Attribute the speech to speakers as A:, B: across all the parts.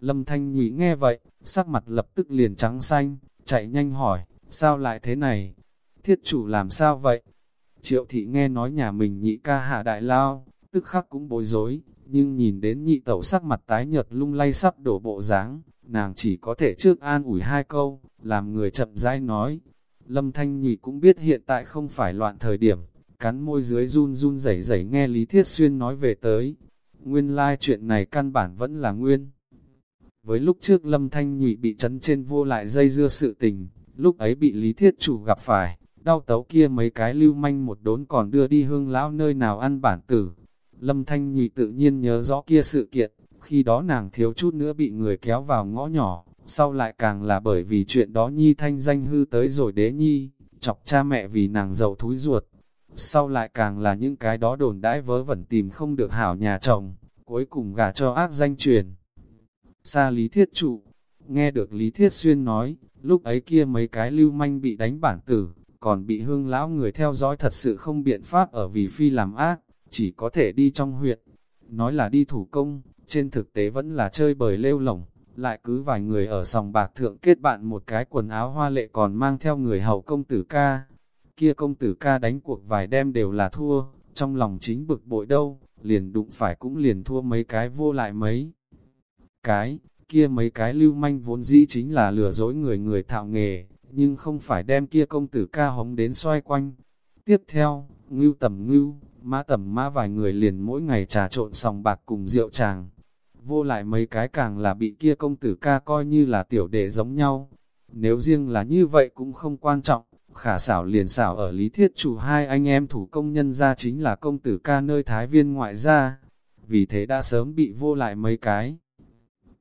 A: Lâm Thanh Nhụy nghe vậy, sắc mặt lập tức liền trắng xanh, chạy nhanh hỏi, sao lại thế này? Thiết chủ làm sao vậy? Triệu thị nghe nói nhà mình nhị ca hạ đại lao, tức khắc cũng bối rối, nhưng nhìn đến nhị tẩu sắc mặt tái nhợt lung lay sắp đổ bộ dáng nàng chỉ có thể trước an ủi hai câu, làm người chậm rãi nói. Lâm Thanh Nhụy cũng biết hiện tại không phải loạn thời điểm, cắn môi dưới run run rẩy rẩy nghe Lý Thiết Xuyên nói về tới. Nguyên lai like chuyện này căn bản vẫn là nguyên. Với lúc trước Lâm Thanh Nhụy bị chấn trên vô lại dây dưa sự tình, lúc ấy bị Lý Thiết Chủ gặp phải, đau tấu kia mấy cái lưu manh một đốn còn đưa đi hương lão nơi nào ăn bản tử. Lâm Thanh Nhụy tự nhiên nhớ rõ kia sự kiện, khi đó nàng thiếu chút nữa bị người kéo vào ngõ nhỏ, sau lại càng là bởi vì chuyện đó Nhi thanh danh hư tới rồi đế Nhi, chọc cha mẹ vì nàng giàu thúi ruột. Sau lại càng là những cái đó đồn đãi vớ vẩn tìm không được hảo nhà chồng, cuối cùng gả cho ác danh truyền. Xa Lý Thiết Trụ, nghe được Lý Thiết Xuyên nói, lúc ấy kia mấy cái lưu manh bị đánh bản tử, còn bị hương lão người theo dõi thật sự không biện pháp ở vì phi làm ác, chỉ có thể đi trong huyện. Nói là đi thủ công, trên thực tế vẫn là chơi bời lêu lỏng, lại cứ vài người ở sòng bạc thượng kết bạn một cái quần áo hoa lệ còn mang theo người hậu công tử ca. Kia công tử ca đánh cuộc vài đêm đều là thua, trong lòng chính bực bội đâu, liền đụng phải cũng liền thua mấy cái vô lại mấy. Cái, kia mấy cái lưu manh vốn dĩ chính là lừa dối người người thạo nghề, nhưng không phải đem kia công tử ca hống đến xoay quanh. Tiếp theo, ngưu tầm ngưu, mã tầm mã vài người liền mỗi ngày trà trộn sòng bạc cùng rượu tràng. Vô lại mấy cái càng là bị kia công tử ca coi như là tiểu đệ giống nhau. Nếu riêng là như vậy cũng không quan trọng, khả xảo liền xảo ở lý thiết chủ hai anh em thủ công nhân ra chính là công tử ca nơi thái viên ngoại gia. Vì thế đã sớm bị vô lại mấy cái.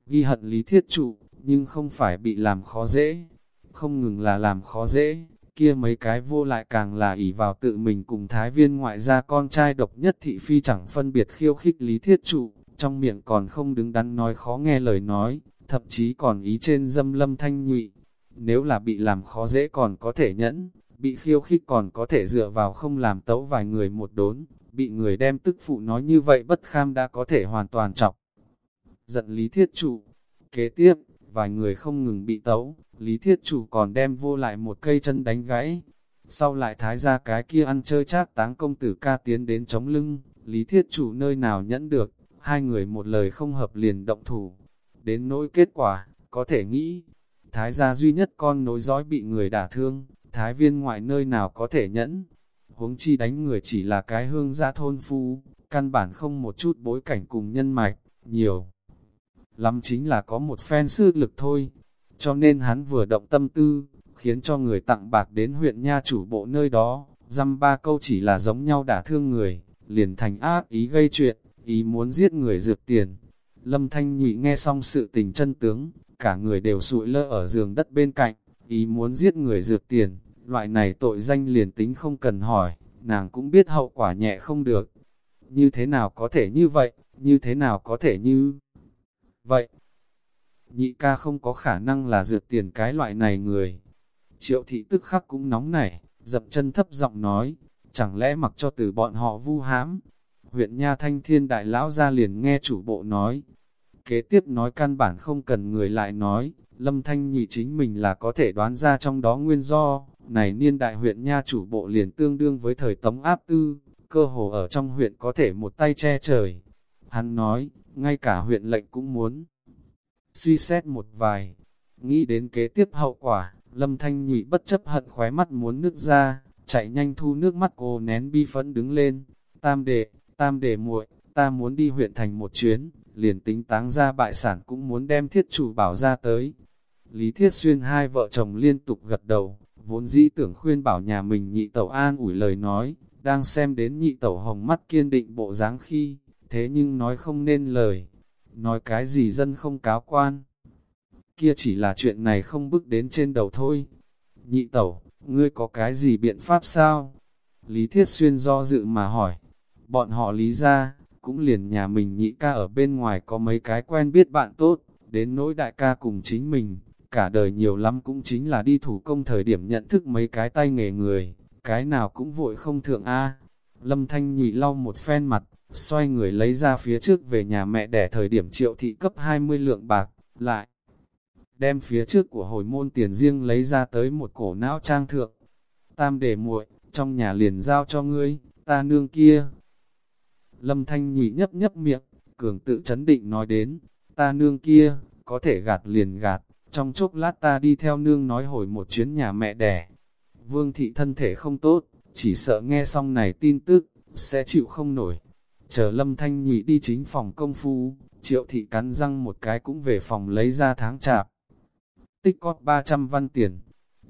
A: Ghi hận lý thiết trụ, nhưng không phải bị làm khó dễ, không ngừng là làm khó dễ, kia mấy cái vô lại càng là ỷ vào tự mình cùng thái viên ngoại gia con trai độc nhất thị phi chẳng phân biệt khiêu khích lý thiết trụ, trong miệng còn không đứng đắn nói khó nghe lời nói, thậm chí còn ý trên dâm lâm thanh nhụy. Nếu là bị làm khó dễ còn có thể nhẫn, bị khiêu khích còn có thể dựa vào không làm tấu vài người một đốn, bị người đem tức phụ nói như vậy bất kham đã có thể hoàn toàn chọc. Giận lý thiết trụ, kế tiếp, vài người không ngừng bị tấu, Lý Thiết Chủ còn đem vô lại một cây chân đánh gãy. Sau lại thái ra cái kia ăn chơi chác táng công tử ca tiến đến chống lưng, Lý Thiết Chủ nơi nào nhẫn được, hai người một lời không hợp liền động thủ. Đến nỗi kết quả, có thể nghĩ, thái gia duy nhất con nối dõi bị người đả thương, thái viên ngoại nơi nào có thể nhẫn. Huống chi đánh người chỉ là cái hương gia thôn phu, căn bản không một chút bối cảnh cùng nhân mạch, nhiều lắm chính là có một phen sư lực thôi. Cho nên hắn vừa động tâm tư, khiến cho người tặng bạc đến huyện nha chủ bộ nơi đó, dăm ba câu chỉ là giống nhau đả thương người, liền thành ác ý gây chuyện, ý muốn giết người dược tiền. Lâm Thanh Nhụy nghe xong sự tình chân tướng, cả người đều sụi lơ ở giường đất bên cạnh, ý muốn giết người dược tiền, loại này tội danh liền tính không cần hỏi, nàng cũng biết hậu quả nhẹ không được. Như thế nào có thể như vậy, như thế nào có thể như vậy. Nhị ca không có khả năng là dược tiền cái loại này người. Triệu thị tức khắc cũng nóng nảy, dập chân thấp giọng nói, chẳng lẽ mặc cho từ bọn họ vu hãm. Huyện Nha Thanh Thiên Đại Lão ra liền nghe chủ bộ nói. Kế tiếp nói căn bản không cần người lại nói, Lâm Thanh nhị chính mình là có thể đoán ra trong đó nguyên do. Này niên đại huyện Nha chủ bộ liền tương đương với thời tống áp tư, cơ hồ ở trong huyện có thể một tay che trời. Hắn nói, ngay cả huyện lệnh cũng muốn suy xét một vài. Nghĩ đến kế tiếp hậu quả, lâm thanh nhụy bất chấp hận khóe mắt muốn nước ra, chạy nhanh thu nước mắt cô nén bi phẫn đứng lên. Tam đệ, tam đệ muội, ta muốn đi huyện thành một chuyến, liền tính táng ra bại sản cũng muốn đem thiết chủ bảo ra tới. Lý Thiết Xuyên hai vợ chồng liên tục gật đầu, vốn dĩ tưởng khuyên bảo nhà mình nhị tẩu an ủi lời nói, đang xem đến nhị tẩu hồng mắt kiên định bộ dáng khi, thế nhưng nói không nên lời. Nói cái gì dân không cáo quan. Kia chỉ là chuyện này không bước đến trên đầu thôi. Nhị tẩu, ngươi có cái gì biện pháp sao? Lý Thiết Xuyên do dự mà hỏi. Bọn họ lý ra, cũng liền nhà mình nhị ca ở bên ngoài có mấy cái quen biết bạn tốt, đến nỗi đại ca cùng chính mình, cả đời nhiều lắm cũng chính là đi thủ công thời điểm nhận thức mấy cái tay nghề người, cái nào cũng vội không thượng A. Lâm Thanh nhụy lau một phen mặt, xoay người lấy ra phía trước về nhà mẹ đẻ thời điểm triệu thị cấp 20 lượng bạc, lại đem phía trước của hồi môn tiền riêng lấy ra tới một cổ não trang thượng. Tam để muội, trong nhà liền giao cho ngươi, ta nương kia. Lâm Thanh nhụy nhấp nhấp miệng, cường tự chấn định nói đến, ta nương kia, có thể gạt liền gạt, trong chốc lát ta đi theo nương nói hồi một chuyến nhà mẹ đẻ. Vương thị thân thể không tốt, chỉ sợ nghe xong này tin tức, sẽ chịu không nổi. Chờ Lâm Thanh nhụy đi chính phòng công phu, triệu thị cắn răng một cái cũng về phòng lấy ra tháng chạp. Tích cóp 300 văn tiền,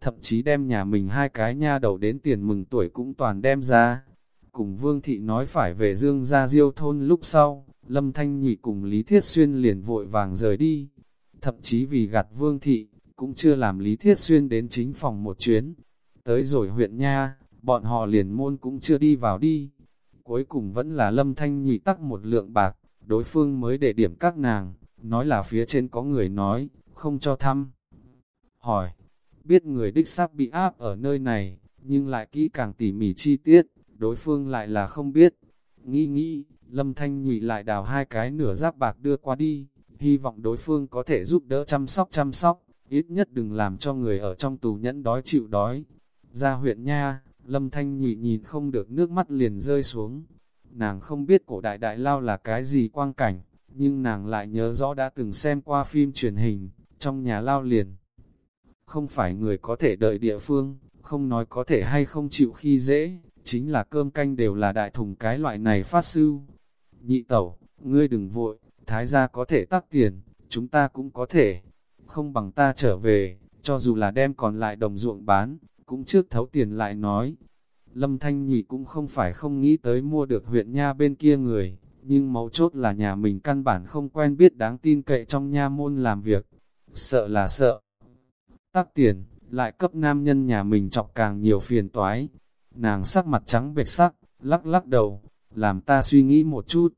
A: thậm chí đem nhà mình hai cái nha đầu đến tiền mừng tuổi cũng toàn đem ra. Cùng Vương Thị nói phải về Dương ra diêu thôn lúc sau, Lâm Thanh Nhụy cùng Lý Thiết Xuyên liền vội vàng rời đi. Thậm chí vì gặt Vương Thị, cũng chưa làm Lý Thiết Xuyên đến chính phòng một chuyến. Tới rồi huyện Nha, bọn họ liền môn cũng chưa đi vào đi. Cuối cùng vẫn là Lâm Thanh Nhụy tắc một lượng bạc, đối phương mới để điểm các nàng, nói là phía trên có người nói, không cho thăm. Hỏi, biết người đích xác bị áp ở nơi này, nhưng lại kỹ càng tỉ mỉ chi tiết, đối phương lại là không biết. Nghĩ nghĩ, Lâm Thanh nhụy lại đào hai cái nửa giáp bạc đưa qua đi, hy vọng đối phương có thể giúp đỡ chăm sóc chăm sóc, ít nhất đừng làm cho người ở trong tù nhẫn đói chịu đói. Ra huyện nha, Lâm Thanh nhụy nhìn không được nước mắt liền rơi xuống. Nàng không biết cổ đại đại lao là cái gì quang cảnh, nhưng nàng lại nhớ rõ đã từng xem qua phim truyền hình, trong nhà lao liền. Không phải người có thể đợi địa phương, không nói có thể hay không chịu khi dễ, chính là cơm canh đều là đại thùng cái loại này phát sưu. Nhị tẩu, ngươi đừng vội, thái gia có thể tắc tiền, chúng ta cũng có thể, không bằng ta trở về, cho dù là đem còn lại đồng ruộng bán, cũng trước thấu tiền lại nói. Lâm Thanh Nhị cũng không phải không nghĩ tới mua được huyện nha bên kia người, nhưng mấu chốt là nhà mình căn bản không quen biết đáng tin cậy trong nha môn làm việc. Sợ là sợ. Tắc tiền, lại cấp nam nhân nhà mình chọc càng nhiều phiền toái. Nàng sắc mặt trắng bệch sắc, lắc lắc đầu, làm ta suy nghĩ một chút.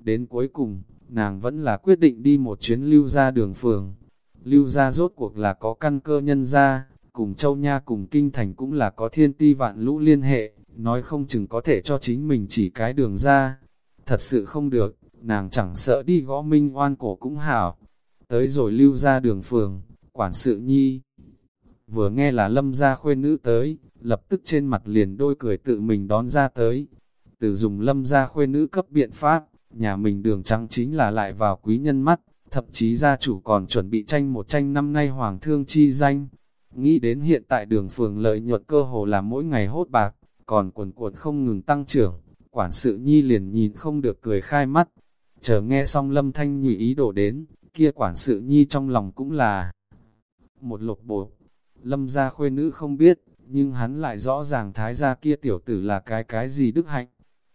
A: Đến cuối cùng, nàng vẫn là quyết định đi một chuyến lưu ra đường phường. Lưu ra rốt cuộc là có căn cơ nhân ra, cùng châu nha cùng kinh thành cũng là có thiên ti vạn lũ liên hệ, nói không chừng có thể cho chính mình chỉ cái đường ra. Thật sự không được, nàng chẳng sợ đi gõ minh oan cổ cũng hảo. Tới rồi lưu ra đường phường, quản sự nhi. Vừa nghe là lâm gia khuê nữ tới, lập tức trên mặt liền đôi cười tự mình đón ra tới. Từ dùng lâm gia khuê nữ cấp biện pháp, nhà mình đường trắng chính là lại vào quý nhân mắt, thậm chí gia chủ còn chuẩn bị tranh một tranh năm nay hoàng thương chi danh. Nghĩ đến hiện tại đường phường lợi nhuận cơ hồ là mỗi ngày hốt bạc, còn quần cuộn không ngừng tăng trưởng, quản sự nhi liền nhìn không được cười khai mắt. Chờ nghe xong lâm thanh nhụy ý đổ đến, kia quản sự nhi trong lòng cũng là một lục bộ. Lâm gia khuê nữ không biết, nhưng hắn lại rõ ràng thái gia kia tiểu tử là cái cái gì đức hạnh.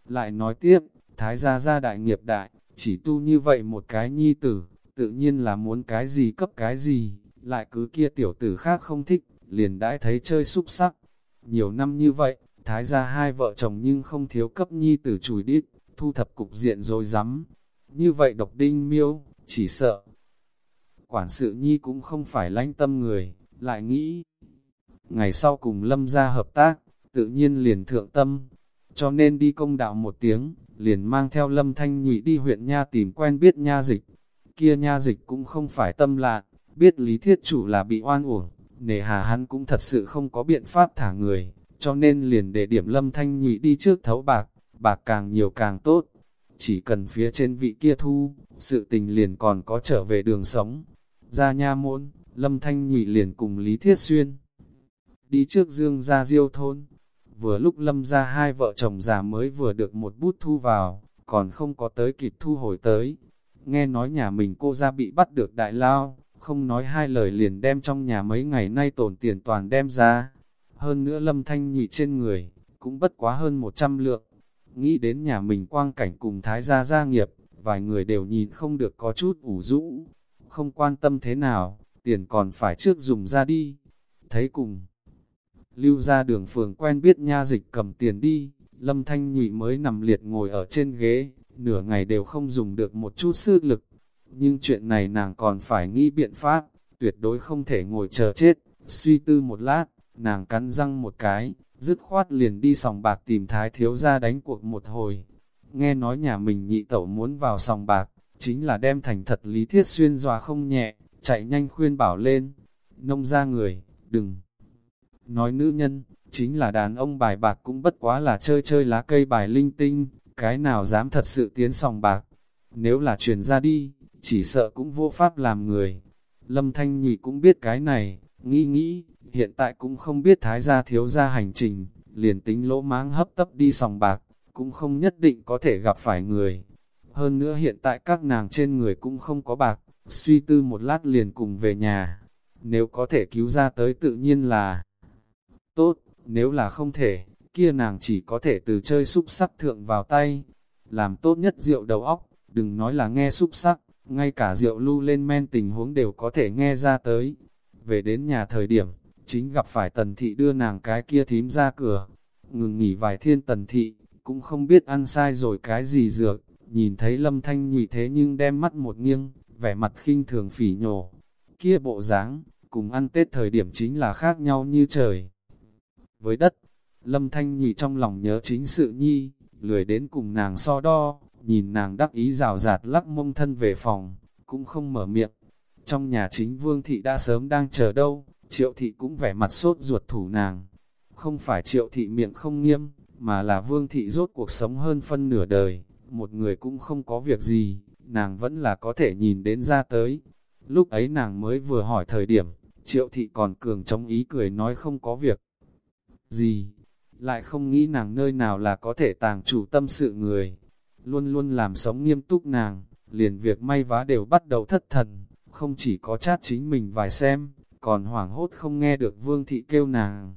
A: Lại nói tiếp, thái gia gia đại nghiệp đại, chỉ tu như vậy một cái nhi tử, tự nhiên là muốn cái gì cấp cái gì, lại cứ kia tiểu tử khác không thích, liền đãi thấy chơi xúc sắc. Nhiều năm như vậy, thái gia hai vợ chồng nhưng không thiếu cấp nhi tử chùi đít, thu thập cục diện rồi rắm Như vậy độc đinh miêu, chỉ sợ, quản sự nhi cũng không phải lanh tâm người, lại nghĩ. Ngày sau cùng lâm gia hợp tác, tự nhiên liền thượng tâm, cho nên đi công đạo một tiếng, liền mang theo lâm thanh nhụy đi huyện nha tìm quen biết nha dịch. Kia nha dịch cũng không phải tâm lạc biết lý thiết chủ là bị oan uổng, nề hà hắn cũng thật sự không có biện pháp thả người, cho nên liền để điểm lâm thanh nhụy đi trước thấu bạc, bạc càng nhiều càng tốt. Chỉ cần phía trên vị kia thu, sự tình liền còn có trở về đường sống, ra nha môn, Lâm Thanh Nhụy liền cùng Lý Thiết Xuyên. Đi trước dương ra diêu thôn, vừa lúc Lâm ra hai vợ chồng già mới vừa được một bút thu vào, còn không có tới kịp thu hồi tới. Nghe nói nhà mình cô ra bị bắt được đại lao, không nói hai lời liền đem trong nhà mấy ngày nay tổn tiền toàn đem ra. Hơn nữa Lâm Thanh Nhụy trên người, cũng bất quá hơn 100 lượng. Nghĩ đến nhà mình quang cảnh cùng thái gia gia nghiệp, vài người đều nhìn không được có chút ủ rũ, không quan tâm thế nào, tiền còn phải trước dùng ra đi. Thấy cùng, lưu ra đường phường quen biết nha dịch cầm tiền đi, lâm thanh nhụy mới nằm liệt ngồi ở trên ghế, nửa ngày đều không dùng được một chút sức lực. Nhưng chuyện này nàng còn phải nghĩ biện pháp, tuyệt đối không thể ngồi chờ chết, suy tư một lát, nàng cắn răng một cái, dứt khoát liền đi sòng bạc tìm thái thiếu ra đánh cuộc một hồi. Nghe nói nhà mình nhị tẩu muốn vào sòng bạc, chính là đem thành thật lý thiết xuyên dòa không nhẹ, chạy nhanh khuyên bảo lên, nông ra người, đừng. Nói nữ nhân, chính là đàn ông bài bạc cũng bất quá là chơi chơi lá cây bài linh tinh, cái nào dám thật sự tiến sòng bạc. Nếu là truyền ra đi, chỉ sợ cũng vô pháp làm người. Lâm Thanh Nhụy cũng biết cái này, nghĩ nghĩ, hiện tại cũng không biết thái gia thiếu gia hành trình, liền tính lỗ máng hấp tấp đi sòng bạc, cũng không nhất định có thể gặp phải người. Hơn nữa hiện tại các nàng trên người cũng không có bạc, suy tư một lát liền cùng về nhà. Nếu có thể cứu ra tới tự nhiên là tốt, nếu là không thể, kia nàng chỉ có thể từ chơi xúc sắc thượng vào tay. Làm tốt nhất rượu đầu óc, đừng nói là nghe xúc sắc, ngay cả rượu lưu lên men tình huống đều có thể nghe ra tới. Về đến nhà thời điểm, chính gặp phải tần thị đưa nàng cái kia thím ra cửa. Ngừng nghỉ vài thiên tần thị, cũng không biết ăn sai rồi cái gì dược, nhìn thấy lâm thanh nhụy thế nhưng đem mắt một nghiêng, vẻ mặt khinh thường phỉ nhổ. Kia bộ dáng cùng ăn Tết thời điểm chính là khác nhau như trời. Với đất, lâm thanh nhụy trong lòng nhớ chính sự nhi, lười đến cùng nàng so đo, nhìn nàng đắc ý rào rạt lắc mông thân về phòng, cũng không mở miệng. Trong nhà chính vương thị đã sớm đang chờ đâu, triệu thị cũng vẻ mặt sốt ruột thủ nàng. Không phải triệu thị miệng không nghiêm, mà là vương thị rốt cuộc sống hơn phân nửa đời, một người cũng không có việc gì, nàng vẫn là có thể nhìn đến ra tới. Lúc ấy nàng mới vừa hỏi thời điểm, triệu thị còn cường chống ý cười nói không có việc gì, lại không nghĩ nàng nơi nào là có thể tàng chủ tâm sự người. Luôn luôn làm sống nghiêm túc nàng, liền việc may vá đều bắt đầu thất thần, không chỉ có chát chính mình vài xem, còn hoảng hốt không nghe được vương thị kêu nàng.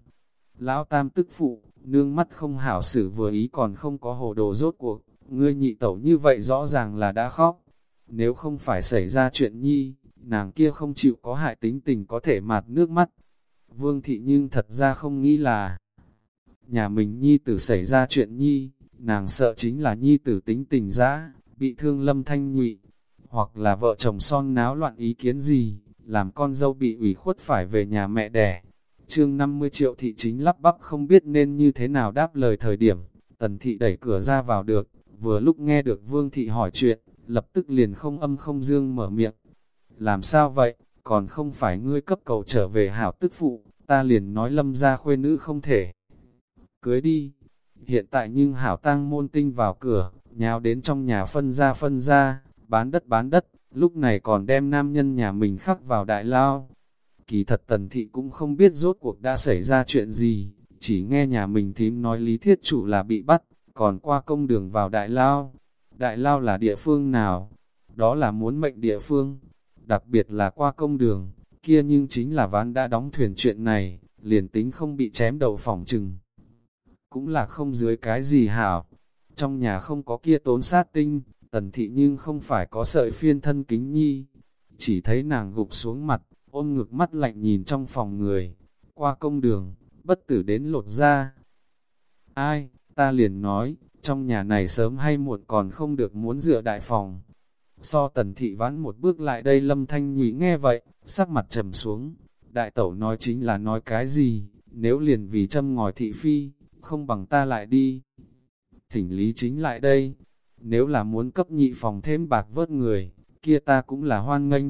A: Lão tam tức phụ, nương mắt không hảo xử vừa ý còn không có hồ đồ rốt cuộc, ngươi nhị tẩu như vậy rõ ràng là đã khóc. Nếu không phải xảy ra chuyện nhi, nàng kia không chịu có hại tính tình có thể mạt nước mắt. Vương thị nhưng thật ra không nghĩ là nhà mình nhi tử xảy ra chuyện nhi, nàng sợ chính là nhi tử tính tình dã, bị thương lâm thanh nhụy, hoặc là vợ chồng son náo loạn ý kiến gì, làm con dâu bị ủy khuất phải về nhà mẹ đẻ. Chương 50 triệu thị chính lắp bắp không biết nên như thế nào đáp lời thời điểm, tần thị đẩy cửa ra vào được, vừa lúc nghe được vương thị hỏi chuyện, lập tức liền không âm không dương mở miệng. Làm sao vậy, còn không phải ngươi cấp cầu trở về hảo tức phụ, ta liền nói lâm ra khuê nữ không thể. Cưới đi, hiện tại nhưng hảo tăng môn tinh vào cửa, nhào đến trong nhà phân ra phân ra, bán đất bán đất, lúc này còn đem nam nhân nhà mình khắc vào đại lao. Kỳ thật tần thị cũng không biết rốt cuộc đã xảy ra chuyện gì, chỉ nghe nhà mình thím nói lý thiết chủ là bị bắt, còn qua công đường vào đại lao. Đại lao là địa phương nào? Đó là muốn mệnh địa phương, đặc biệt là qua công đường, kia nhưng chính là ván đã đóng thuyền chuyện này, liền tính không bị chém đầu phỏng trừng. Cũng là không dưới cái gì hảo, trong nhà không có kia tốn sát tinh, tần thị nhưng không phải có sợi phiên thân kính nhi, chỉ thấy nàng gục xuống mặt, ôm ngực mắt lạnh nhìn trong phòng người, qua công đường, bất tử đến lột ra. Ai, ta liền nói, trong nhà này sớm hay muộn còn không được muốn dựa đại phòng. So tần thị vãn một bước lại đây lâm thanh nhụy nghe vậy, sắc mặt trầm xuống. Đại tẩu nói chính là nói cái gì, nếu liền vì châm ngòi thị phi, không bằng ta lại đi. Thỉnh lý chính lại đây, nếu là muốn cấp nhị phòng thêm bạc vớt người, kia ta cũng là hoan nghênh.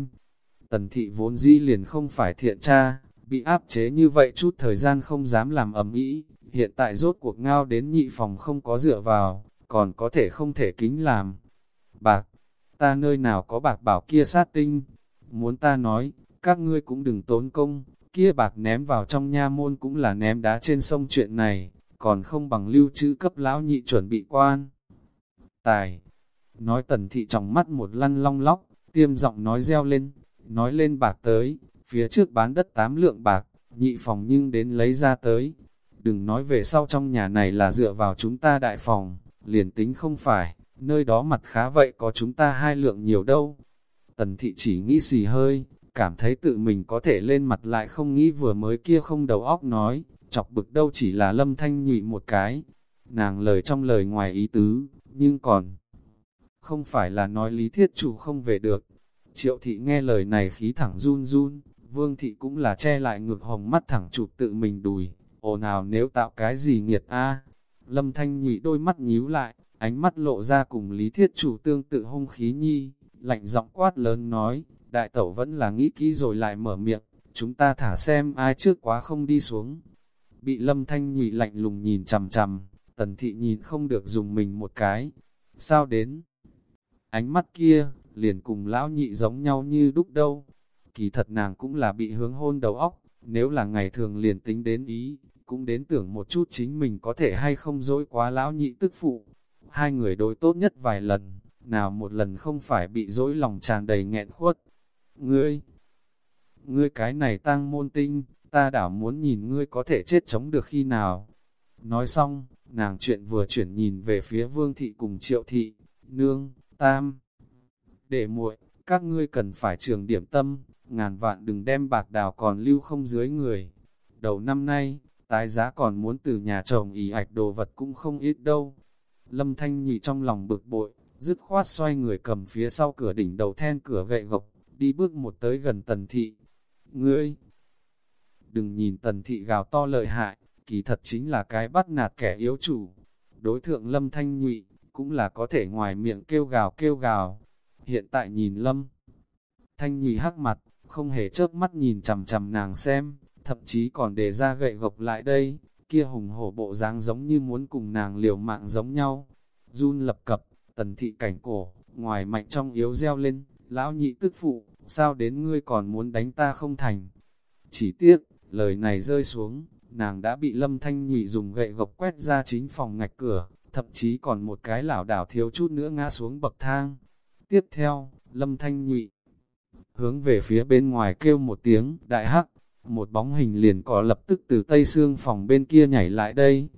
A: Tần thị vốn dĩ liền không phải thiện tra, bị áp chế như vậy chút thời gian không dám làm ầm ĩ, hiện tại rốt cuộc ngao đến nhị phòng không có dựa vào, còn có thể không thể kính làm. Bạc, ta nơi nào có bạc bảo kia sát tinh, muốn ta nói, các ngươi cũng đừng tốn công, kia bạc ném vào trong nha môn cũng là ném đá trên sông chuyện này, còn không bằng lưu trữ cấp lão nhị chuẩn bị quan. Tài, nói tần thị trong mắt một lăn long lóc, tiêm giọng nói reo lên, nói lên bạc tới, phía trước bán đất tám lượng bạc, nhị phòng nhưng đến lấy ra tới. Đừng nói về sau trong nhà này là dựa vào chúng ta đại phòng, liền tính không phải, nơi đó mặt khá vậy có chúng ta hai lượng nhiều đâu. Tần thị chỉ nghĩ xì hơi, cảm thấy tự mình có thể lên mặt lại không nghĩ vừa mới kia không đầu óc nói, chọc bực đâu chỉ là lâm thanh nhụy một cái. Nàng lời trong lời ngoài ý tứ, nhưng còn không phải là nói lý thiết chủ không về được. Triệu thị nghe lời này khí thẳng run run, vương thị cũng là che lại ngược hồng mắt thẳng chụp tự mình đùi, ồ nào nếu tạo cái gì nghiệt a Lâm thanh nhụy đôi mắt nhíu lại, ánh mắt lộ ra cùng lý thiết chủ tương tự hung khí nhi, lạnh giọng quát lớn nói, đại tẩu vẫn là nghĩ kỹ rồi lại mở miệng, chúng ta thả xem ai trước quá không đi xuống. Bị lâm thanh nhụy lạnh lùng nhìn chằm chằm, tần thị nhìn không được dùng mình một cái. Sao đến? Ánh mắt kia, liền cùng lão nhị giống nhau như đúc đâu. Kỳ thật nàng cũng là bị hướng hôn đầu óc, nếu là ngày thường liền tính đến ý, cũng đến tưởng một chút chính mình có thể hay không dối quá lão nhị tức phụ. Hai người đối tốt nhất vài lần, nào một lần không phải bị dối lòng tràn đầy nghẹn khuất. Ngươi, ngươi cái này tăng môn tinh, ta đảo muốn nhìn ngươi có thể chết chống được khi nào. Nói xong, nàng chuyện vừa chuyển nhìn về phía vương thị cùng triệu thị, nương, tam. Để muội, các ngươi cần phải trường điểm tâm, ngàn vạn đừng đem bạc đào còn lưu không dưới người. Đầu năm nay, tái giá còn muốn từ nhà chồng ý ạch đồ vật cũng không ít đâu. Lâm Thanh nhị trong lòng bực bội, dứt khoát xoay người cầm phía sau cửa đỉnh đầu then cửa gậy gộc, đi bước một tới gần tần thị. Ngươi! Đừng nhìn tần thị gào to lợi hại, kỳ thật chính là cái bắt nạt kẻ yếu chủ. Đối thượng Lâm Thanh nhụy, cũng là có thể ngoài miệng kêu gào kêu gào. Hiện tại nhìn Lâm Thanh nhụy hắc mặt, không hề chớp mắt nhìn chằm chằm nàng xem, thậm chí còn đề ra gậy gộc lại đây, kia hùng hổ bộ dáng giống như muốn cùng nàng liều mạng giống nhau. Jun lập cập, tần thị cảnh cổ, ngoài mạnh trong yếu reo lên, lão nhị tức phụ, sao đến ngươi còn muốn đánh ta không thành. Chỉ tiếc, lời này rơi xuống, nàng đã bị lâm thanh nhụy dùng gậy gộc quét ra chính phòng ngạch cửa, thậm chí còn một cái lảo đảo thiếu chút nữa ngã xuống bậc thang. Tiếp theo, lâm thanh nhụy hướng về phía bên ngoài kêu một tiếng, đại hắc, một bóng hình liền có lập tức từ tây xương phòng bên kia nhảy lại đây.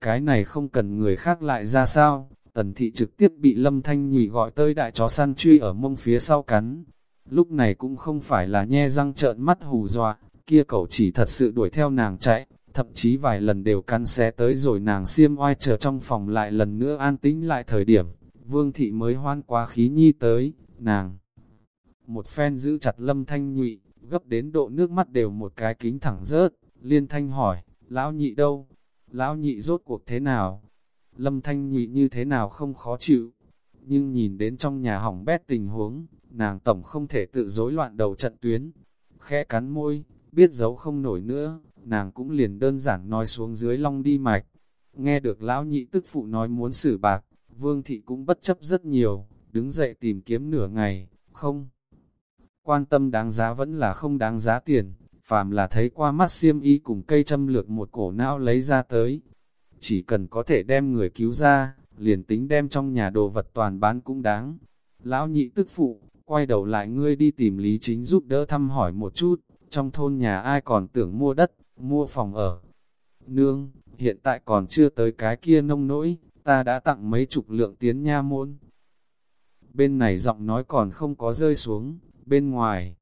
A: Cái này không cần người khác lại ra sao, tần thị trực tiếp bị lâm thanh nhụy gọi tới đại chó săn truy ở mông phía sau cắn. Lúc này cũng không phải là nhe răng trợn mắt hù dọa, kia cậu chỉ thật sự đuổi theo nàng chạy, thậm chí vài lần đều căn xé tới rồi nàng xiêm oai chờ trong phòng lại lần nữa an tĩnh lại thời điểm, vương thị mới hoan quá khí nhi tới, nàng. Một phen giữ chặt lâm thanh nhụy, gấp đến độ nước mắt đều một cái kính thẳng rớt, liên thanh hỏi, lão nhị đâu? Lão nhị rốt cuộc thế nào? Lâm thanh nhụy như thế nào không khó chịu? Nhưng nhìn đến trong nhà hỏng bét tình huống, nàng tổng không thể tự rối loạn đầu trận tuyến. Khẽ cắn môi, biết giấu không nổi nữa, nàng cũng liền đơn giản nói xuống dưới long đi mạch. Nghe được lão nhị tức phụ nói muốn xử bạc, vương thị cũng bất chấp rất nhiều, đứng dậy tìm kiếm nửa ngày, không quan tâm đáng giá vẫn là không đáng giá tiền, phàm là thấy qua mắt xiêm y cùng cây châm lược một cổ não lấy ra tới. Chỉ cần có thể đem người cứu ra, liền tính đem trong nhà đồ vật toàn bán cũng đáng. Lão nhị tức phụ, quay đầu lại ngươi đi tìm Lý Chính giúp đỡ thăm hỏi một chút, trong thôn nhà ai còn tưởng mua đất, mua phòng ở. Nương, hiện tại còn chưa tới cái kia nông nỗi, ta đã tặng mấy chục lượng tiến nha môn. Bên này giọng nói còn không có rơi xuống, bên ngoài.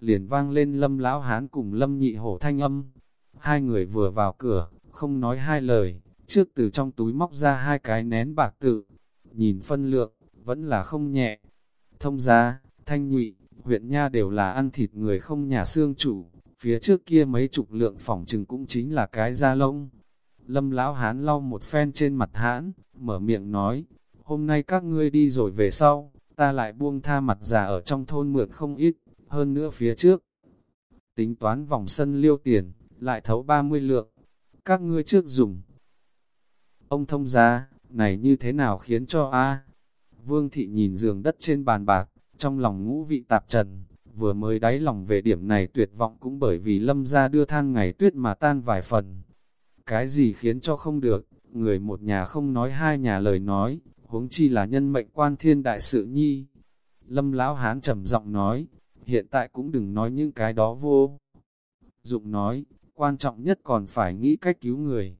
A: Liền vang lên lâm lão hán cùng lâm nhị hổ thanh âm. Hai người vừa vào cửa, không nói hai lời, trước từ trong túi móc ra hai cái nén bạc tự. Nhìn phân lượng, vẫn là không nhẹ. Thông ra, thanh nhụy, huyện nha đều là ăn thịt người không nhà xương chủ. Phía trước kia mấy chục lượng phòng chừng cũng chính là cái da lông. Lâm lão hán lau một phen trên mặt hãn, mở miệng nói, hôm nay các ngươi đi rồi về sau, ta lại buông tha mặt già ở trong thôn mượn không ít, hơn nữa phía trước. Tính toán vòng sân liêu tiền, lại thấu 30 lượng, các ngươi trước dùng. Ông thông gia, này như thế nào khiến cho a Vương thị nhìn giường đất trên bàn bạc, trong lòng ngũ vị tạp trần, vừa mới đáy lòng về điểm này tuyệt vọng cũng bởi vì lâm ra đưa than ngày tuyết mà tan vài phần. Cái gì khiến cho không được, người một nhà không nói hai nhà lời nói, huống chi là nhân mệnh quan thiên đại sự nhi. Lâm lão hán trầm giọng nói, hiện tại cũng đừng nói những cái đó vô. Dụng nói, quan trọng nhất còn phải nghĩ cách cứu người.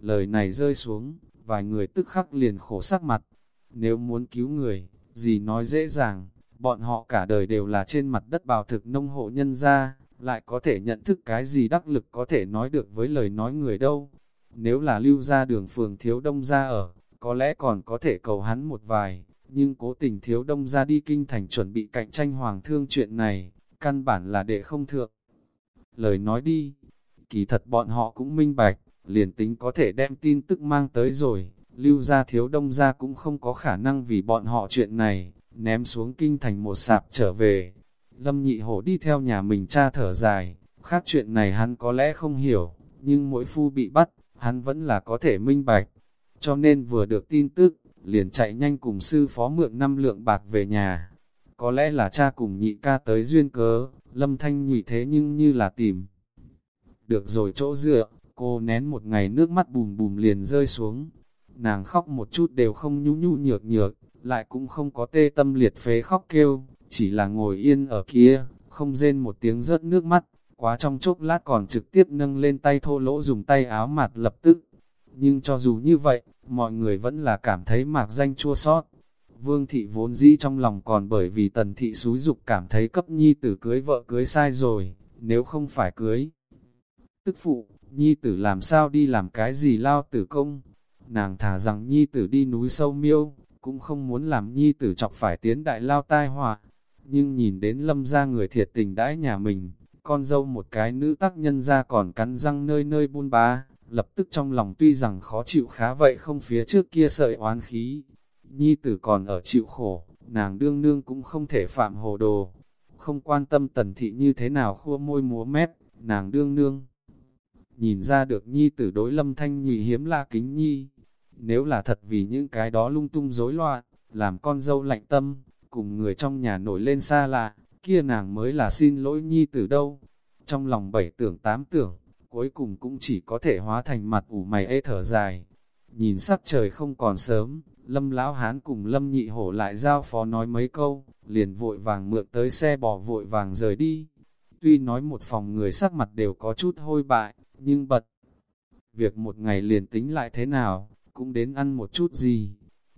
A: Lời này rơi xuống, vài người tức khắc liền khổ sắc mặt. Nếu muốn cứu người, gì nói dễ dàng, bọn họ cả đời đều là trên mặt đất bào thực nông hộ nhân gia, lại có thể nhận thức cái gì đắc lực có thể nói được với lời nói người đâu. Nếu là lưu ra đường phường thiếu đông ra ở, có lẽ còn có thể cầu hắn một vài, nhưng cố tình thiếu đông ra đi kinh thành chuẩn bị cạnh tranh hoàng thương chuyện này, căn bản là để không thượng. Lời nói đi, kỳ thật bọn họ cũng minh bạch, liền tính có thể đem tin tức mang tới rồi, lưu ra thiếu đông ra cũng không có khả năng vì bọn họ chuyện này, ném xuống kinh thành một sạp trở về. Lâm nhị hổ đi theo nhà mình cha thở dài, khác chuyện này hắn có lẽ không hiểu, nhưng mỗi phu bị bắt, hắn vẫn là có thể minh bạch. Cho nên vừa được tin tức, liền chạy nhanh cùng sư phó mượn năm lượng bạc về nhà. Có lẽ là cha cùng nhị ca tới duyên cớ, lâm thanh nhụy thế nhưng như là tìm. Được rồi chỗ dựa, cô nén một ngày nước mắt bùm bùm liền rơi xuống. Nàng khóc một chút đều không nhu nhu nhược nhược, lại cũng không có tê tâm liệt phế khóc kêu, chỉ là ngồi yên ở kia, không rên một tiếng rớt nước mắt, quá trong chốc lát còn trực tiếp nâng lên tay thô lỗ dùng tay áo mặt lập tức. Nhưng cho dù như vậy, mọi người vẫn là cảm thấy mạc danh chua sót. Vương thị vốn dĩ trong lòng còn bởi vì tần thị xúi dục cảm thấy cấp nhi tử cưới vợ cưới sai rồi, nếu không phải cưới. Tức phụ, nhi tử làm sao đi làm cái gì lao tử công. Nàng thả rằng nhi tử đi núi sâu miêu, cũng không muốn làm nhi tử chọc phải tiến đại lao tai họa. Nhưng nhìn đến lâm ra người thiệt tình đãi nhà mình, con dâu một cái nữ tác nhân ra còn cắn răng nơi nơi buôn bá, lập tức trong lòng tuy rằng khó chịu khá vậy không phía trước kia sợi oán khí. Nhi tử còn ở chịu khổ, nàng đương nương cũng không thể phạm hồ đồ, không quan tâm tần thị như thế nào khua môi múa mép, nàng đương nương. Nhìn ra được nhi tử đối lâm thanh nhụy hiếm la kính nhi, nếu là thật vì những cái đó lung tung rối loạn, làm con dâu lạnh tâm, cùng người trong nhà nổi lên xa lạ, kia nàng mới là xin lỗi nhi từ đâu. Trong lòng bảy tưởng tám tưởng, cuối cùng cũng chỉ có thể hóa thành mặt ủ mày ê thở dài. Nhìn sắc trời không còn sớm, lâm lão hán cùng lâm nhị hổ lại giao phó nói mấy câu, liền vội vàng mượn tới xe bò vội vàng rời đi. Tuy nói một phòng người sắc mặt đều có chút hôi bại, nhưng bật. Việc một ngày liền tính lại thế nào, cũng đến ăn một chút gì.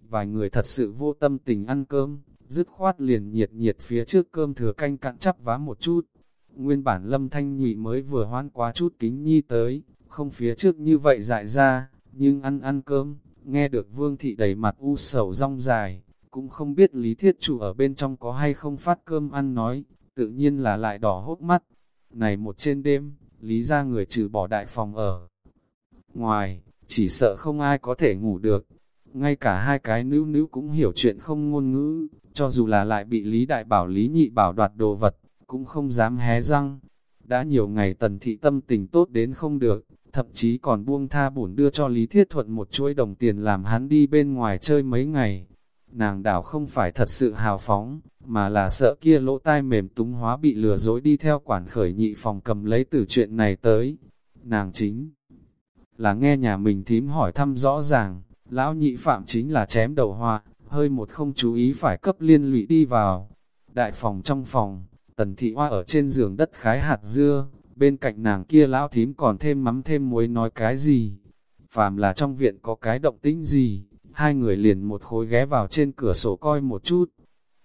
A: Vài người thật sự vô tâm tình ăn cơm, dứt khoát liền nhiệt nhiệt phía trước cơm thừa canh cặn chắp vá một chút. Nguyên bản lâm thanh nhụy mới vừa hoan quá chút kính nhi tới, không phía trước như vậy dại ra, nhưng ăn ăn cơm, nghe được vương thị đầy mặt u sầu rong dài, cũng không biết lý thiết chủ ở bên trong có hay không phát cơm ăn nói, tự nhiên là lại đỏ hốt mắt. Này một trên đêm, lý ra người trừ bỏ đại phòng ở. Ngoài, chỉ sợ không ai có thể ngủ được. Ngay cả hai cái nữ nữ cũng hiểu chuyện không ngôn ngữ, cho dù là lại bị Lý Đại Bảo Lý Nhị Bảo đoạt đồ vật, cũng không dám hé răng. Đã nhiều ngày tần thị tâm tình tốt đến không được, thậm chí còn buông tha bổn đưa cho Lý Thiết Thuận một chuỗi đồng tiền làm hắn đi bên ngoài chơi mấy ngày. Nàng đảo không phải thật sự hào phóng, mà là sợ kia lỗ tai mềm túng hóa bị lừa dối đi theo quản khởi nhị phòng cầm lấy từ chuyện này tới. Nàng chính là nghe nhà mình thím hỏi thăm rõ ràng, lão nhị phạm chính là chém đầu hoa, hơi một không chú ý phải cấp liên lụy đi vào. Đại phòng trong phòng, tần thị hoa ở trên giường đất khái hạt dưa, bên cạnh nàng kia lão thím còn thêm mắm thêm muối nói cái gì. Phàm là trong viện có cái động tĩnh gì, hai người liền một khối ghé vào trên cửa sổ coi một chút.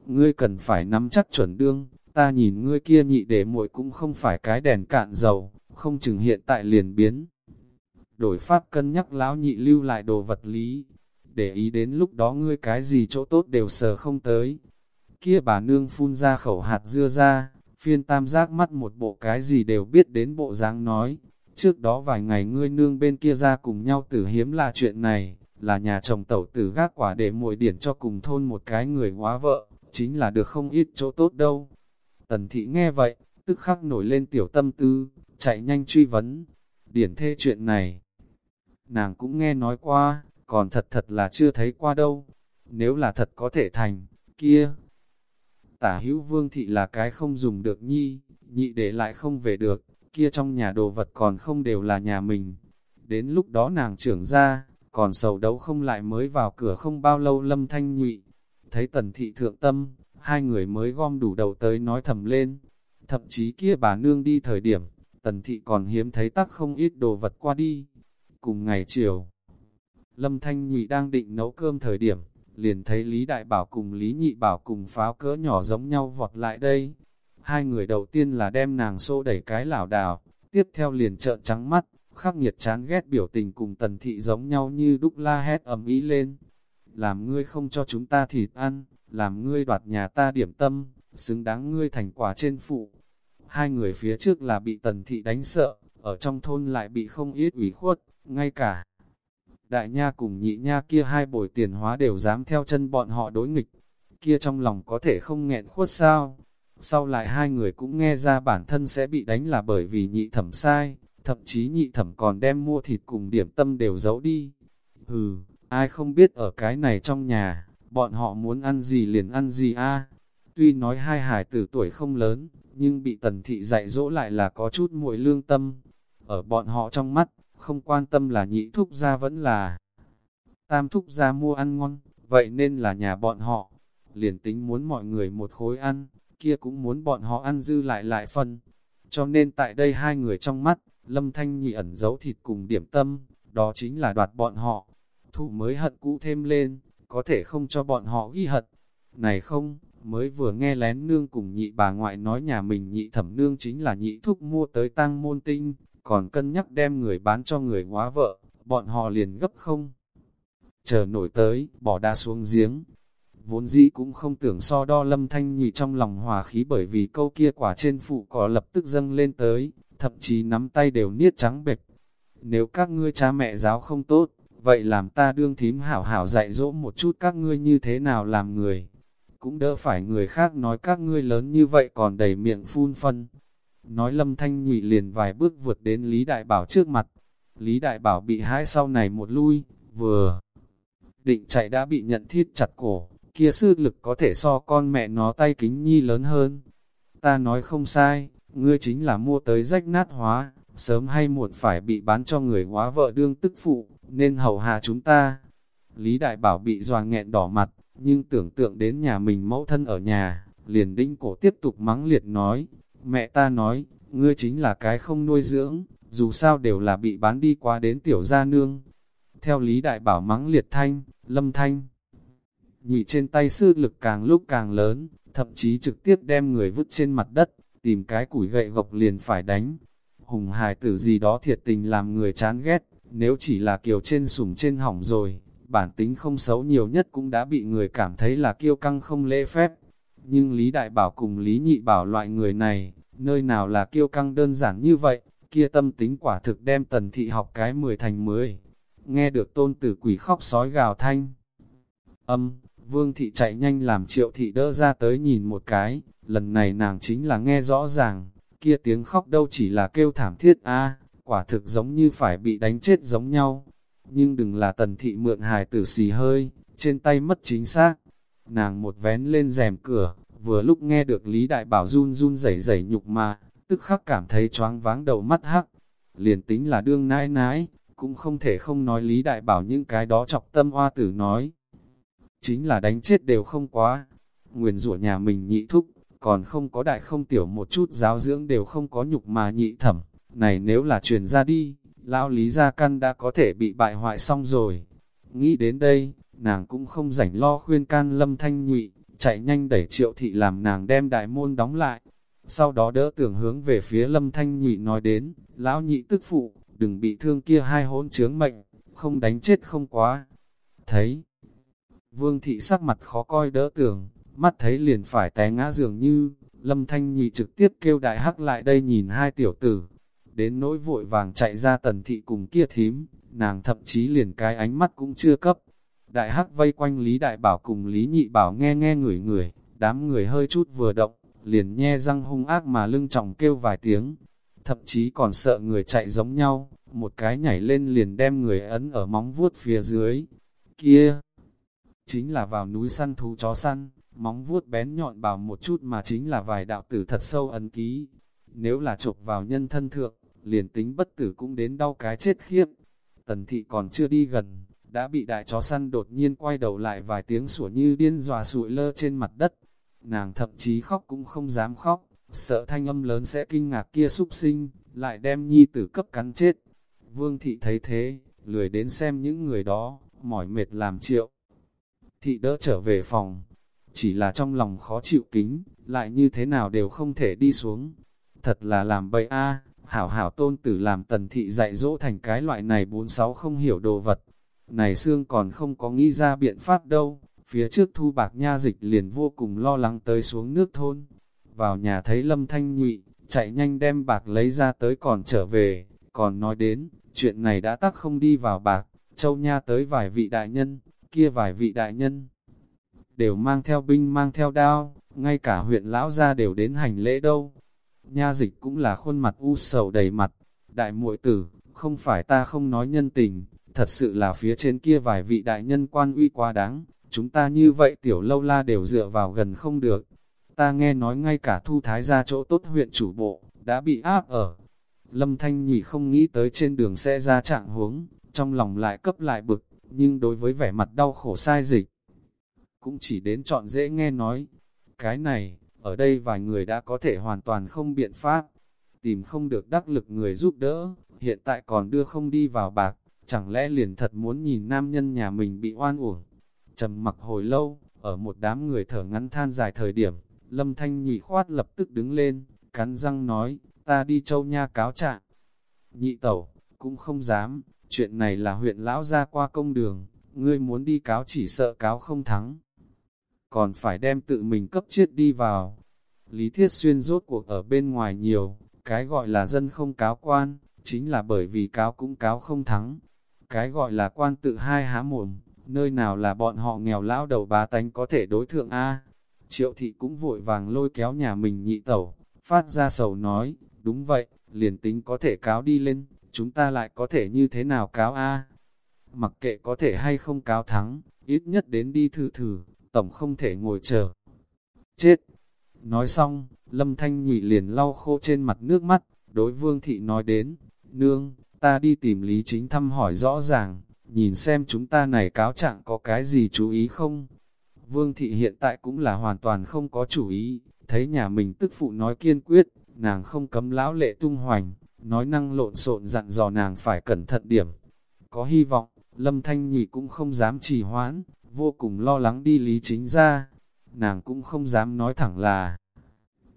A: Ngươi cần phải nắm chắc chuẩn đương, ta nhìn ngươi kia nhị để muội cũng không phải cái đèn cạn dầu, không chừng hiện tại liền biến đổi pháp cân nhắc lão nhị lưu lại đồ vật lý, để ý đến lúc đó ngươi cái gì chỗ tốt đều sờ không tới. Kia bà nương phun ra khẩu hạt dưa ra, phiên tam giác mắt một bộ cái gì đều biết đến bộ dáng nói. Trước đó vài ngày ngươi nương bên kia ra cùng nhau tử hiếm là chuyện này, là nhà chồng tẩu tử gác quả để muội điển cho cùng thôn một cái người hóa vợ, chính là được không ít chỗ tốt đâu. Tần thị nghe vậy, tức khắc nổi lên tiểu tâm tư, chạy nhanh truy vấn. Điển thê chuyện này, nàng cũng nghe nói qua, còn thật thật là chưa thấy qua đâu. Nếu là thật có thể thành, kia. Tả hữu vương thị là cái không dùng được nhi, nhị để lại không về được, kia trong nhà đồ vật còn không đều là nhà mình. Đến lúc đó nàng trưởng ra, còn sầu đấu không lại mới vào cửa không bao lâu lâm thanh nhụy. Thấy tần thị thượng tâm, hai người mới gom đủ đầu tới nói thầm lên. Thậm chí kia bà nương đi thời điểm, tần thị còn hiếm thấy tắc không ít đồ vật qua đi. Cùng ngày chiều, Lâm Thanh Nhụy đang định nấu cơm thời điểm, liền thấy Lý Đại Bảo cùng Lý Nhị Bảo cùng pháo cỡ nhỏ giống nhau vọt lại đây. Hai người đầu tiên là đem nàng xô đẩy cái lảo đảo, tiếp theo liền trợn trắng mắt, khắc nghiệt chán ghét biểu tình cùng tần thị giống nhau như đúc la hét ầm ý lên. Làm ngươi không cho chúng ta thịt ăn, làm ngươi đoạt nhà ta điểm tâm, xứng đáng ngươi thành quả trên phụ. Hai người phía trước là bị tần thị đánh sợ, ở trong thôn lại bị không ít ủy khuất, ngay cả đại nha cùng nhị nha kia hai bồi tiền hóa đều dám theo chân bọn họ đối nghịch. kia trong lòng có thể không nghẹn khuất sao. Sau lại hai người cũng nghe ra bản thân sẽ bị đánh là bởi vì nhị thẩm sai, thậm chí nhị thẩm còn đem mua thịt cùng điểm tâm đều giấu đi. Hừ, ai không biết ở cái này trong nhà, bọn họ muốn ăn gì liền ăn gì a Tuy nói hai hải tử tuổi không lớn, nhưng bị tần thị dạy dỗ lại là có chút muội lương tâm. Ở bọn họ trong mắt, không quan tâm là nhị thúc gia vẫn là tam thúc gia mua ăn ngon, vậy nên là nhà bọn họ. Liền tính muốn mọi người một khối ăn, kia cũng muốn bọn họ ăn dư lại lại phân. Cho nên tại đây hai người trong mắt, lâm thanh nhị ẩn giấu thịt cùng điểm tâm, đó chính là đoạt bọn họ. thụ mới hận cũ thêm lên, có thể không cho bọn họ ghi hận. Này không, mới vừa nghe lén nương cùng nhị bà ngoại nói nhà mình nhị thẩm nương chính là nhị thúc mua tới tăng môn tinh, còn cân nhắc đem người bán cho người hóa vợ, bọn họ liền gấp không. Chờ nổi tới, bỏ đa xuống giếng. Vốn dĩ cũng không tưởng so đo lâm thanh nhị trong lòng hòa khí bởi vì câu kia quả trên phụ có lập tức dâng lên tới, thậm chí nắm tay đều niết trắng bệch. Nếu các ngươi cha mẹ giáo không tốt, vậy làm ta đương thím hảo hảo dạy dỗ một chút các ngươi như thế nào làm người. Cũng đỡ phải người khác nói các ngươi lớn như vậy còn đầy miệng phun phân. Nói lâm thanh nhụy liền vài bước vượt đến Lý Đại Bảo trước mặt. Lý Đại Bảo bị hãi sau này một lui, vừa định chạy đã bị nhận thiết chặt cổ, kia sư lực có thể so con mẹ nó tay kính nhi lớn hơn. Ta nói không sai, ngươi chính là mua tới rách nát hóa, sớm hay muộn phải bị bán cho người hóa vợ đương tức phụ, nên hầu hạ chúng ta. Lý Đại Bảo bị dòa nghẹn đỏ mặt, nhưng tưởng tượng đến nhà mình mẫu thân ở nhà, liền đinh cổ tiếp tục mắng liệt nói, mẹ ta nói, ngươi chính là cái không nuôi dưỡng, dù sao đều là bị bán đi qua đến tiểu gia nương. Theo Lý Đại Bảo mắng liệt thanh, lâm thanh, nhị trên tay sư lực càng lúc càng lớn, thậm chí trực tiếp đem người vứt trên mặt đất, tìm cái củi gậy gộc liền phải đánh. Hùng hài tử gì đó thiệt tình làm người chán ghét, nếu chỉ là kiều trên sủng trên hỏng rồi, bản tính không xấu nhiều nhất cũng đã bị người cảm thấy là kiêu căng không lễ phép. Nhưng Lý Đại Bảo cùng Lý Nhị Bảo loại người này, nơi nào là kiêu căng đơn giản như vậy, kia tâm tính quả thực đem tần thị học cái mười thành mười. Nghe được tôn tử quỷ khóc sói gào thanh. Âm, vương thị chạy nhanh làm triệu thị đỡ ra tới nhìn một cái, lần này nàng chính là nghe rõ ràng, kia tiếng khóc đâu chỉ là kêu thảm thiết a quả thực giống như phải bị đánh chết giống nhau. Nhưng đừng là tần thị mượn hài tử xì hơi, trên tay mất chính xác. Nàng một vén lên rèm cửa, vừa lúc nghe được Lý Đại Bảo run run rẩy rẩy nhục mà, tức khắc cảm thấy choáng váng đầu mắt hắc. Liền tính là đương nãi nãi, cũng không thể không nói Lý Đại Bảo những cái đó chọc tâm hoa tử nói. Chính là đánh chết đều không quá. Nguyền rủa nhà mình nhị thúc, còn không có đại không tiểu một chút giáo dưỡng đều không có nhục mà nhị thẩm. Này nếu là truyền ra đi, lão Lý Gia Căn đã có thể bị bại hoại xong rồi. Nghĩ đến đây, nàng cũng không rảnh lo khuyên can lâm thanh nhụy, chạy nhanh đẩy triệu thị làm nàng đem đại môn đóng lại. Sau đó đỡ tưởng hướng về phía lâm thanh nhụy nói đến, lão nhị tức phụ, đừng bị thương kia hai hỗn chướng mệnh, không đánh chết không quá. Thấy, vương thị sắc mặt khó coi đỡ tưởng, mắt thấy liền phải té ngã dường như, lâm thanh nhụy trực tiếp kêu đại hắc lại đây nhìn hai tiểu tử. Đến nỗi vội vàng chạy ra tần thị cùng kia thím, nàng thậm chí liền cái ánh mắt cũng chưa cấp, Đại hắc vây quanh Lý Đại Bảo cùng Lý Nhị Bảo nghe nghe ngửi người, đám người hơi chút vừa động, liền nhe răng hung ác mà lưng trọng kêu vài tiếng. Thậm chí còn sợ người chạy giống nhau, một cái nhảy lên liền đem người ấn ở móng vuốt phía dưới. Kia! Chính là vào núi săn thú chó săn, móng vuốt bén nhọn bảo một chút mà chính là vài đạo tử thật sâu ấn ký. Nếu là chụp vào nhân thân thượng, liền tính bất tử cũng đến đau cái chết khiếp. Tần thị còn chưa đi gần, đã bị đại chó săn đột nhiên quay đầu lại vài tiếng sủa như điên dòa sụi lơ trên mặt đất. Nàng thậm chí khóc cũng không dám khóc, sợ thanh âm lớn sẽ kinh ngạc kia súc sinh, lại đem nhi tử cấp cắn chết. Vương thị thấy thế, lười đến xem những người đó, mỏi mệt làm triệu. Thị đỡ trở về phòng, chỉ là trong lòng khó chịu kính, lại như thế nào đều không thể đi xuống. Thật là làm bậy a hảo hảo tôn tử làm tần thị dạy dỗ thành cái loại này bốn sáu không hiểu đồ vật. Này xương còn không có nghĩ ra biện pháp đâu, phía trước thu bạc nha dịch liền vô cùng lo lắng tới xuống nước thôn. Vào nhà thấy lâm thanh nhụy, chạy nhanh đem bạc lấy ra tới còn trở về, còn nói đến, chuyện này đã tắc không đi vào bạc, châu nha tới vài vị đại nhân, kia vài vị đại nhân. đều mang theo binh mang theo đao, ngay cả huyện lão gia đều đến hành lễ đâu. Nha dịch cũng là khuôn mặt u sầu đầy mặt, đại muội tử, không phải ta không nói nhân tình, thật sự là phía trên kia vài vị đại nhân quan uy quá đáng, chúng ta như vậy tiểu lâu la đều dựa vào gần không được. Ta nghe nói ngay cả thu thái ra chỗ tốt huyện chủ bộ, đã bị áp ở. Lâm Thanh Nhụy không nghĩ tới trên đường sẽ ra trạng huống, trong lòng lại cấp lại bực, nhưng đối với vẻ mặt đau khổ sai dịch, cũng chỉ đến chọn dễ nghe nói. Cái này, ở đây vài người đã có thể hoàn toàn không biện pháp, tìm không được đắc lực người giúp đỡ, hiện tại còn đưa không đi vào bạc, chẳng lẽ liền thật muốn nhìn nam nhân nhà mình bị oan uổng. Trầm mặc hồi lâu, ở một đám người thở ngắn than dài thời điểm, Lâm Thanh nhụy khoát lập tức đứng lên, cắn răng nói, ta đi châu nha cáo trạng. Nhị tẩu, cũng không dám, chuyện này là huyện lão ra qua công đường, ngươi muốn đi cáo chỉ sợ cáo không thắng. Còn phải đem tự mình cấp chiết đi vào. Lý Thiết Xuyên rốt cuộc ở bên ngoài nhiều, cái gọi là dân không cáo quan, chính là bởi vì cáo cũng cáo không thắng. Cái gọi là quan tự hai há mồm, nơi nào là bọn họ nghèo lão đầu bá tánh có thể đối thượng A. Triệu thị cũng vội vàng lôi kéo nhà mình nhị tẩu, phát ra sầu nói, đúng vậy, liền tính có thể cáo đi lên, chúng ta lại có thể như thế nào cáo A. Mặc kệ có thể hay không cáo thắng, ít nhất đến đi thử thử, tổng không thể ngồi chờ. Chết! Nói xong, Lâm Thanh Nhụy liền lau khô trên mặt nước mắt, đối Vương Thị nói đến, Nương, ta đi tìm Lý Chính thăm hỏi rõ ràng, nhìn xem chúng ta này cáo trạng có cái gì chú ý không? Vương Thị hiện tại cũng là hoàn toàn không có chủ ý, thấy nhà mình tức phụ nói kiên quyết, nàng không cấm lão lệ tung hoành, nói năng lộn xộn dặn dò nàng phải cẩn thận điểm. Có hy vọng, Lâm Thanh Nhụy cũng không dám trì hoãn, vô cùng lo lắng đi Lý Chính ra. Nàng cũng không dám nói thẳng là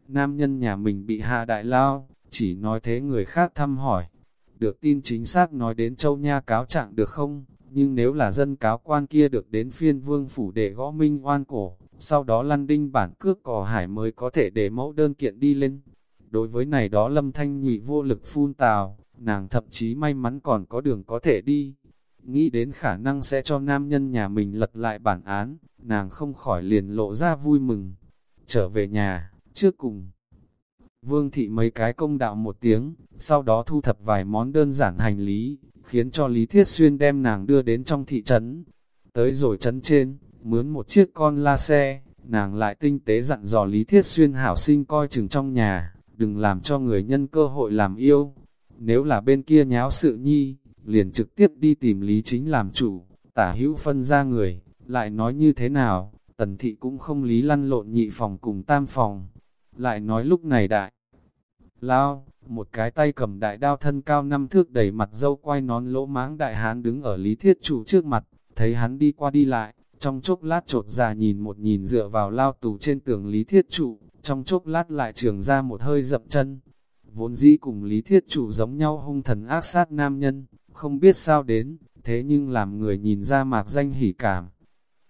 A: nam nhân nhà mình bị hạ đại lao, chỉ nói thế người khác thăm hỏi. Được tin chính xác nói đến châu nha cáo trạng được không? Nhưng nếu là dân cáo quan kia được đến phiên vương phủ để gõ minh oan cổ, sau đó lăn đinh bản cước cò hải mới có thể để mẫu đơn kiện đi lên. Đối với này đó lâm thanh nhụy vô lực phun tào, nàng thậm chí may mắn còn có đường có thể đi. Nghĩ đến khả năng sẽ cho nam nhân nhà mình lật lại bản án, nàng không khỏi liền lộ ra vui mừng. Trở về nhà, trước cùng. Vương thị mấy cái công đạo một tiếng, sau đó thu thập vài món đơn giản hành lý, khiến cho Lý Thiết Xuyên đem nàng đưa đến trong thị trấn. Tới rồi trấn trên, mướn một chiếc con la xe, nàng lại tinh tế dặn dò Lý Thiết Xuyên hảo sinh coi chừng trong nhà, đừng làm cho người nhân cơ hội làm yêu. Nếu là bên kia nháo sự nhi, liền trực tiếp đi tìm Lý Chính làm chủ, tả hữu phân ra người, lại nói như thế nào, tần thị cũng không lý lăn lộn nhị phòng cùng tam phòng. Lại nói lúc này đại, lao, một cái tay cầm đại đao thân cao năm thước đẩy mặt dâu quay nón lỗ máng đại hán đứng ở lý thiết chủ trước mặt, thấy hắn đi qua đi lại, trong chốc lát trột già nhìn một nhìn dựa vào lao tù trên tường lý thiết trụ, trong chốc lát lại trường ra một hơi dậm chân. Vốn dĩ cùng lý thiết chủ giống nhau hung thần ác sát nam nhân, không biết sao đến, thế nhưng làm người nhìn ra mạc danh hỉ cảm.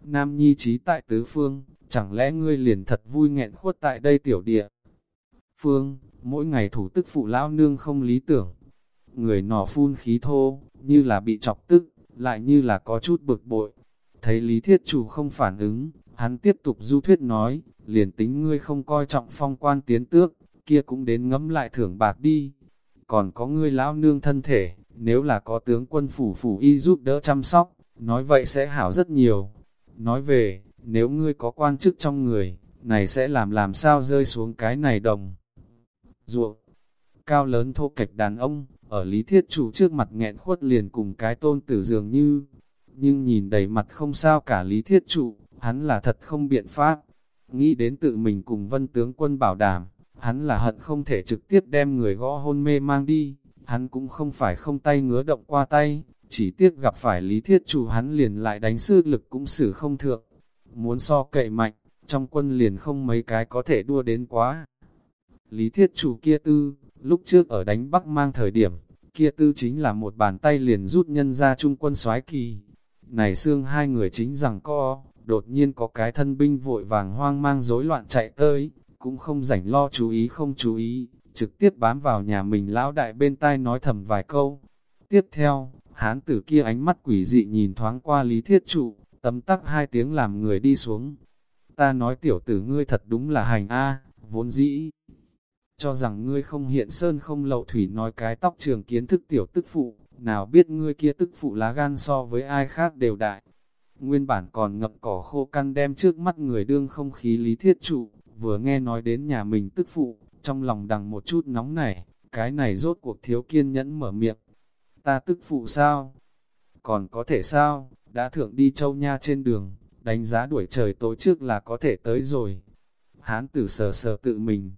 A: Nam nhi trí tại tứ phương, chẳng lẽ ngươi liền thật vui nghẹn khuất tại đây tiểu địa? Phương, mỗi ngày thủ tức phụ lão nương không lý tưởng. Người nọ phun khí thô, như là bị chọc tức, lại như là có chút bực bội. Thấy lý thiết chủ không phản ứng, hắn tiếp tục du thuyết nói, liền tính ngươi không coi trọng phong quan tiến tước, kia cũng đến ngẫm lại thưởng bạc đi. Còn có ngươi lão nương thân thể, nếu là có tướng quân phủ phủ y giúp đỡ chăm sóc, nói vậy sẽ hảo rất nhiều. Nói về, nếu ngươi có quan chức trong người, này sẽ làm làm sao rơi xuống cái này đồng. Ruộng, cao lớn thô kịch đàn ông, ở lý thiết chủ trước mặt nghẹn khuất liền cùng cái tôn tử dường như, nhưng nhìn đầy mặt không sao cả lý thiết trụ, hắn là thật không biện pháp. Nghĩ đến tự mình cùng vân tướng quân bảo đảm, hắn là hận không thể trực tiếp đem người gõ hôn mê mang đi, hắn cũng không phải không tay ngứa động qua tay, chỉ tiếc gặp phải lý thiết chủ hắn liền lại đánh sư lực cũng xử không thượng. Muốn so cậy mạnh, trong quân liền không mấy cái có thể đua đến quá. Lý thiết chủ kia tư, lúc trước ở đánh Bắc mang thời điểm, kia tư chính là một bàn tay liền rút nhân ra trung quân soái kỳ. Này xương hai người chính rằng co, đột nhiên có cái thân binh vội vàng hoang mang rối loạn chạy tới, cũng không rảnh lo chú ý không chú ý, trực tiếp bám vào nhà mình lão đại bên tai nói thầm vài câu. Tiếp theo, hán tử kia ánh mắt quỷ dị nhìn thoáng qua lý thiết trụ, tấm tắc hai tiếng làm người đi xuống. ta nói tiểu tử ngươi thật đúng là hành a vốn dĩ. Cho rằng ngươi không hiện sơn không lậu thủy nói cái tóc trường kiến thức tiểu tức phụ, nào biết ngươi kia tức phụ lá gan so với ai khác đều đại. Nguyên bản còn ngậm cỏ khô căn đem trước mắt người đương không khí lý thiết trụ, vừa nghe nói đến nhà mình tức phụ, trong lòng đằng một chút nóng nảy, cái này rốt cuộc thiếu kiên nhẫn mở miệng. Ta tức phụ sao? Còn có thể sao? Đã thượng đi châu nha trên đường, đánh giá đuổi trời tối trước là có thể tới rồi. Hán tử sờ sờ tự mình.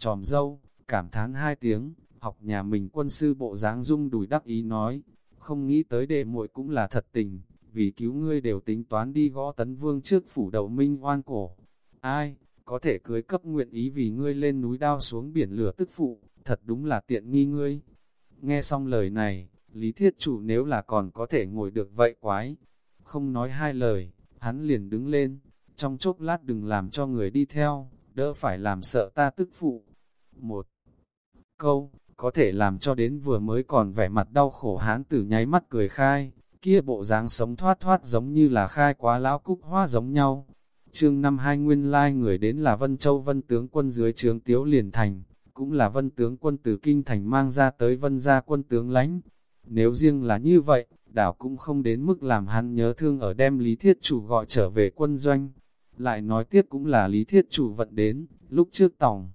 A: Tròm dâu, cảm thán hai tiếng, học nhà mình quân sư bộ dáng dung đùi đắc ý nói, không nghĩ tới đệ muội cũng là thật tình, vì cứu ngươi đều tính toán đi gõ tấn vương trước phủ đầu minh oan cổ. Ai, có thể cưới cấp nguyện ý vì ngươi lên núi đao xuống biển lửa tức phụ, thật đúng là tiện nghi ngươi. Nghe xong lời này, Lý Thiết Chủ nếu là còn có thể ngồi được vậy quái. Không nói hai lời, hắn liền đứng lên, trong chốc lát đừng làm cho người đi theo, đỡ phải làm sợ ta tức phụ. Một câu, có thể làm cho đến vừa mới còn vẻ mặt đau khổ hán tử nháy mắt cười khai, kia bộ dáng sống thoát thoát giống như là khai quá lão cúc hoa giống nhau. Chương năm hai nguyên lai người đến là Vân Châu Vân tướng quân dưới trướng Tiếu Liền Thành, cũng là Vân tướng quân từ Kinh Thành mang ra tới Vân gia quân tướng lãnh. Nếu riêng là như vậy, đảo cũng không đến mức làm hắn nhớ thương ở đem Lý Thiết Chủ gọi trở về quân doanh. Lại nói tiếp cũng là Lý Thiết Chủ vận đến, lúc trước tòng.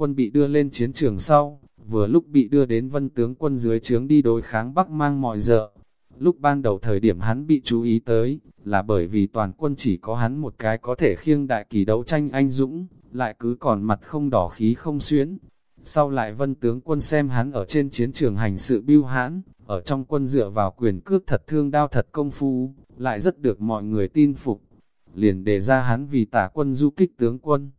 A: Quân bị đưa lên chiến trường sau, vừa lúc bị đưa đến vân tướng quân dưới trướng đi đối kháng Bắc mang mọi dợ. Lúc ban đầu thời điểm hắn bị chú ý tới, là bởi vì toàn quân chỉ có hắn một cái có thể khiêng đại kỳ đấu tranh anh dũng, lại cứ còn mặt không đỏ khí không xuyến. Sau lại vân tướng quân xem hắn ở trên chiến trường hành sự biêu hãn, ở trong quân dựa vào quyền cước thật thương đao thật công phu, lại rất được mọi người tin phục. Liền đề ra hắn vì tả quân du kích tướng quân.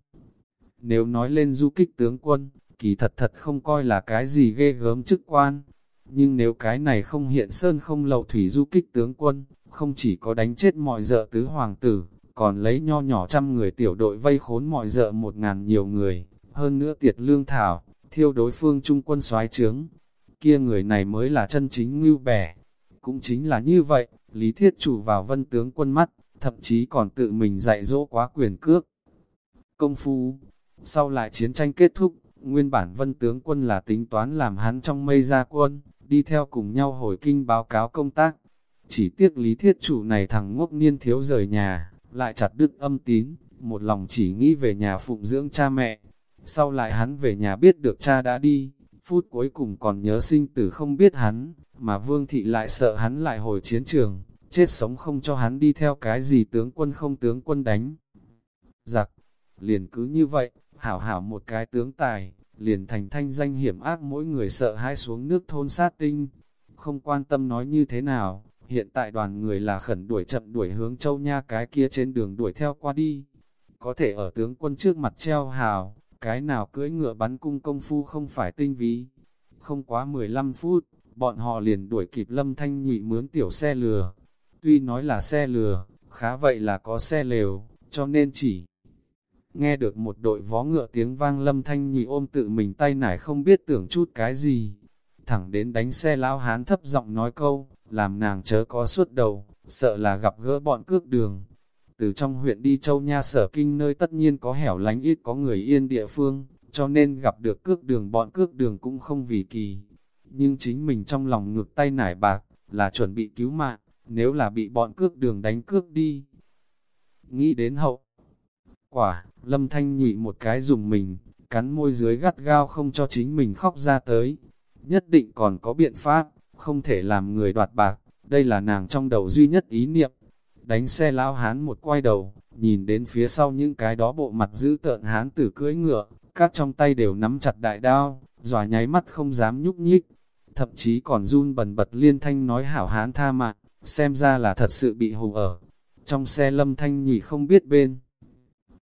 A: Nếu nói lên du kích tướng quân, kỳ thật thật không coi là cái gì ghê gớm chức quan. Nhưng nếu cái này không hiện sơn không lậu thủy du kích tướng quân, không chỉ có đánh chết mọi dợ tứ hoàng tử, còn lấy nho nhỏ trăm người tiểu đội vây khốn mọi dợ một ngàn nhiều người, hơn nữa tiệt lương thảo, thiêu đối phương trung quân soái trướng. Kia người này mới là chân chính ngưu bẻ. Cũng chính là như vậy, Lý Thiết chủ vào vân tướng quân mắt, thậm chí còn tự mình dạy dỗ quá quyền cước. Công phu, sau lại chiến tranh kết thúc, Nguyên bản vân tướng quân là tính toán làm hắn trong mây ra quân, đi theo cùng nhau hồi kinh báo cáo công tác. Chỉ tiếc lý thiết chủ này thằng ngốc niên thiếu rời nhà, lại chặt đứt âm tín, một lòng chỉ nghĩ về nhà phụng dưỡng cha mẹ. Sau lại hắn về nhà biết được cha đã đi, phút cuối cùng còn nhớ sinh tử không biết hắn, mà vương thị lại sợ hắn lại hồi chiến trường, chết sống không cho hắn đi theo cái gì tướng quân không tướng quân đánh. Giặc, liền cứ như vậy, hảo hảo một cái tướng tài, liền thành thanh danh hiểm ác mỗi người sợ hãi xuống nước thôn sát tinh. Không quan tâm nói như thế nào, hiện tại đoàn người là khẩn đuổi chậm đuổi hướng châu nha cái kia trên đường đuổi theo qua đi. Có thể ở tướng quân trước mặt treo hào, cái nào cưỡi ngựa bắn cung công phu không phải tinh ví. Không quá 15 phút, bọn họ liền đuổi kịp lâm thanh nhụy mướn tiểu xe lừa. Tuy nói là xe lừa, khá vậy là có xe lều, cho nên chỉ Nghe được một đội vó ngựa tiếng vang lâm thanh nhị ôm tự mình tay nải không biết tưởng chút cái gì. Thẳng đến đánh xe lão hán thấp giọng nói câu, làm nàng chớ có suốt đầu, sợ là gặp gỡ bọn cướp đường. Từ trong huyện đi châu nha sở kinh nơi tất nhiên có hẻo lánh ít có người yên địa phương, cho nên gặp được cướp đường bọn cướp đường cũng không vì kỳ. Nhưng chính mình trong lòng ngược tay nải bạc, là chuẩn bị cứu mạng, nếu là bị bọn cướp đường đánh cướp đi. Nghĩ đến hậu, quả, lâm thanh nhụy một cái dùng mình, cắn môi dưới gắt gao không cho chính mình khóc ra tới. Nhất định còn có biện pháp, không thể làm người đoạt bạc, đây là nàng trong đầu duy nhất ý niệm. Đánh xe lão hán một quay đầu, nhìn đến phía sau những cái đó bộ mặt giữ tợn hán tử cưỡi ngựa, các trong tay đều nắm chặt đại đao, dòa nháy mắt không dám nhúc nhích. Thậm chí còn run bần bật liên thanh nói hảo hán tha mạng, xem ra là thật sự bị hù ở. Trong xe lâm thanh nhụy không biết bên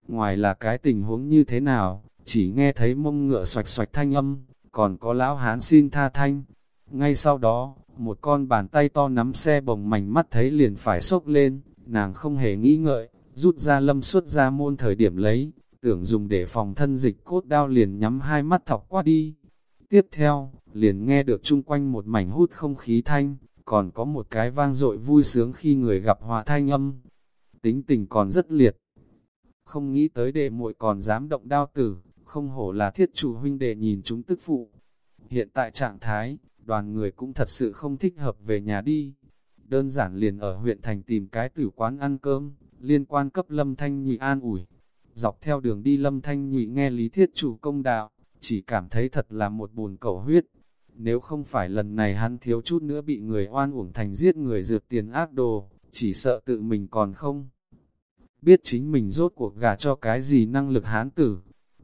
A: ngoài là cái tình huống như thế nào, chỉ nghe thấy mông ngựa xoạch xoạch thanh âm, còn có lão hán xin tha thanh. Ngay sau đó, một con bàn tay to nắm xe bồng mảnh mắt thấy liền phải sốc lên, nàng không hề nghĩ ngợi, rút ra lâm xuất ra môn thời điểm lấy, tưởng dùng để phòng thân dịch cốt đao liền nhắm hai mắt thọc qua đi. Tiếp theo, liền nghe được chung quanh một mảnh hút không khí thanh, còn có một cái vang dội vui sướng khi người gặp hòa thanh âm. Tính tình còn rất liệt, không nghĩ tới đề muội còn dám động đao tử, không hổ là thiết chủ huynh để nhìn chúng tức phụ. Hiện tại trạng thái, đoàn người cũng thật sự không thích hợp về nhà đi. Đơn giản liền ở huyện thành tìm cái tử quán ăn cơm, liên quan cấp lâm thanh nhụy an ủi. Dọc theo đường đi lâm thanh nhụy nghe lý thiết chủ công đạo, chỉ cảm thấy thật là một bùn cầu huyết. Nếu không phải lần này hắn thiếu chút nữa bị người oan uổng thành giết người dược tiền ác đồ, chỉ sợ tự mình còn không. Biết chính mình rốt cuộc gả cho cái gì năng lực hán tử.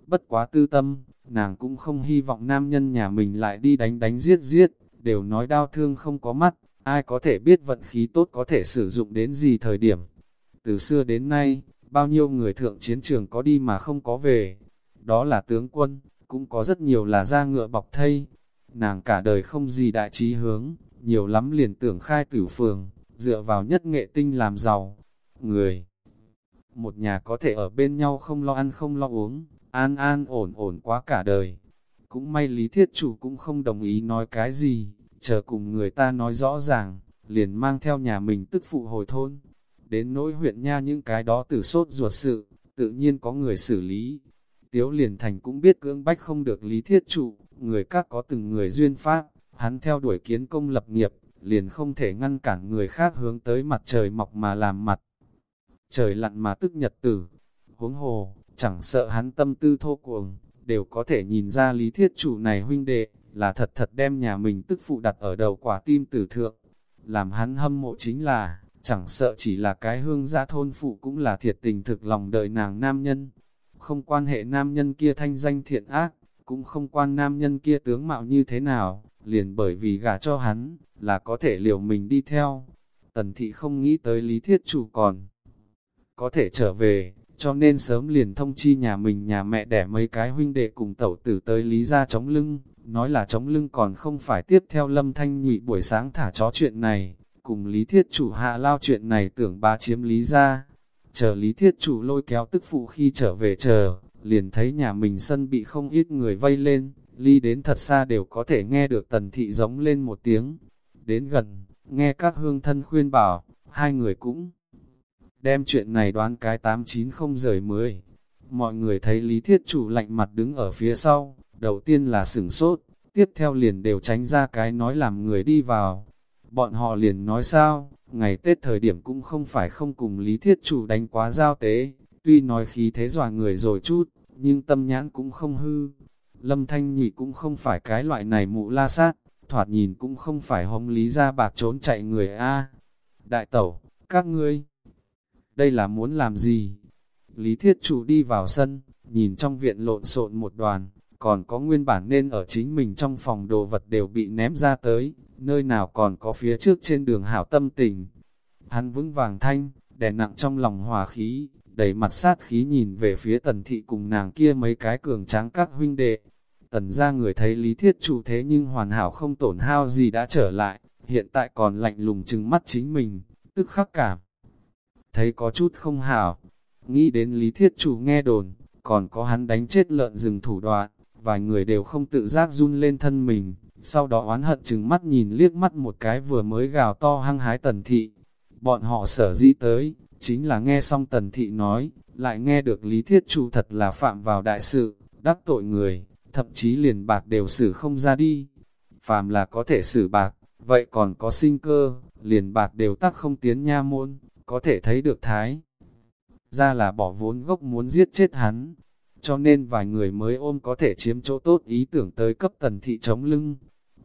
A: Bất quá tư tâm, nàng cũng không hy vọng nam nhân nhà mình lại đi đánh đánh giết giết, đều nói đau thương không có mắt, ai có thể biết vận khí tốt có thể sử dụng đến gì thời điểm. Từ xưa đến nay, bao nhiêu người thượng chiến trường có đi mà không có về, đó là tướng quân, cũng có rất nhiều là da ngựa bọc thây. Nàng cả đời không gì đại trí hướng, nhiều lắm liền tưởng khai tử phường, dựa vào nhất nghệ tinh làm giàu. Người, một nhà có thể ở bên nhau không lo ăn không lo uống, an an ổn ổn quá cả đời. Cũng may lý thiết chủ cũng không đồng ý nói cái gì, chờ cùng người ta nói rõ ràng, liền mang theo nhà mình tức phụ hồi thôn. Đến nỗi huyện nha những cái đó tử sốt ruột sự, tự nhiên có người xử lý. Tiếu liền thành cũng biết cưỡng bách không được lý thiết trụ, người các có từng người duyên pháp, hắn theo đuổi kiến công lập nghiệp, liền không thể ngăn cản người khác hướng tới mặt trời mọc mà làm mặt. Trời lặn mà tức nhật tử, huống hồ, chẳng sợ hắn tâm tư thô cuồng, đều có thể nhìn ra lý thiết chủ này huynh đệ, là thật thật đem nhà mình tức phụ đặt ở đầu quả tim tử thượng. Làm hắn hâm mộ chính là, chẳng sợ chỉ là cái hương gia thôn phụ cũng là thiệt tình thực lòng đợi nàng nam nhân. Không quan hệ nam nhân kia thanh danh thiện ác, cũng không quan nam nhân kia tướng mạo như thế nào, liền bởi vì gả cho hắn, là có thể liều mình đi theo. Tần thị không nghĩ tới lý thiết chủ còn có thể trở về, cho nên sớm liền thông chi nhà mình nhà mẹ đẻ mấy cái huynh đệ cùng tẩu tử tới lý ra chống lưng, nói là chống lưng còn không phải tiếp theo lâm thanh nhụy buổi sáng thả chó chuyện này, cùng lý thiết chủ hạ lao chuyện này tưởng ba chiếm lý ra. Chờ lý thiết chủ lôi kéo tức phụ khi trở về chờ, liền thấy nhà mình sân bị không ít người vây lên, ly đến thật xa đều có thể nghe được tần thị giống lên một tiếng. Đến gần, nghe các hương thân khuyên bảo, hai người cũng đem chuyện này đoán cái 89 không rời mới. Mọi người thấy Lý Thiết Chủ lạnh mặt đứng ở phía sau, đầu tiên là sửng sốt, tiếp theo liền đều tránh ra cái nói làm người đi vào. Bọn họ liền nói sao, ngày Tết thời điểm cũng không phải không cùng Lý Thiết Chủ đánh quá giao tế, tuy nói khí thế dọa người rồi chút, nhưng tâm nhãn cũng không hư. Lâm Thanh Nhị cũng không phải cái loại này mụ la sát, thoạt nhìn cũng không phải hống lý ra bạc trốn chạy người A. Đại tẩu, các ngươi đây là muốn làm gì? Lý Thiết Chủ đi vào sân, nhìn trong viện lộn xộn một đoàn, còn có nguyên bản nên ở chính mình trong phòng đồ vật đều bị ném ra tới, nơi nào còn có phía trước trên đường hảo tâm tình. Hắn vững vàng thanh, đè nặng trong lòng hòa khí, đầy mặt sát khí nhìn về phía tần thị cùng nàng kia mấy cái cường tráng các huynh đệ. Tần ra người thấy lý thiết chủ thế nhưng hoàn hảo không tổn hao gì đã trở lại, hiện tại còn lạnh lùng chừng mắt chính mình, tức khắc cảm thấy có chút không hảo. Nghĩ đến lý thiết chủ nghe đồn, còn có hắn đánh chết lợn rừng thủ đoạn, vài người đều không tự giác run lên thân mình, sau đó oán hận chừng mắt nhìn liếc mắt một cái vừa mới gào to hăng hái tần thị. Bọn họ sở dĩ tới, chính là nghe xong tần thị nói, lại nghe được lý thiết chủ thật là phạm vào đại sự, đắc tội người, thậm chí liền bạc đều xử không ra đi. Phàm là có thể xử bạc, vậy còn có sinh cơ, liền bạc đều tắc không tiến nha môn có thể thấy được thái. Ra là bỏ vốn gốc muốn giết chết hắn, cho nên vài người mới ôm có thể chiếm chỗ tốt ý tưởng tới cấp tần thị chống lưng.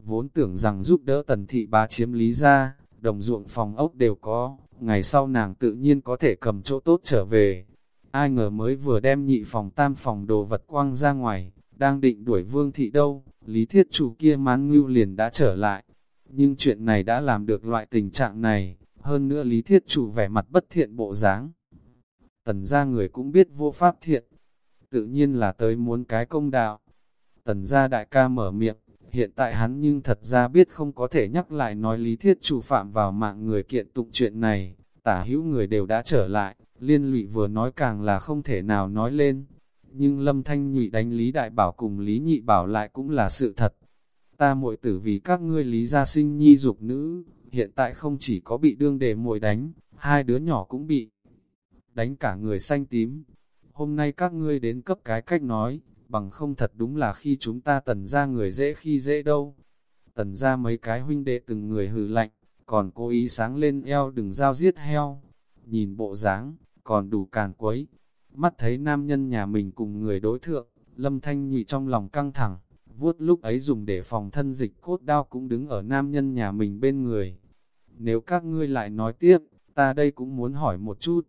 A: Vốn tưởng rằng giúp đỡ tần thị bá chiếm lý ra, đồng ruộng phòng ốc đều có, ngày sau nàng tự nhiên có thể cầm chỗ tốt trở về. Ai ngờ mới vừa đem nhị phòng tam phòng đồ vật quăng ra ngoài, đang định đuổi vương thị đâu, lý thiết chủ kia mán ngưu liền đã trở lại. Nhưng chuyện này đã làm được loại tình trạng này, hơn nữa lý thiết chủ vẻ mặt bất thiện bộ dáng. Tần gia người cũng biết vô pháp thiện, tự nhiên là tới muốn cái công đạo. Tần gia đại ca mở miệng, hiện tại hắn nhưng thật ra biết không có thể nhắc lại nói lý thiết chủ phạm vào mạng người kiện tụng chuyện này, tả hữu người đều đã trở lại, liên lụy vừa nói càng là không thể nào nói lên. Nhưng lâm thanh nhụy đánh lý đại bảo cùng lý nhị bảo lại cũng là sự thật. Ta muội tử vì các ngươi lý gia sinh nhi dục nữ, hiện tại không chỉ có bị đương đề muội đánh, hai đứa nhỏ cũng bị đánh cả người xanh tím. hôm nay các ngươi đến cấp cái cách nói, bằng không thật đúng là khi chúng ta tần ra người dễ khi dễ đâu. Tần ra mấy cái huynh đệ từng người hừ lạnh, còn cố ý sáng lên eo đừng giao giết heo. Nhìn bộ dáng còn đủ càn quấy. Mắt thấy nam nhân nhà mình cùng người đối thượng, lâm thanh nhụy trong lòng căng thẳng, vuốt lúc ấy dùng để phòng thân dịch cốt đao cũng đứng ở nam nhân nhà mình bên người. Nếu các ngươi lại nói tiếp, ta đây cũng muốn hỏi một chút.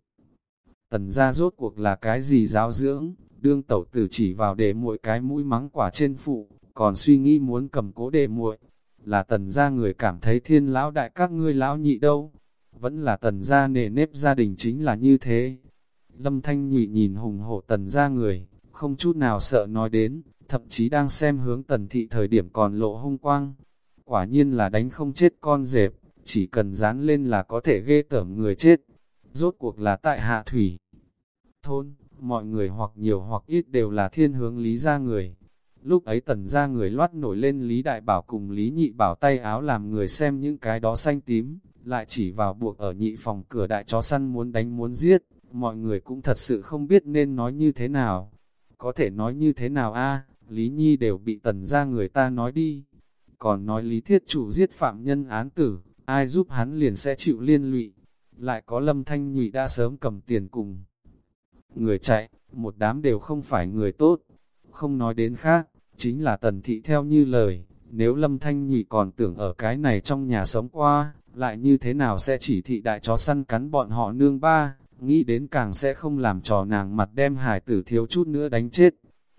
A: Tần ra rốt cuộc là cái gì giáo dưỡng, đương tẩu tử chỉ vào để muội cái mũi mắng quả trên phụ, còn suy nghĩ muốn cầm cố để muội là tần gia người cảm thấy thiên lão đại các ngươi lão nhị đâu, vẫn là tần gia nề nếp gia đình chính là như thế. Lâm Thanh Nhụy nhìn hùng hổ tần gia người, không chút nào sợ nói đến, thậm chí đang xem hướng tần thị thời điểm còn lộ hung quang. Quả nhiên là đánh không chết con dẹp, chỉ cần dán lên là có thể ghê tởm người chết. Rốt cuộc là tại hạ thủy. Thôn, mọi người hoặc nhiều hoặc ít đều là thiên hướng lý gia người. Lúc ấy tần gia người loát nổi lên Lý Đại Bảo cùng Lý Nhị Bảo tay áo làm người xem những cái đó xanh tím, lại chỉ vào buộc ở nhị phòng cửa đại chó săn muốn đánh muốn giết, mọi người cũng thật sự không biết nên nói như thế nào. Có thể nói như thế nào a Lý Nhi đều bị tần gia người ta nói đi. Còn nói Lý Thiết Chủ giết phạm nhân án tử, ai giúp hắn liền sẽ chịu liên lụy. Lại có lâm thanh nhụy đã sớm cầm tiền cùng. Người chạy, một đám đều không phải người tốt. Không nói đến khác, chính là tần thị theo như lời, nếu lâm thanh nhụy còn tưởng ở cái này trong nhà sống qua, lại như thế nào sẽ chỉ thị đại chó săn cắn bọn họ nương ba, nghĩ đến càng sẽ không làm trò nàng mặt đem hải tử thiếu chút nữa đánh chết.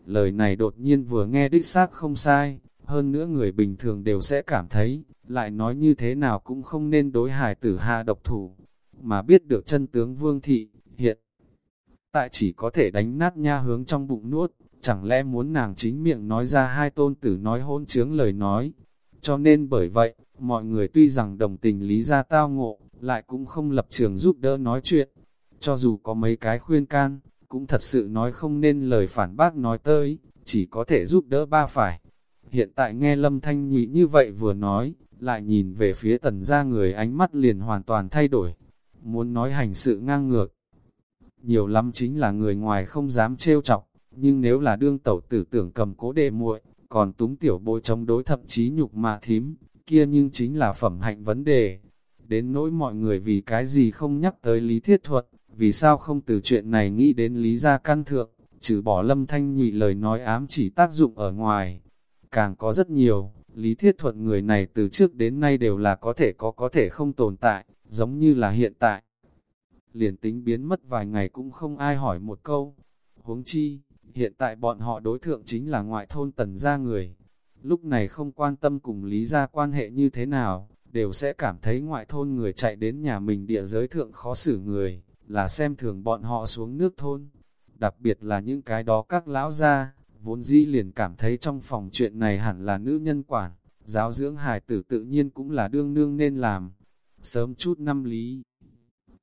A: Lời này đột nhiên vừa nghe đích xác không sai, hơn nữa người bình thường đều sẽ cảm thấy, lại nói như thế nào cũng không nên đối hải tử hạ độc thủ, mà biết được chân tướng vương thị, hiện tại chỉ có thể đánh nát nha hướng trong bụng nuốt, chẳng lẽ muốn nàng chính miệng nói ra hai tôn tử nói hôn chướng lời nói. Cho nên bởi vậy, mọi người tuy rằng đồng tình lý ra tao ngộ, lại cũng không lập trường giúp đỡ nói chuyện. Cho dù có mấy cái khuyên can, cũng thật sự nói không nên lời phản bác nói tới, chỉ có thể giúp đỡ ba phải. Hiện tại nghe Lâm Thanh Nhụy như vậy vừa nói, lại nhìn về phía tần gia người ánh mắt liền hoàn toàn thay đổi. Muốn nói hành sự ngang ngược. Nhiều lắm chính là người ngoài không dám trêu chọc, nhưng nếu là đương tẩu tử tưởng cầm cố đề muội, còn túng tiểu bối chống đối thậm chí nhục mà thím, kia nhưng chính là phẩm hạnh vấn đề. Đến nỗi mọi người vì cái gì không nhắc tới lý thiết thuật, vì sao không từ chuyện này nghĩ đến lý gia căn thượng, trừ bỏ lâm thanh nhụy lời nói ám chỉ tác dụng ở ngoài. Càng có rất nhiều, lý thiết thuận người này từ trước đến nay đều là có thể có có thể không tồn tại, giống như là hiện tại. Liền tính biến mất vài ngày cũng không ai hỏi một câu. Huống chi, hiện tại bọn họ đối thượng chính là ngoại thôn tần gia người. Lúc này không quan tâm cùng lý gia quan hệ như thế nào, đều sẽ cảm thấy ngoại thôn người chạy đến nhà mình địa giới thượng khó xử người, là xem thường bọn họ xuống nước thôn. Đặc biệt là những cái đó các lão gia, vốn dĩ liền cảm thấy trong phòng chuyện này hẳn là nữ nhân quản, giáo dưỡng hài tử tự nhiên cũng là đương nương nên làm. Sớm chút năm lý.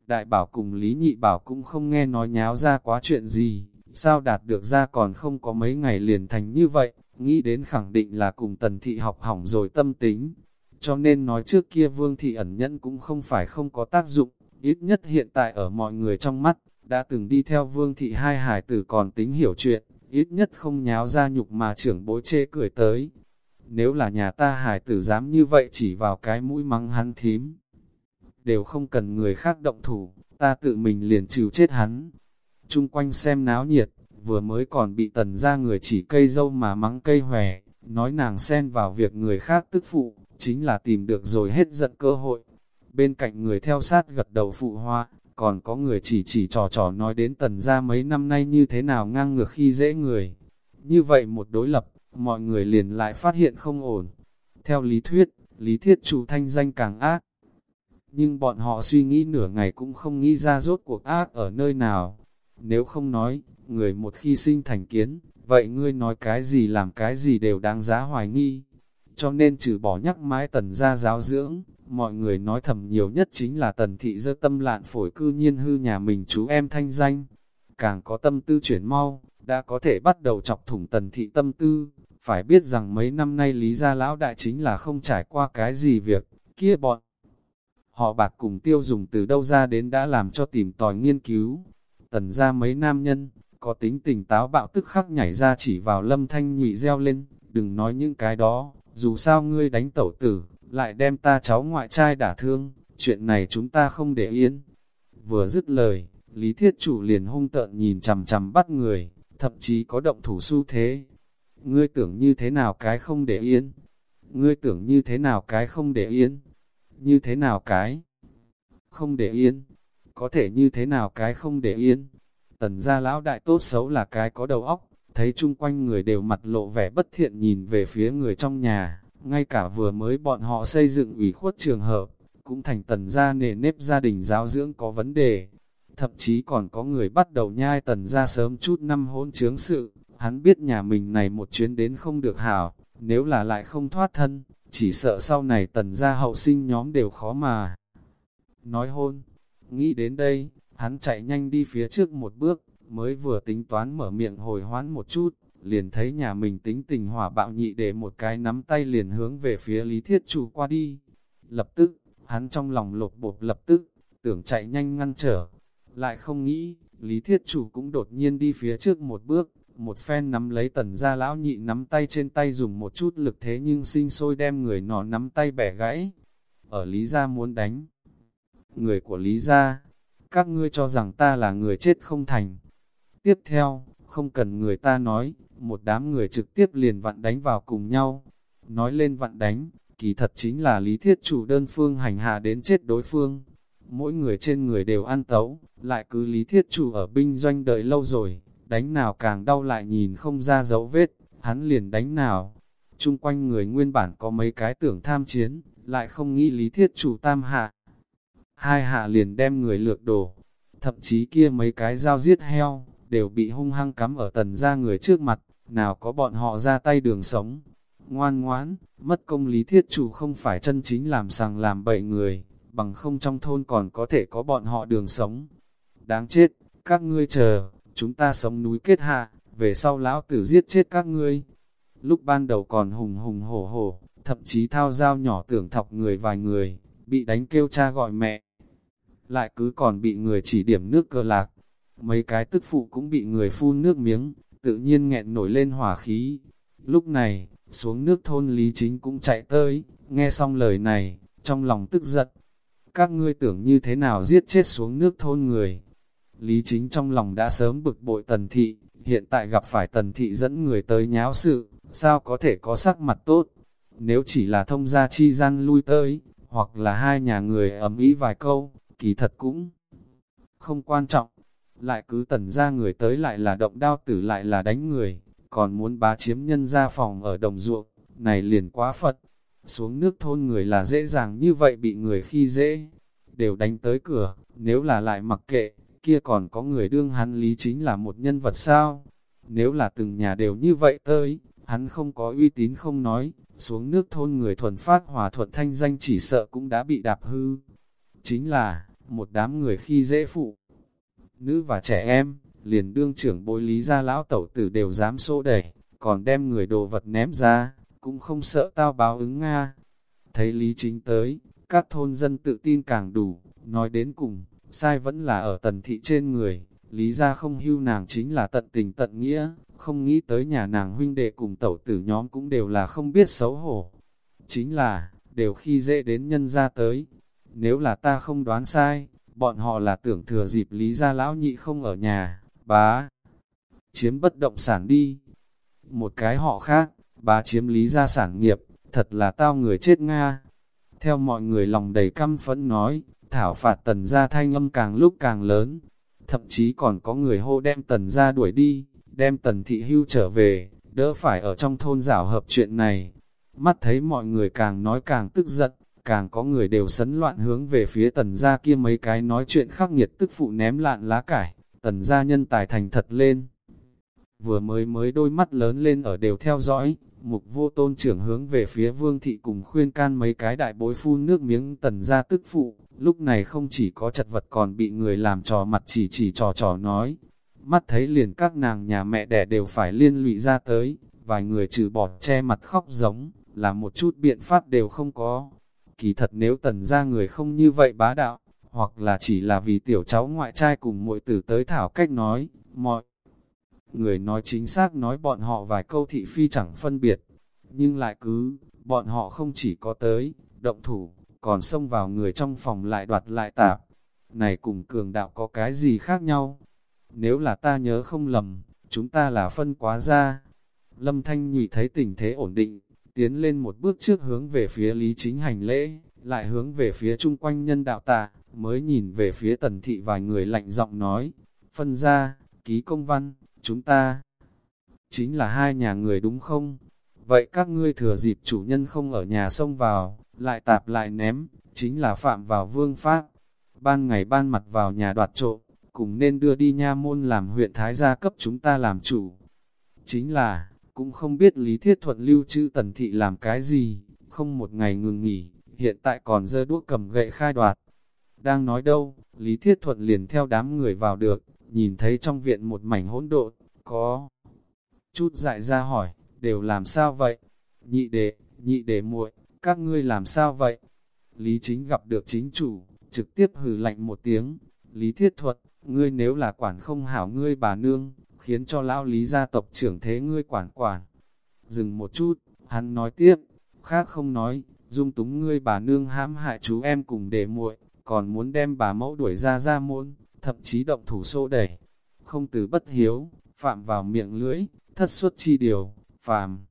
A: Đại bảo cùng Lý Nhị bảo cũng không nghe nói nháo ra quá chuyện gì, sao đạt được ra còn không có mấy ngày liền thành như vậy, nghĩ đến khẳng định là cùng tần thị học hỏng rồi tâm tính. Cho nên nói trước kia vương thị ẩn nhẫn cũng không phải không có tác dụng, ít nhất hiện tại ở mọi người trong mắt, đã từng đi theo vương thị hai hải tử còn tính hiểu chuyện, ít nhất không nháo ra nhục mà trưởng bối chê cười tới. Nếu là nhà ta hải tử dám như vậy chỉ vào cái mũi mắng hắn thím, đều không cần người khác động thủ, ta tự mình liền chịu chết hắn Trung quanh xem náo nhiệt, vừa mới còn bị tần ra người chỉ cây dâu mà mắng cây hòe, nói nàng xen vào việc người khác tức phụ, chính là tìm được rồi hết giận cơ hội. Bên cạnh người theo sát gật đầu phụ hoa, còn có người chỉ chỉ trò trò nói đến tần ra mấy năm nay như thế nào ngang ngược khi dễ người. Như vậy một đối lập, mọi người liền lại phát hiện không ổn. Theo lý thuyết, lý thiết chủ thanh danh càng ác. Nhưng bọn họ suy nghĩ nửa ngày cũng không nghĩ ra rốt cuộc ác ở nơi nào. Nếu không nói, người một khi sinh thành kiến, vậy ngươi nói cái gì làm cái gì đều đáng giá hoài nghi. Cho nên trừ bỏ nhắc mãi tần ra giáo dưỡng, mọi người nói thầm nhiều nhất chính là tần thị dơ tâm lạn phổi cư nhiên hư nhà mình chú em thanh danh. Càng có tâm tư chuyển mau, đã có thể bắt đầu chọc thủng tần thị tâm tư. Phải biết rằng mấy năm nay lý gia lão đại chính là không trải qua cái gì việc, kia bọn. Họ bạc cùng tiêu dùng từ đâu ra đến đã làm cho tìm tòi nghiên cứu, tần ra mấy nam nhân, có tính tình táo bạo tức khắc nhảy ra chỉ vào lâm thanh nhụy reo lên, đừng nói những cái đó, dù sao ngươi đánh tẩu tử, lại đem ta cháu ngoại trai đả thương, chuyện này chúng ta không để yên. Vừa dứt lời, Lý Thiết Chủ liền hung tợn nhìn chằm chằm bắt người, thậm chí có động thủ xu thế. Ngươi tưởng như thế nào cái không để yên? Ngươi tưởng như thế nào cái không để yên? Như thế nào cái không để yên? Có thể như thế nào cái không để yên? Tần gia lão đại tốt xấu là cái có đầu óc, thấy chung quanh người đều mặt lộ vẻ bất thiện nhìn về phía người trong nhà, ngay cả vừa mới bọn họ xây dựng ủy khuất trường hợp, cũng thành tần gia nề nếp gia đình giáo dưỡng có vấn đề. Thậm chí còn có người bắt đầu nhai tần gia sớm chút năm hôn chướng sự, hắn biết nhà mình này một chuyến đến không được hảo, nếu là lại không thoát thân, chỉ sợ sau này tần gia hậu sinh nhóm đều khó mà. Nói hôn, nghĩ đến đây, hắn chạy nhanh đi phía trước một bước, mới vừa tính toán mở miệng hồi hoán một chút, liền thấy nhà mình tính tình hỏa bạo nhị để một cái nắm tay liền hướng về phía lý thiết chủ qua đi. Lập tức, hắn trong lòng lột bột lập tức, tưởng chạy nhanh ngăn trở. Lại không nghĩ, lý thiết chủ cũng đột nhiên đi phía trước một bước, một phen nắm lấy tần gia lão nhị nắm tay trên tay dùng một chút lực thế nhưng sinh sôi đem người nọ nắm tay bẻ gãy. Ở Lý Gia muốn đánh. Người của Lý Gia, các ngươi cho rằng ta là người chết không thành. Tiếp theo, không cần người ta nói, một đám người trực tiếp liền vặn đánh vào cùng nhau. Nói lên vặn đánh, kỳ thật chính là lý thiết chủ đơn phương hành hạ đến chết đối phương. Mỗi người trên người đều ăn tấu, lại cứ lý thiết chủ ở binh doanh đợi lâu rồi, đánh nào càng đau lại nhìn không ra dấu vết, hắn liền đánh nào. Trung quanh người nguyên bản có mấy cái tưởng tham chiến, lại không nghĩ lý thiết chủ tam hạ. Hai hạ liền đem người lược đổ, thậm chí kia mấy cái dao giết heo, đều bị hung hăng cắm ở tần ra người trước mặt, nào có bọn họ ra tay đường sống. Ngoan ngoãn, mất công lý thiết chủ không phải chân chính làm sàng làm bậy người, bằng không trong thôn còn có thể có bọn họ đường sống. Đáng chết, các ngươi chờ, chúng ta sống núi kết hạ, về sau lão tử giết chết các ngươi. Lúc ban đầu còn hùng hùng hổ hổ, thậm chí thao dao nhỏ tưởng thọc người vài người, bị đánh kêu cha gọi mẹ. Lại cứ còn bị người chỉ điểm nước cơ lạc, mấy cái tức phụ cũng bị người phun nước miếng, tự nhiên nghẹn nổi lên hỏa khí. Lúc này, xuống nước thôn Lý Chính cũng chạy tới, nghe xong lời này, trong lòng tức giận. Các ngươi tưởng như thế nào giết chết xuống nước thôn người. Lý Chính trong lòng đã sớm bực bội tần thị, hiện tại gặp phải tần thị dẫn người tới nháo sự, sao có thể có sắc mặt tốt. Nếu chỉ là thông gia chi gian lui tới, hoặc là hai nhà người ấm ý vài câu, kỳ thật cũng không quan trọng lại cứ tần ra người tới lại là động đao tử lại là đánh người, còn muốn bá chiếm nhân ra phòng ở đồng ruộng, này liền quá phật. Xuống nước thôn người là dễ dàng như vậy bị người khi dễ, đều đánh tới cửa, nếu là lại mặc kệ, kia còn có người đương hắn lý chính là một nhân vật sao? Nếu là từng nhà đều như vậy tới, hắn không có uy tín không nói, xuống nước thôn người thuần phát hòa thuận thanh danh chỉ sợ cũng đã bị đạp hư. Chính là, một đám người khi dễ phụ, nữ và trẻ em, liền đương trưởng bối lý ra lão tẩu tử đều dám xô đẩy, còn đem người đồ vật ném ra, cũng không sợ tao báo ứng Nga. Thấy lý chính tới, các thôn dân tự tin càng đủ, nói đến cùng, sai vẫn là ở tần thị trên người, lý ra không hưu nàng chính là tận tình tận nghĩa, không nghĩ tới nhà nàng huynh đệ cùng tẩu tử nhóm cũng đều là không biết xấu hổ. Chính là, đều khi dễ đến nhân ra tới, nếu là ta không đoán sai, bọn họ là tưởng thừa dịp lý gia lão nhị không ở nhà, bá chiếm bất động sản đi. Một cái họ khác, bá chiếm lý gia sản nghiệp, thật là tao người chết Nga. Theo mọi người lòng đầy căm phẫn nói, thảo phạt tần gia thanh âm càng lúc càng lớn, thậm chí còn có người hô đem tần gia đuổi đi, đem tần thị hưu trở về, đỡ phải ở trong thôn giảo hợp chuyện này. Mắt thấy mọi người càng nói càng tức giận, càng có người đều sấn loạn hướng về phía tần gia kia mấy cái nói chuyện khắc nghiệt tức phụ ném lạn lá cải, tần gia nhân tài thành thật lên. Vừa mới mới đôi mắt lớn lên ở đều theo dõi, mục vô tôn trưởng hướng về phía vương thị cùng khuyên can mấy cái đại bối phun nước miếng tần gia tức phụ, lúc này không chỉ có chật vật còn bị người làm trò mặt chỉ chỉ trò trò nói. Mắt thấy liền các nàng nhà mẹ đẻ đều phải liên lụy ra tới, vài người trừ bỏ che mặt khóc giống, là một chút biện pháp đều không có, Kỳ thật nếu tần ra người không như vậy bá đạo, hoặc là chỉ là vì tiểu cháu ngoại trai cùng muội tử tới thảo cách nói, mọi Người nói chính xác nói bọn họ vài câu thị phi chẳng phân biệt, nhưng lại cứ, bọn họ không chỉ có tới, động thủ, còn xông vào người trong phòng lại đoạt lại tạp. Này cùng cường đạo có cái gì khác nhau? Nếu là ta nhớ không lầm, chúng ta là phân quá ra. Lâm Thanh Nhụy thấy tình thế ổn định, tiến lên một bước trước hướng về phía Lý Chính hành lễ, lại hướng về phía chung quanh nhân đạo tạ, mới nhìn về phía tần thị vài người lạnh giọng nói, phân ra, ký công văn, chúng ta chính là hai nhà người đúng không? Vậy các ngươi thừa dịp chủ nhân không ở nhà xông vào, lại tạp lại ném, chính là phạm vào vương pháp. Ban ngày ban mặt vào nhà đoạt trộm, cùng nên đưa đi nha môn làm huyện Thái gia cấp chúng ta làm chủ. Chính là, cũng không biết Lý Thiết Thuận lưu trữ tần thị làm cái gì, không một ngày ngừng nghỉ, hiện tại còn dơ đũa cầm gậy khai đoạt. Đang nói đâu, Lý Thiết Thuận liền theo đám người vào được, nhìn thấy trong viện một mảnh hỗn độn, có chút dại ra hỏi, đều làm sao vậy? Nhị đệ, nhị đệ muội, các ngươi làm sao vậy? Lý chính gặp được chính chủ, trực tiếp hừ lạnh một tiếng. Lý thiết thuật, ngươi nếu là quản không hảo ngươi bà nương, khiến cho lão lý gia tộc trưởng thế ngươi quản quản. Dừng một chút, hắn nói tiếp, khác không nói, dung túng ngươi bà nương hãm hại chú em cùng để muội, còn muốn đem bà mẫu đuổi ra ra môn, thậm chí động thủ xô đẩy. Không từ bất hiếu, phạm vào miệng lưỡi, thất suất chi điều, phàm.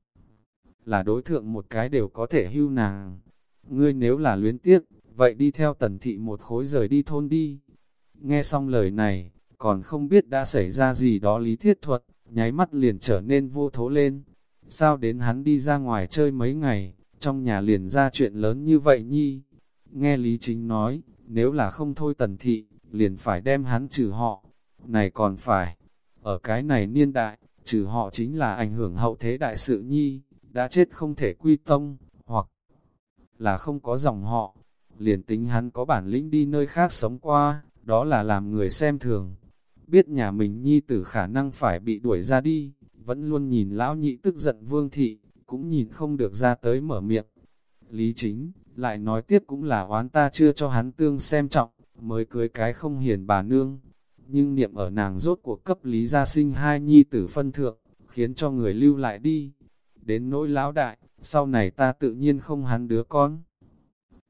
A: Là đối thượng một cái đều có thể hưu nàng. Ngươi nếu là luyến tiếc, vậy đi theo tần thị một khối rời đi thôn đi. Nghe xong lời này, còn không biết đã xảy ra gì đó lý thiết thuật, nháy mắt liền trở nên vô thố lên. Sao đến hắn đi ra ngoài chơi mấy ngày, trong nhà liền ra chuyện lớn như vậy nhi? Nghe Lý Chính nói, nếu là không thôi tần thị, liền phải đem hắn trừ họ. Này còn phải, ở cái này niên đại, trừ họ chính là ảnh hưởng hậu thế đại sự nhi, đã chết không thể quy tông, hoặc là không có dòng họ, liền tính hắn có bản lĩnh đi nơi khác sống qua, đó là làm người xem thường. Biết nhà mình nhi tử khả năng phải bị đuổi ra đi, vẫn luôn nhìn lão nhị tức giận vương thị, cũng nhìn không được ra tới mở miệng. Lý chính, lại nói tiếp cũng là oán ta chưa cho hắn tương xem trọng, mới cưới cái không hiền bà nương, nhưng niệm ở nàng rốt cuộc cấp lý gia sinh hai nhi tử phân thượng, khiến cho người lưu lại đi. Đến nỗi lão đại, sau này ta tự nhiên không hắn đứa con.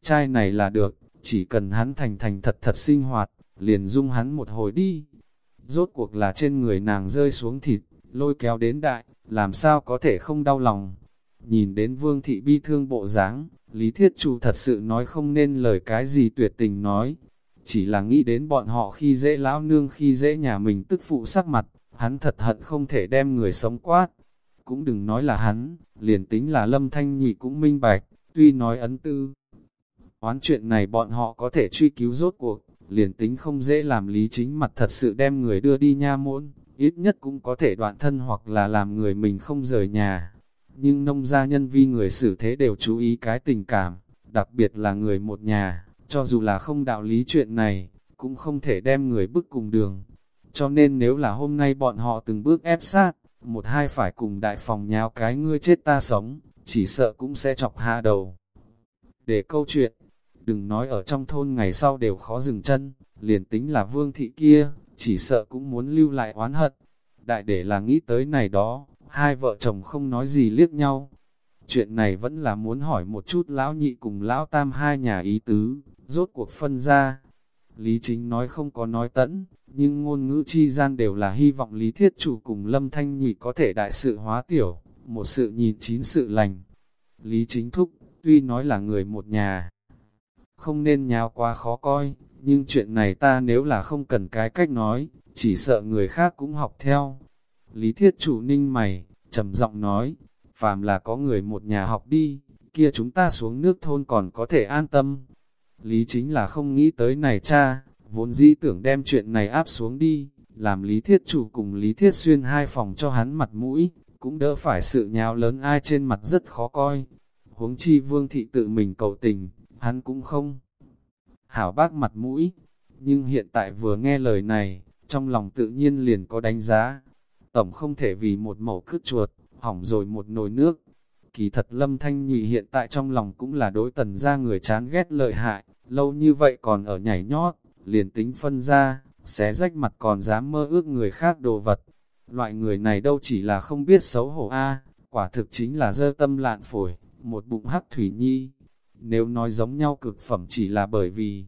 A: Trai này là được, chỉ cần hắn thành thành thật thật sinh hoạt, liền dung hắn một hồi đi. Rốt cuộc là trên người nàng rơi xuống thịt, lôi kéo đến đại, làm sao có thể không đau lòng. Nhìn đến vương thị bi thương bộ dáng Lý Thiết Chu thật sự nói không nên lời cái gì tuyệt tình nói, chỉ là nghĩ đến bọn họ khi dễ lão nương khi dễ nhà mình tức phụ sắc mặt, hắn thật hận không thể đem người sống quát. Cũng đừng nói là hắn, liền tính là lâm thanh nhị cũng minh bạch, tuy nói ấn tư. Oán chuyện này bọn họ có thể truy cứu rốt cuộc, liền tính không dễ làm lý chính mặt thật sự đem người đưa đi nha môn, ít nhất cũng có thể đoạn thân hoặc là làm người mình không rời nhà. Nhưng nông gia nhân vi người xử thế đều chú ý cái tình cảm, đặc biệt là người một nhà, cho dù là không đạo lý chuyện này, cũng không thể đem người bước cùng đường. Cho nên nếu là hôm nay bọn họ từng bước ép sát, một hai phải cùng đại phòng nháo cái ngươi chết ta sống, chỉ sợ cũng sẽ chọc hạ đầu. Để câu chuyện, đừng nói ở trong thôn ngày sau đều khó dừng chân, liền tính là vương thị kia, chỉ sợ cũng muốn lưu lại oán hận. Đại để là nghĩ tới này đó, hai vợ chồng không nói gì liếc nhau. Chuyện này vẫn là muốn hỏi một chút lão nhị cùng lão tam hai nhà ý tứ, rốt cuộc phân ra. Lý chính nói không có nói tẫn, nhưng ngôn ngữ chi gian đều là hy vọng Lý Thiết Chủ cùng Lâm Thanh Nhụy có thể đại sự hóa tiểu, một sự nhìn chín sự lành. Lý chính thúc, tuy nói là người một nhà, không nên nhào quá khó coi, nhưng chuyện này ta nếu là không cần cái cách nói, chỉ sợ người khác cũng học theo. Lý Thiết Chủ ninh mày, trầm giọng nói, phàm là có người một nhà học đi, kia chúng ta xuống nước thôn còn có thể an tâm. Lý chính là không nghĩ tới này cha, vốn dĩ tưởng đem chuyện này áp xuống đi, làm Lý Thiết Chủ cùng Lý Thiết Xuyên hai phòng cho hắn mặt mũi, cũng đỡ phải sự nhào lớn ai trên mặt rất khó coi. Huống chi vương thị tự mình cầu tình, hắn cũng không. Hảo bác mặt mũi, nhưng hiện tại vừa nghe lời này, trong lòng tự nhiên liền có đánh giá. Tổng không thể vì một mẩu cứt chuột, hỏng rồi một nồi nước. Kỳ thật lâm thanh nhụy hiện tại trong lòng cũng là đối tần ra người chán ghét lợi hại, lâu như vậy còn ở nhảy nhót, liền tính phân ra, xé rách mặt còn dám mơ ước người khác đồ vật. loại người này đâu chỉ là không biết xấu hổ a quả thực chính là dơ tâm lạn phổi, một bụng hắc thủy nhi. Nếu nói giống nhau cực phẩm chỉ là bởi vì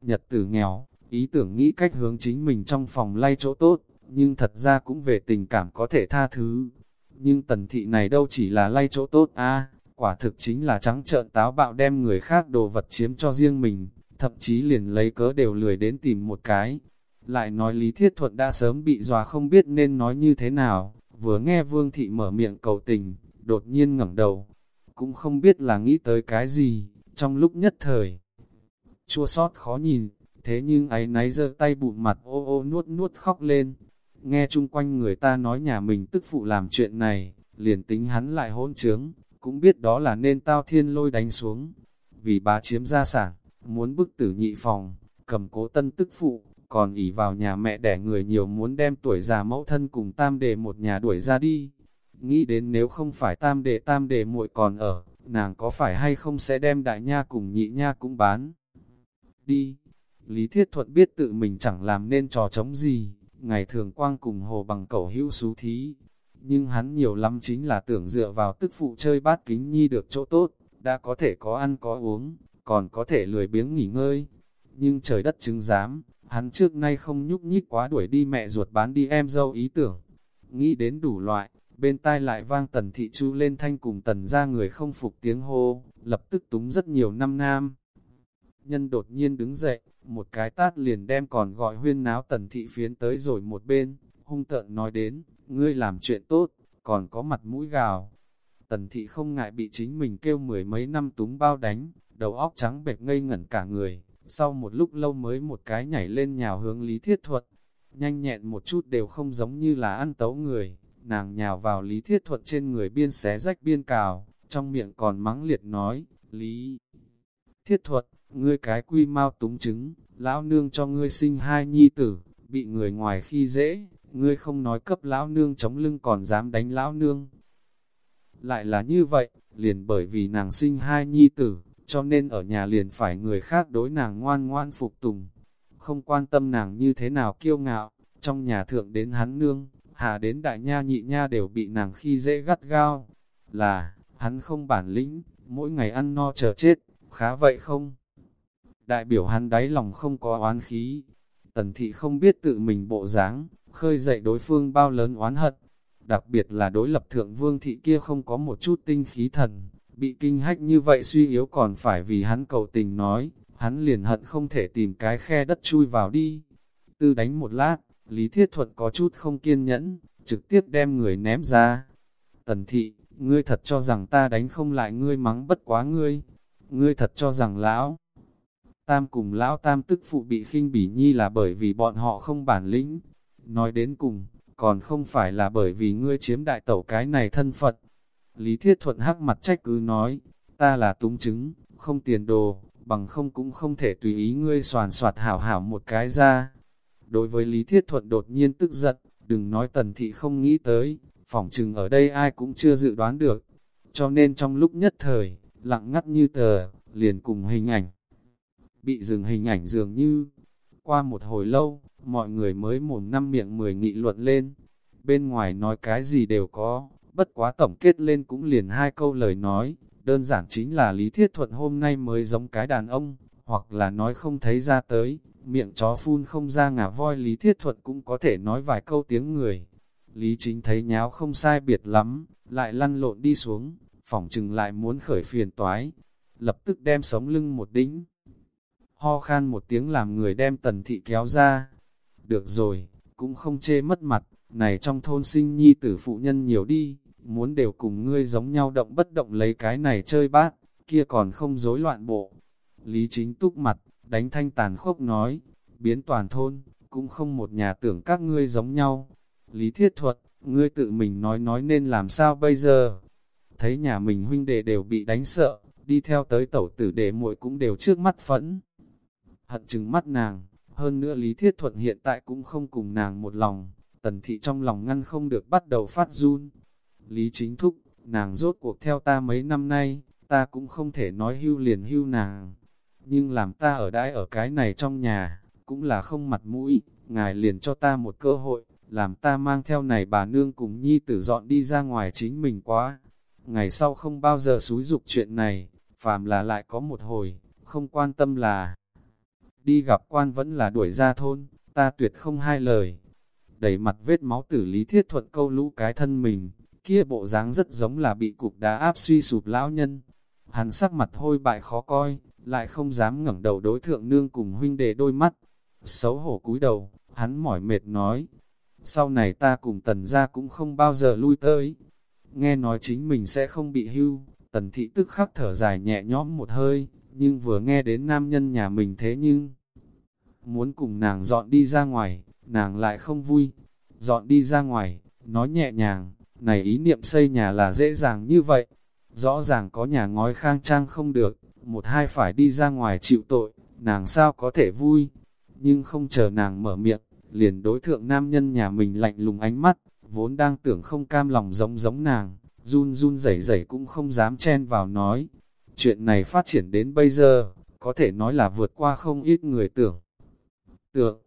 A: nhật tử nghèo, ý tưởng nghĩ cách hướng chính mình trong phòng lay chỗ tốt, nhưng thật ra cũng về tình cảm có thể tha thứ. Nhưng tần thị này đâu chỉ là lay chỗ tốt a quả thực chính là trắng trợn táo bạo đem người khác đồ vật chiếm cho riêng mình, thậm chí liền lấy cớ đều lười đến tìm một cái. Lại nói Lý Thiết Thuận đã sớm bị dòa không biết nên nói như thế nào, vừa nghe Vương Thị mở miệng cầu tình, đột nhiên ngẩng đầu, cũng không biết là nghĩ tới cái gì, trong lúc nhất thời. Chua sót khó nhìn, thế nhưng ấy náy giơ tay bụng mặt ô ô nuốt nuốt khóc lên. Nghe chung quanh người ta nói nhà mình tức phụ làm chuyện này, liền tính hắn lại hôn trướng, cũng biết đó là nên tao thiên lôi đánh xuống. Vì bà chiếm gia sản, muốn bức tử nhị phòng, cầm cố tân tức phụ, còn ỉ vào nhà mẹ đẻ người nhiều muốn đem tuổi già mẫu thân cùng tam đề một nhà đuổi ra đi. Nghĩ đến nếu không phải tam đệ tam đệ muội còn ở, nàng có phải hay không sẽ đem đại nha cùng nhị nha cũng bán. Đi, Lý Thiết Thuận biết tự mình chẳng làm nên trò chống gì, ngày thường quang cùng hồ bằng cẩu hữu xú thí. Nhưng hắn nhiều lắm chính là tưởng dựa vào tức phụ chơi bát kính nhi được chỗ tốt, đã có thể có ăn có uống, còn có thể lười biếng nghỉ ngơi. Nhưng trời đất chứng giám, hắn trước nay không nhúc nhích quá đuổi đi mẹ ruột bán đi em dâu ý tưởng. Nghĩ đến đủ loại, bên tai lại vang tần thị chu lên thanh cùng tần ra người không phục tiếng hô, lập tức túng rất nhiều năm nam. Nhân đột nhiên đứng dậy, một cái tát liền đem còn gọi huyên náo tần thị phiến tới rồi một bên, hung tợn nói đến, ngươi làm chuyện tốt, còn có mặt mũi gào. Tần thị không ngại bị chính mình kêu mười mấy năm túng bao đánh, đầu óc trắng bệch ngây ngẩn cả người, sau một lúc lâu mới một cái nhảy lên nhào hướng Lý Thiết Thuật, nhanh nhẹn một chút đều không giống như là ăn tấu người, nàng nhào vào Lý Thiết Thuật trên người biên xé rách biên cào, trong miệng còn mắng liệt nói, Lý Thiết Thuật, ngươi cái quy mau túng chứng lão nương cho ngươi sinh hai nhi tử, bị người ngoài khi dễ, ngươi không nói cấp lão nương chống lưng còn dám đánh lão nương. Lại là như vậy, liền bởi vì nàng sinh hai nhi tử, cho nên ở nhà liền phải người khác đối nàng ngoan ngoan phục tùng. Không quan tâm nàng như thế nào kiêu ngạo, trong nhà thượng đến hắn nương, hà đến đại nha nhị nha đều bị nàng khi dễ gắt gao. Là, hắn không bản lĩnh, mỗi ngày ăn no chờ chết, khá vậy không? Đại biểu hắn đáy lòng không có oán khí. Tần thị không biết tự mình bộ dáng, khơi dậy đối phương bao lớn oán hận. Đặc biệt là đối lập thượng vương thị kia không có một chút tinh khí thần, bị kinh hách như vậy suy yếu còn phải vì hắn cầu tình nói, hắn liền hận không thể tìm cái khe đất chui vào đi. Tư đánh một lát, Lý Thiết Thuận có chút không kiên nhẫn, trực tiếp đem người ném ra. Tần thị, ngươi thật cho rằng ta đánh không lại ngươi mắng bất quá ngươi. Ngươi thật cho rằng lão Tam cùng lão Tam tức phụ bị khinh bỉ nhi là bởi vì bọn họ không bản lĩnh. Nói đến cùng, còn không phải là bởi vì ngươi chiếm đại tẩu cái này thân Phật. Lý Thiết Thuận hắc mặt trách cứ nói, ta là túng chứng, không tiền đồ, bằng không cũng không thể tùy ý ngươi soàn soạt hảo hảo một cái ra. Đối với Lý Thiết Thuận đột nhiên tức giận, đừng nói tần thị không nghĩ tới, phỏng chừng ở đây ai cũng chưa dự đoán được. Cho nên trong lúc nhất thời, lặng ngắt như tờ, liền cùng hình ảnh. Bị dừng hình ảnh dường như, qua một hồi lâu, mọi người mới mồm năm miệng mười nghị luận lên. Bên ngoài nói cái gì đều có, bất quá tổng kết lên cũng liền hai câu lời nói, đơn giản chính là Lý Thiết Thuận hôm nay mới giống cái đàn ông, hoặc là nói không thấy ra tới, miệng chó phun không ra ngả voi Lý Thiết Thuận cũng có thể nói vài câu tiếng người. Lý Chính thấy nháo không sai biệt lắm, lại lăn lộn đi xuống, phỏng chừng lại muốn khởi phiền toái, lập tức đem sống lưng một đĩnh. Ho khan một tiếng làm người đem tần thị kéo ra. Được rồi, cũng không chê mất mặt, này trong thôn sinh nhi tử phụ nhân nhiều đi, muốn đều cùng ngươi giống nhau động bất động lấy cái này chơi bát, kia còn không rối loạn bộ. Lý chính túc mặt, đánh thanh tàn khốc nói, biến toàn thôn, cũng không một nhà tưởng các ngươi giống nhau. Lý thiết thuật, ngươi tự mình nói nói nên làm sao bây giờ? Thấy nhà mình huynh đệ đều bị đánh sợ, đi theo tới tẩu tử để muội cũng đều trước mắt phẫn. Hận chừng mắt nàng, hơn nữa Lý Thiết Thuận hiện tại cũng không cùng nàng một lòng, tần thị trong lòng ngăn không được bắt đầu phát run. Lý chính thúc, nàng rốt cuộc theo ta mấy năm nay, ta cũng không thể nói hưu liền hưu nàng. Nhưng làm ta ở đãi ở cái này trong nhà, cũng là không mặt mũi, ngài liền cho ta một cơ hội, làm ta mang theo này bà nương cùng nhi tử dọn đi ra ngoài chính mình quá. Ngày sau không bao giờ xúi dục chuyện này, phàm là lại có một hồi, không quan tâm là đi gặp quan vẫn là đuổi ra thôn, ta tuyệt không hai lời. Đẩy mặt vết máu tử lý thiết thuận câu lũ cái thân mình, kia bộ dáng rất giống là bị cục đá áp suy sụp lão nhân. Hắn sắc mặt hôi bại khó coi, lại không dám ngẩng đầu đối thượng nương cùng huynh đệ đôi mắt. Xấu hổ cúi đầu, hắn mỏi mệt nói, sau này ta cùng tần gia cũng không bao giờ lui tới. Nghe nói chính mình sẽ không bị hưu, tần thị tức khắc thở dài nhẹ nhõm một hơi, nhưng vừa nghe đến nam nhân nhà mình thế nhưng, muốn cùng nàng dọn đi ra ngoài, nàng lại không vui, dọn đi ra ngoài, nói nhẹ nhàng, này ý niệm xây nhà là dễ dàng như vậy, rõ ràng có nhà ngói khang trang không được, một hai phải đi ra ngoài chịu tội, nàng sao có thể vui, nhưng không chờ nàng mở miệng, liền đối thượng nam nhân nhà mình lạnh lùng ánh mắt, vốn đang tưởng không cam lòng giống giống nàng, run run rẩy rẩy cũng không dám chen vào nói. Chuyện này phát triển đến bây giờ, có thể nói là vượt qua không ít người tưởng. tượng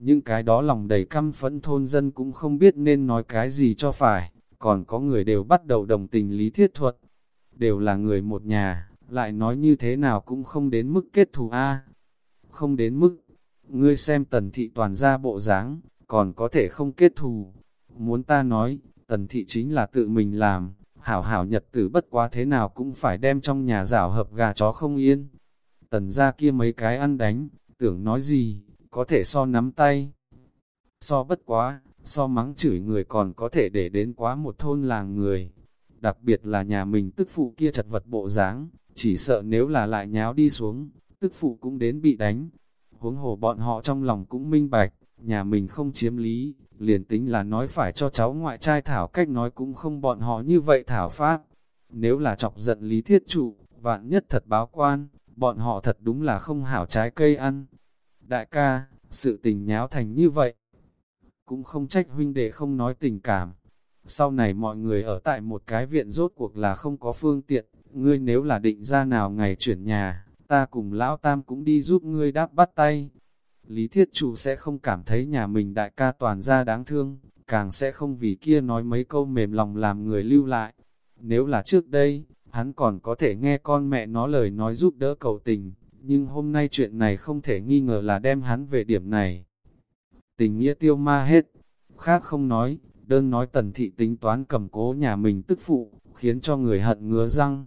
A: nhưng cái đó lòng đầy căm phẫn thôn dân cũng không biết nên nói cái gì cho phải, còn có người đều bắt đầu đồng tình lý thiết thuật. Đều là người một nhà, lại nói như thế nào cũng không đến mức kết thù A. Không đến mức, ngươi xem tần thị toàn ra bộ dáng còn có thể không kết thù. Muốn ta nói, tần thị chính là tự mình làm, hảo hảo nhật tử bất quá thế nào cũng phải đem trong nhà rảo hợp gà chó không yên. Tần ra kia mấy cái ăn đánh, tưởng nói gì, có thể so nắm tay. So bất quá, so mắng chửi người còn có thể để đến quá một thôn làng người. Đặc biệt là nhà mình tức phụ kia chật vật bộ dáng, chỉ sợ nếu là lại nháo đi xuống, tức phụ cũng đến bị đánh. Huống hồ bọn họ trong lòng cũng minh bạch, nhà mình không chiếm lý, liền tính là nói phải cho cháu ngoại trai thảo cách nói cũng không bọn họ như vậy thảo pháp. Nếu là chọc giận lý thiết trụ, vạn nhất thật báo quan, bọn họ thật đúng là không hảo trái cây ăn. Đại ca, sự tình nháo thành như vậy, cũng không trách huynh đệ không nói tình cảm. Sau này mọi người ở tại một cái viện rốt cuộc là không có phương tiện, ngươi nếu là định ra nào ngày chuyển nhà, ta cùng lão tam cũng đi giúp ngươi đáp bắt tay. Lý thiết chủ sẽ không cảm thấy nhà mình đại ca toàn ra đáng thương, càng sẽ không vì kia nói mấy câu mềm lòng làm người lưu lại. Nếu là trước đây, hắn còn có thể nghe con mẹ nó lời nói giúp đỡ cầu tình, nhưng hôm nay chuyện này không thể nghi ngờ là đem hắn về điểm này. Tình nghĩa tiêu ma hết, khác không nói, đơn nói tần thị tính toán cầm cố nhà mình tức phụ, khiến cho người hận ngứa răng,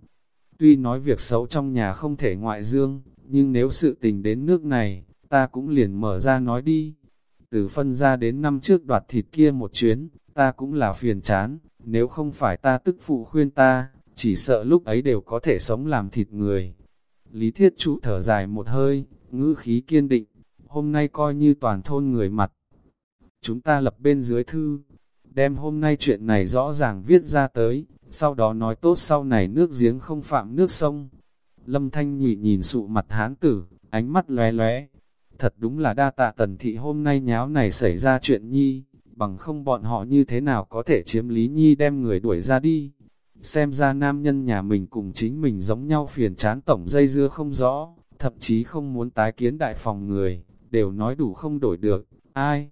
A: Tuy nói việc xấu trong nhà không thể ngoại dương, nhưng nếu sự tình đến nước này, ta cũng liền mở ra nói đi. Từ phân ra đến năm trước đoạt thịt kia một chuyến, ta cũng là phiền chán, nếu không phải ta tức phụ khuyên ta, chỉ sợ lúc ấy đều có thể sống làm thịt người. Lý thiết trụ thở dài một hơi, ngữ khí kiên định, hôm nay coi như toàn thôn người mặt. Chúng ta lập bên dưới thư, đem hôm nay chuyện này rõ ràng viết ra tới, sau đó nói tốt sau này nước giếng không phạm nước sông. Lâm Thanh nhụy nhìn sụ mặt hán tử, ánh mắt lóe lóe. Thật đúng là đa tạ tần thị hôm nay nháo này xảy ra chuyện nhi, bằng không bọn họ như thế nào có thể chiếm lý nhi đem người đuổi ra đi. Xem ra nam nhân nhà mình cùng chính mình giống nhau phiền chán tổng dây dưa không rõ, thậm chí không muốn tái kiến đại phòng người, đều nói đủ không đổi được, ai?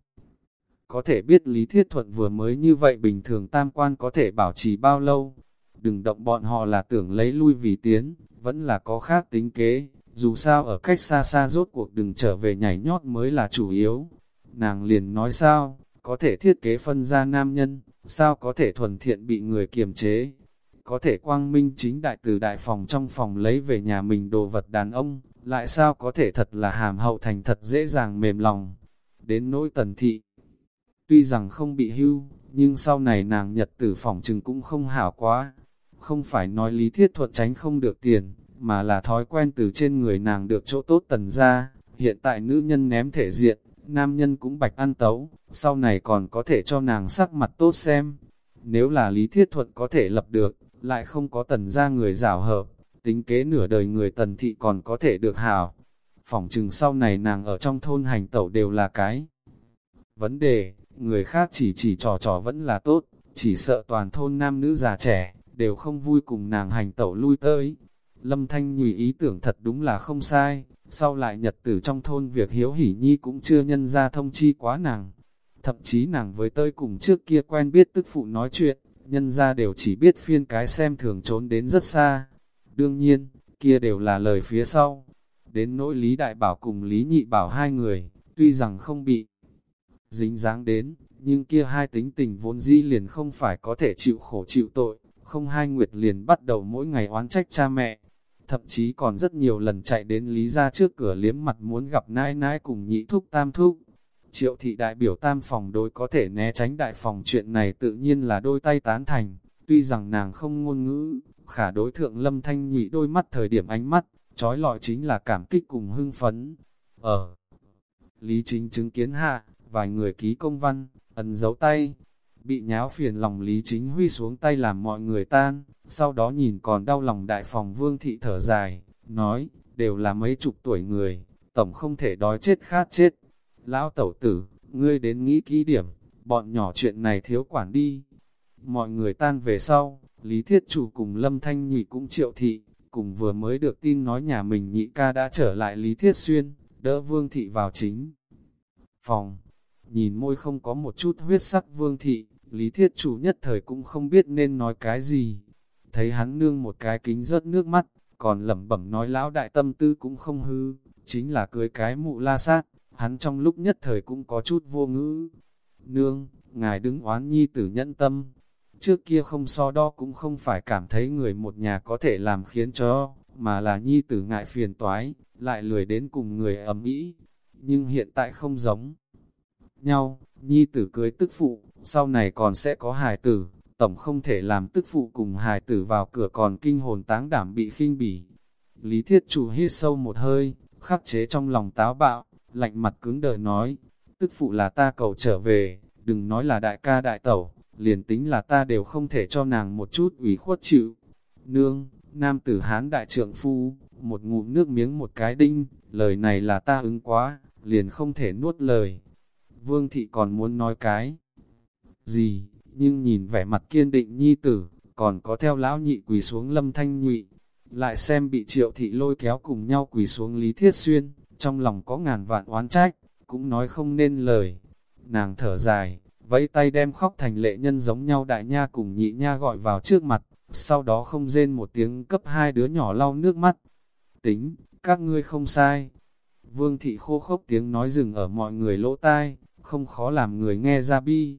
A: Có thể biết Lý Thiết Thuận vừa mới như vậy bình thường tam quan có thể bảo trì bao lâu. Đừng động bọn họ là tưởng lấy lui vì tiến, vẫn là có khác tính kế. Dù sao ở cách xa xa rốt cuộc đừng trở về nhảy nhót mới là chủ yếu. Nàng liền nói sao, có thể thiết kế phân ra nam nhân, sao có thể thuần thiện bị người kiềm chế. Có thể quang minh chính đại từ đại phòng trong phòng lấy về nhà mình đồ vật đàn ông, lại sao có thể thật là hàm hậu thành thật dễ dàng mềm lòng. Đến nỗi tần thị, Tuy rằng không bị hưu, nhưng sau này nàng nhật tử phòng trừng cũng không hảo quá. Không phải nói lý thiết thuận tránh không được tiền, mà là thói quen từ trên người nàng được chỗ tốt tần ra. Hiện tại nữ nhân ném thể diện, nam nhân cũng bạch ăn tấu, sau này còn có thể cho nàng sắc mặt tốt xem. Nếu là lý thiết thuận có thể lập được, lại không có tần ra người rảo hợp, tính kế nửa đời người tần thị còn có thể được hảo. Phỏng chừng sau này nàng ở trong thôn hành tẩu đều là cái vấn đề, người khác chỉ chỉ trò trò vẫn là tốt, chỉ sợ toàn thôn nam nữ già trẻ, đều không vui cùng nàng hành tẩu lui tới. Lâm Thanh nhùy ý tưởng thật đúng là không sai, sau lại nhật tử trong thôn việc hiếu hỉ nhi cũng chưa nhân ra thông chi quá nàng. Thậm chí nàng với tơi cùng trước kia quen biết tức phụ nói chuyện, nhân ra đều chỉ biết phiên cái xem thường trốn đến rất xa. Đương nhiên, kia đều là lời phía sau. Đến nỗi Lý Đại Bảo cùng Lý Nhị Bảo hai người, tuy rằng không bị dính dáng đến, nhưng kia hai tính tình vốn dĩ liền không phải có thể chịu khổ chịu tội, không hai nguyệt liền bắt đầu mỗi ngày oán trách cha mẹ, thậm chí còn rất nhiều lần chạy đến Lý ra trước cửa liếm mặt muốn gặp nãi nãi cùng nhị thúc tam thúc. Triệu thị đại biểu tam phòng đối có thể né tránh đại phòng chuyện này tự nhiên là đôi tay tán thành, tuy rằng nàng không ngôn ngữ, khả đối thượng lâm thanh nhị đôi mắt thời điểm ánh mắt, trói lọi chính là cảm kích cùng hưng phấn. Ở Lý Chính chứng kiến hạ, vài người ký công văn, ấn dấu tay, bị nháo phiền lòng Lý Chính Huy xuống tay làm mọi người tan, sau đó nhìn còn đau lòng đại phòng vương thị thở dài, nói, đều là mấy chục tuổi người, tổng không thể đói chết khát chết. Lão tẩu tử, ngươi đến nghĩ kỹ điểm, bọn nhỏ chuyện này thiếu quản đi. Mọi người tan về sau, Lý Thiết Chủ cùng Lâm Thanh Nhụy cũng triệu thị, cùng vừa mới được tin nói nhà mình nhị ca đã trở lại Lý Thiết Xuyên, đỡ Vương Thị vào chính. Phòng, nhìn môi không có một chút huyết sắc Vương Thị, Lý Thiết Chủ nhất thời cũng không biết nên nói cái gì. Thấy hắn nương một cái kính rớt nước mắt, còn lẩm bẩm nói lão đại tâm tư cũng không hư, chính là cưới cái mụ la sát, hắn trong lúc nhất thời cũng có chút vô ngữ. Nương, ngài đứng oán nhi tử nhẫn tâm, trước kia không so đo cũng không phải cảm thấy người một nhà có thể làm khiến cho, mà là nhi tử ngại phiền toái, lại lười đến cùng người ấm ý. Nhưng hiện tại không giống nhau, nhi tử cưới tức phụ, sau này còn sẽ có hài tử, tổng không thể làm tức phụ cùng hài tử vào cửa còn kinh hồn táng đảm bị khinh bỉ. Lý thiết chủ hít sâu một hơi, khắc chế trong lòng táo bạo, lạnh mặt cứng đờ nói, tức phụ là ta cầu trở về, đừng nói là đại ca đại tẩu, liền tính là ta đều không thể cho nàng một chút ủy khuất chịu. Nương, nam tử hán đại trượng phu, một ngụm nước miếng một cái đinh, lời này là ta ứng quá, liền không thể nuốt lời. Vương thị còn muốn nói cái gì, nhưng nhìn vẻ mặt kiên định nhi tử, còn có theo lão nhị quỳ xuống lâm thanh nhụy, lại xem bị triệu thị lôi kéo cùng nhau quỳ xuống Lý Thiết Xuyên, trong lòng có ngàn vạn oán trách, cũng nói không nên lời. Nàng thở dài, vẫy tay đem khóc thành lệ nhân giống nhau đại nha cùng nhị nha gọi vào trước mặt, sau đó không rên một tiếng cấp hai đứa nhỏ lau nước mắt. Tính, các ngươi không sai. Vương thị khô khốc tiếng nói dừng ở mọi người lỗ tai, không khó làm người nghe ra bi.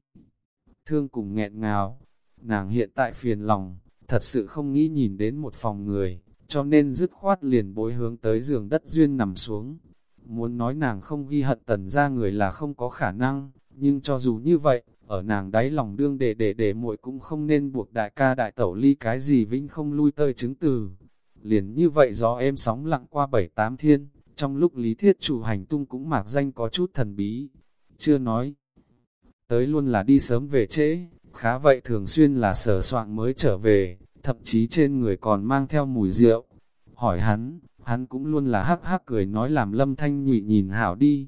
A: Thương cùng nghẹn ngào, nàng hiện tại phiền lòng, thật sự không nghĩ nhìn đến một phòng người, cho nên dứt khoát liền bối hướng tới giường đất duyên nằm xuống. Muốn nói nàng không ghi hận tần ra người là không có khả năng, nhưng cho dù như vậy, ở nàng đáy lòng đương để để để muội cũng không nên buộc đại ca đại tẩu ly cái gì vĩnh không lui tơi chứng từ. Liền như vậy gió êm sóng lặng qua bảy tám thiên, trong lúc lý thiết chủ hành tung cũng mạc danh có chút thần bí. Chưa nói, tới luôn là đi sớm về trễ, khá vậy thường xuyên là sở soạn mới trở về, thậm chí trên người còn mang theo mùi rượu. Hỏi hắn, hắn cũng luôn là hắc hắc cười nói làm lâm thanh nhụy nhìn hảo đi.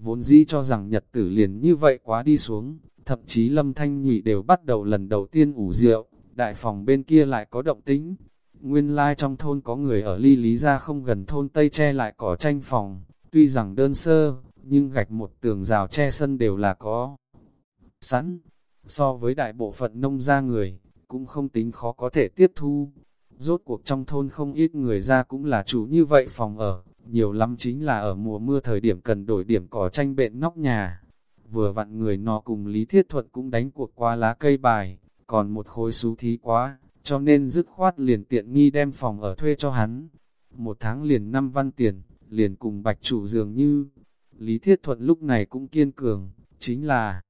A: Vốn dĩ cho rằng nhật tử liền như vậy quá đi xuống, thậm chí lâm thanh nhụy đều bắt đầu lần đầu tiên ủ rượu, đại phòng bên kia lại có động tính. Nguyên lai like trong thôn có người ở ly lý ra không gần thôn Tây che lại cỏ tranh phòng, tuy rằng đơn sơ, nhưng gạch một tường rào che sân đều là có sẵn. So với đại bộ phận nông gia người, cũng không tính khó có thể tiếp thu. Rốt cuộc trong thôn không ít người ra cũng là chủ như vậy phòng ở, nhiều lắm chính là ở mùa mưa thời điểm cần đổi điểm cỏ tranh bệnh nóc nhà. Vừa vặn người nó cùng Lý Thiết Thuận cũng đánh cuộc qua lá cây bài, còn một khối xú thí quá, cho nên dứt khoát liền tiện nghi đem phòng ở thuê cho hắn. Một tháng liền năm văn tiền, liền cùng bạch chủ dường như. Lý Thiết Thuận lúc này cũng kiên cường, chính là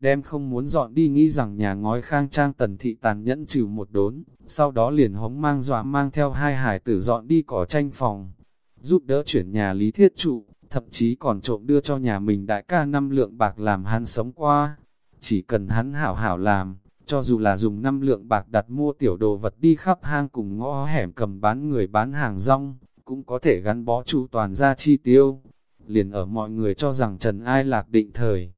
A: đem không muốn dọn đi nghĩ rằng nhà ngói khang trang tần thị tàn nhẫn trừ một đốn, sau đó liền hống mang dọa mang theo hai hải tử dọn đi cỏ tranh phòng, giúp đỡ chuyển nhà lý thiết trụ, thậm chí còn trộm đưa cho nhà mình đại ca năm lượng bạc làm hắn sống qua. Chỉ cần hắn hảo hảo làm, cho dù là dùng năm lượng bạc đặt mua tiểu đồ vật đi khắp hang cùng ngõ hẻm cầm bán người bán hàng rong, cũng có thể gắn bó chu toàn ra chi tiêu. Liền ở mọi người cho rằng Trần Ai Lạc định thời.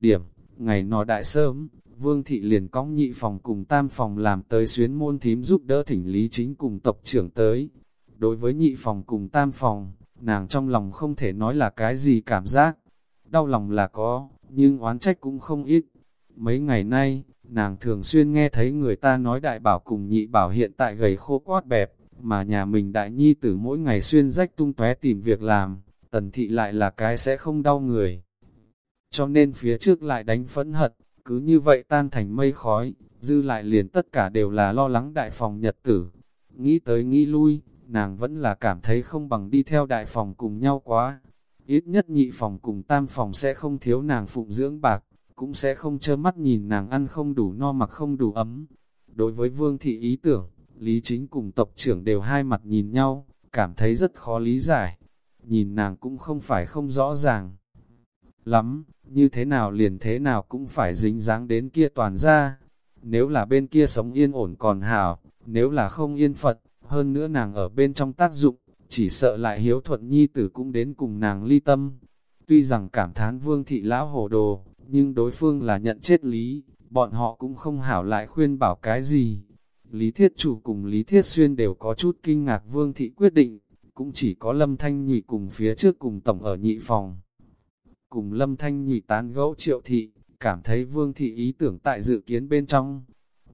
A: Điểm Ngày nọ đại sớm, Vương Thị liền cong nhị phòng cùng tam phòng làm tới xuyến môn thím giúp đỡ thỉnh lý chính cùng tộc trưởng tới. Đối với nhị phòng cùng tam phòng, nàng trong lòng không thể nói là cái gì cảm giác. Đau lòng là có, nhưng oán trách cũng không ít. Mấy ngày nay, nàng thường xuyên nghe thấy người ta nói đại bảo cùng nhị bảo hiện tại gầy khô quát bẹp, mà nhà mình đại nhi tử mỗi ngày xuyên rách tung tóe tìm việc làm, tần thị lại là cái sẽ không đau người. Cho nên phía trước lại đánh phẫn hận, cứ như vậy tan thành mây khói, dư lại liền tất cả đều là lo lắng đại phòng nhật tử. Nghĩ tới nghĩ lui, nàng vẫn là cảm thấy không bằng đi theo đại phòng cùng nhau quá. Ít nhất nhị phòng cùng tam phòng sẽ không thiếu nàng phụng dưỡng bạc, cũng sẽ không trơ mắt nhìn nàng ăn không đủ no mặc không đủ ấm. Đối với vương thị ý tưởng, Lý Chính cùng tộc trưởng đều hai mặt nhìn nhau, cảm thấy rất khó lý giải. Nhìn nàng cũng không phải không rõ ràng. Lắm, như thế nào liền thế nào cũng phải dính dáng đến kia toàn ra. Nếu là bên kia sống yên ổn còn hảo, nếu là không yên phật, hơn nữa nàng ở bên trong tác dụng, chỉ sợ lại hiếu thuận nhi tử cũng đến cùng nàng ly tâm. Tuy rằng cảm thán vương thị lão hồ đồ, nhưng đối phương là nhận chết lý, bọn họ cũng không hảo lại khuyên bảo cái gì. Lý Thiết Chủ cùng Lý Thiết Xuyên đều có chút kinh ngạc vương thị quyết định, cũng chỉ có Lâm Thanh Nhụy cùng phía trước cùng tổng ở nhị phòng. Cùng Lâm Thanh Nhụy tán gẫu triệu thị, cảm thấy vương thị ý tưởng tại dự kiến bên trong.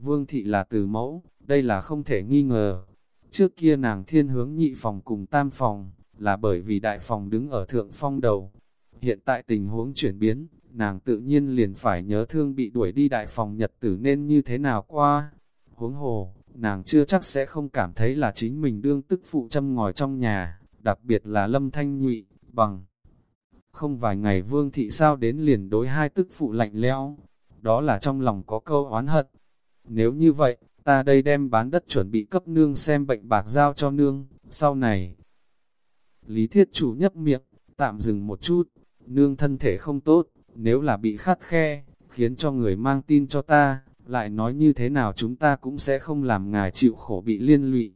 A: Vương thị là từ mẫu, đây là không thể nghi ngờ. Trước kia nàng thiên hướng nhị phòng cùng tam phòng, là bởi vì đại phòng đứng ở thượng phong đầu. Hiện tại tình huống chuyển biến, nàng tự nhiên liền phải nhớ thương bị đuổi đi đại phòng nhật tử nên như thế nào qua. Huống hồ, nàng chưa chắc sẽ không cảm thấy là chính mình đương tức phụ châm ngòi trong nhà, đặc biệt là lâm thanh nhụy, bằng. Không vài ngày vương thị sao đến liền đối hai tức phụ lạnh lẽo, đó là trong lòng có câu oán hận. Nếu như vậy, ta đây đem bán đất chuẩn bị cấp nương xem bệnh bạc giao cho nương, sau này. Lý thiết chủ nhấp miệng, tạm dừng một chút, nương thân thể không tốt, nếu là bị khát khe, khiến cho người mang tin cho ta, lại nói như thế nào chúng ta cũng sẽ không làm ngài chịu khổ bị liên lụy.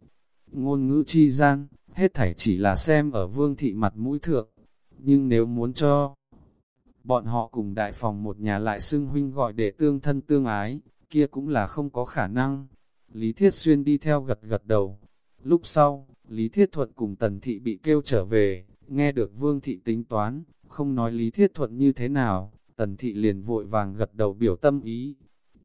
A: Ngôn ngữ chi gian, hết thảy chỉ là xem ở vương thị mặt mũi thượng, nhưng nếu muốn cho bọn họ cùng đại phòng một nhà lại xưng huynh gọi để tương thân tương ái, kia cũng là không có khả năng. Lý Thiết Xuyên đi theo gật gật đầu. Lúc sau, Lý Thiết Thuận cùng Tần Thị bị kêu trở về, nghe được Vương Thị tính toán, không nói Lý Thiết Thuận như thế nào, Tần Thị liền vội vàng gật đầu biểu tâm ý.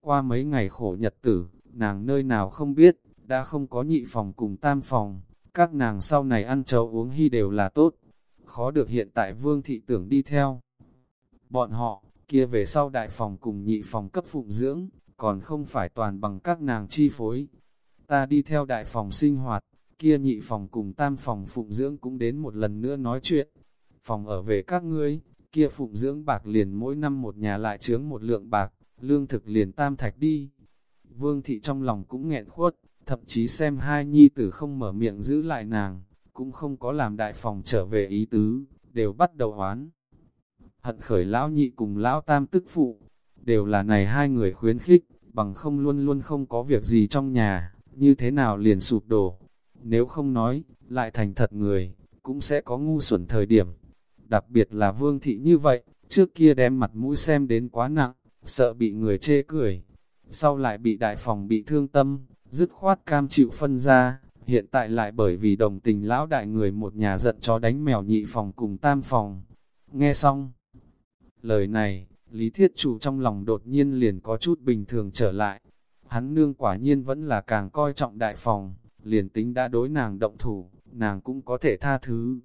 A: Qua mấy ngày khổ nhật tử, nàng nơi nào không biết, đã không có nhị phòng cùng tam phòng, các nàng sau này ăn chầu uống hy đều là tốt. Khó được hiện tại Vương Thị tưởng đi theo. Bọn họ, kia về sau đại phòng cùng nhị phòng cấp phụng dưỡng, còn không phải toàn bằng các nàng chi phối. Ta đi theo đại phòng sinh hoạt, kia nhị phòng cùng tam phòng phụng dưỡng cũng đến một lần nữa nói chuyện. Phòng ở về các ngươi, kia phụng dưỡng bạc liền mỗi năm một nhà lại chướng một lượng bạc, lương thực liền tam thạch đi. Vương thị trong lòng cũng nghẹn khuất, thậm chí xem hai nhi tử không mở miệng giữ lại nàng, cũng không có làm đại phòng trở về ý tứ, đều bắt đầu oán. Hận khởi lão nhị cùng lão tam tức phụ, đều là này hai người khuyến khích, bằng không luôn luôn không có việc gì trong nhà, như thế nào liền sụp đổ. Nếu không nói, lại thành thật người, cũng sẽ có ngu xuẩn thời điểm. Đặc biệt là vương thị như vậy, trước kia đem mặt mũi xem đến quá nặng, sợ bị người chê cười. Sau lại bị đại phòng bị thương tâm, dứt khoát cam chịu phân ra, hiện tại lại bởi vì đồng tình lão đại người một nhà giận cho đánh mèo nhị phòng cùng tam phòng. Nghe xong, lời này, Lý Thiết Chủ trong lòng đột nhiên liền có chút bình thường trở lại. Hắn nương quả nhiên vẫn là càng coi trọng đại phòng, liền tính đã đối nàng động thủ, nàng cũng có thể tha thứ.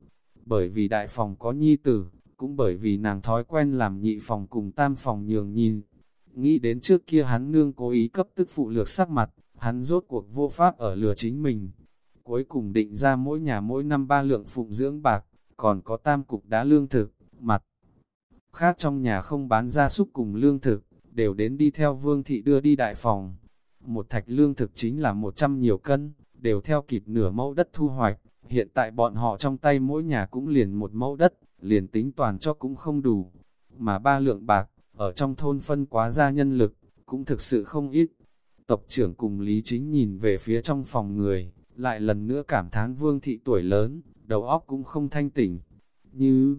A: Bởi vì đại phòng có nhi tử, cũng bởi vì nàng thói quen làm nhị phòng cùng tam phòng nhường nhìn. Nghĩ đến trước kia hắn nương cố ý cấp tức phụ lược sắc mặt, hắn rốt cuộc vô pháp ở lừa chính mình. Cuối cùng định ra mỗi nhà mỗi năm ba lượng phụng dưỡng bạc, còn có tam cục đá lương thực, mặt khác trong nhà không bán gia súc cùng lương thực, đều đến đi theo vương thị đưa đi đại phòng. Một thạch lương thực chính là một trăm nhiều cân, đều theo kịp nửa mẫu đất thu hoạch, hiện tại bọn họ trong tay mỗi nhà cũng liền một mẫu đất, liền tính toàn cho cũng không đủ. Mà ba lượng bạc, ở trong thôn phân quá ra nhân lực, cũng thực sự không ít. Tộc trưởng cùng Lý Chính nhìn về phía trong phòng người, lại lần nữa cảm thán vương thị tuổi lớn, đầu óc cũng không thanh tỉnh. Như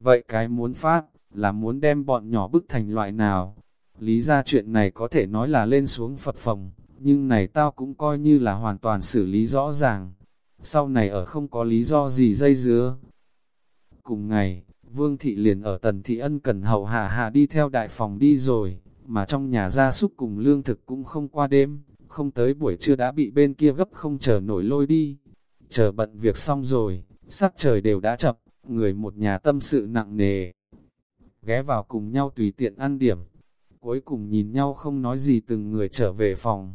A: Vậy cái muốn phát, là muốn đem bọn nhỏ bức thành loại nào? Lý ra chuyện này có thể nói là lên xuống Phật phòng, nhưng này tao cũng coi như là hoàn toàn xử lý rõ ràng. Sau này ở không có lý do gì dây dứa. Cùng ngày, Vương thị liền ở tần thị ân cần hậu hạ hạ đi theo đại phòng đi rồi, mà trong nhà gia súc cùng lương thực cũng không qua đêm, không tới buổi trưa đã bị bên kia gấp không chờ nổi lôi đi. Chờ bận việc xong rồi, sắc trời đều đã chập, người một nhà tâm sự nặng nề. Ghé vào cùng nhau tùy tiện ăn điểm, cuối cùng nhìn nhau không nói gì từng người trở về phòng.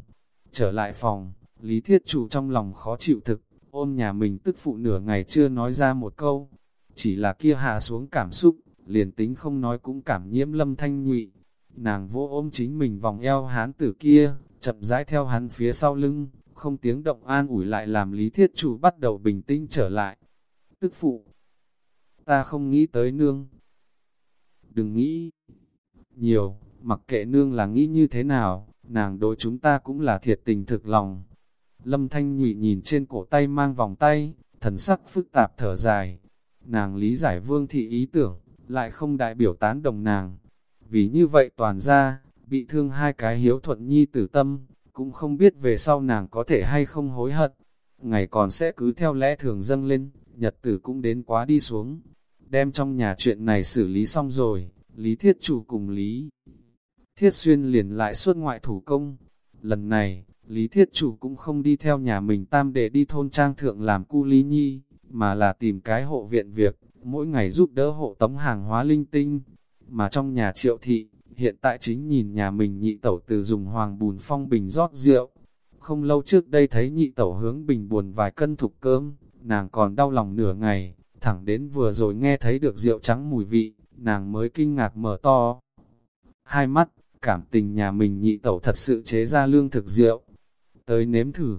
A: Trở lại phòng, Lý Thiết Chủ trong lòng khó chịu thực, ôm nhà mình tức phụ nửa ngày chưa nói ra một câu. Chỉ là kia hạ xuống cảm xúc, liền tính không nói cũng cảm nhiễm lâm thanh nhụy. Nàng vô ôm chính mình vòng eo hán tử kia, chậm rãi theo hắn phía sau lưng, không tiếng động an ủi lại làm Lý Thiết Chủ bắt đầu bình tĩnh trở lại. Tức phụ, ta không nghĩ tới nương. Đừng nghĩ nhiều, mặc kệ nương là nghĩ như thế nào, nàng đối chúng ta cũng là thiệt tình thực lòng. Lâm Thanh Nhụy nhìn trên cổ tay mang vòng tay, thần sắc phức tạp thở dài. Nàng lý giải vương thị ý tưởng, lại không đại biểu tán đồng nàng. Vì như vậy toàn ra, bị thương hai cái hiếu thuận nhi tử tâm, cũng không biết về sau nàng có thể hay không hối hận. Ngày còn sẽ cứ theo lẽ thường dâng lên, nhật tử cũng đến quá đi xuống. Đem trong nhà chuyện này xử lý xong rồi, Lý Thiết Chủ cùng Lý Thiết Xuyên liền lại suốt ngoại thủ công. Lần này, Lý Thiết Chủ cũng không đi theo nhà mình tam để đi thôn trang thượng làm cu lý nhi, mà là tìm cái hộ viện việc, mỗi ngày giúp đỡ hộ tống hàng hóa linh tinh. Mà trong nhà triệu thị, hiện tại chính nhìn nhà mình nhị tẩu từ dùng hoàng bùn phong bình rót rượu. Không lâu trước đây thấy nhị tẩu hướng bình buồn vài cân thục cơm, nàng còn đau lòng nửa ngày, thẳng đến vừa rồi nghe thấy được rượu trắng mùi vị, nàng mới kinh ngạc mở to. Hai mắt, cảm tình nhà mình nhị tẩu thật sự chế ra lương thực rượu. Tới nếm thử,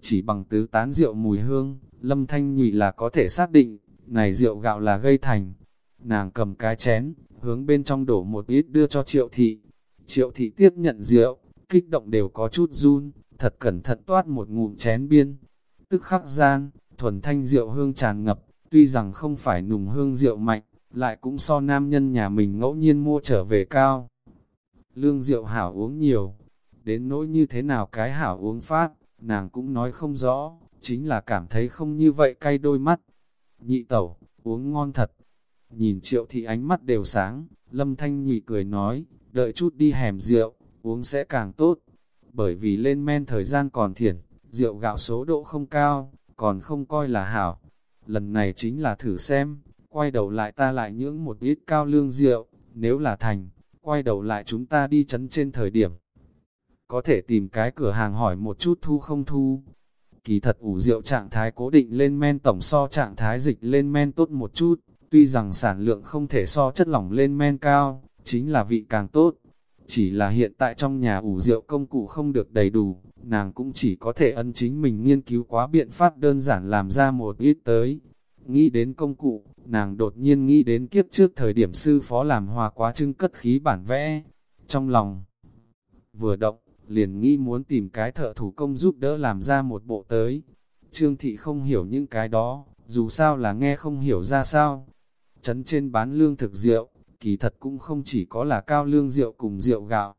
A: chỉ bằng tứ tán rượu mùi hương, lâm thanh nhụy là có thể xác định, này rượu gạo là gây thành. Nàng cầm cái chén, hướng bên trong đổ một ít đưa cho triệu thị. Triệu thị tiếp nhận rượu, kích động đều có chút run, thật cẩn thận toát một ngụm chén biên. Tức khắc gian, thuần thanh rượu hương tràn ngập, tuy rằng không phải nùng hương rượu mạnh, lại cũng so nam nhân nhà mình ngẫu nhiên mua trở về cao. Lương rượu hảo uống nhiều, đến nỗi như thế nào cái hảo uống phát, nàng cũng nói không rõ, chính là cảm thấy không như vậy cay đôi mắt. Nhị tẩu, uống ngon thật. Nhìn triệu thị ánh mắt đều sáng, lâm thanh nhị cười nói, đợi chút đi hẻm rượu, uống sẽ càng tốt. Bởi vì lên men thời gian còn thiển, rượu gạo số độ không cao, còn không coi là hảo. Lần này chính là thử xem, quay đầu lại ta lại nhưỡng một ít cao lương rượu, nếu là thành, quay đầu lại chúng ta đi chấn trên thời điểm. Có thể tìm cái cửa hàng hỏi một chút thu không thu. Kỳ thật ủ rượu trạng thái cố định lên men tổng so trạng thái dịch lên men tốt một chút, tuy rằng sản lượng không thể so chất lỏng lên men cao, chính là vị càng tốt. Chỉ là hiện tại trong nhà ủ rượu công cụ không được đầy đủ, nàng cũng chỉ có thể ân chính mình nghiên cứu quá biện pháp đơn giản làm ra một ít tới. Nghĩ đến công cụ, nàng đột nhiên nghĩ đến kiếp trước thời điểm sư phó làm hòa quá trưng cất khí bản vẽ. Trong lòng, vừa động, liền nghĩ muốn tìm cái thợ thủ công giúp đỡ làm ra một bộ tới. Trương thị không hiểu những cái đó, dù sao là nghe không hiểu ra sao. Trấn trên bán lương thực rượu, kỳ thật cũng không chỉ có là cao lương rượu cùng rượu gạo,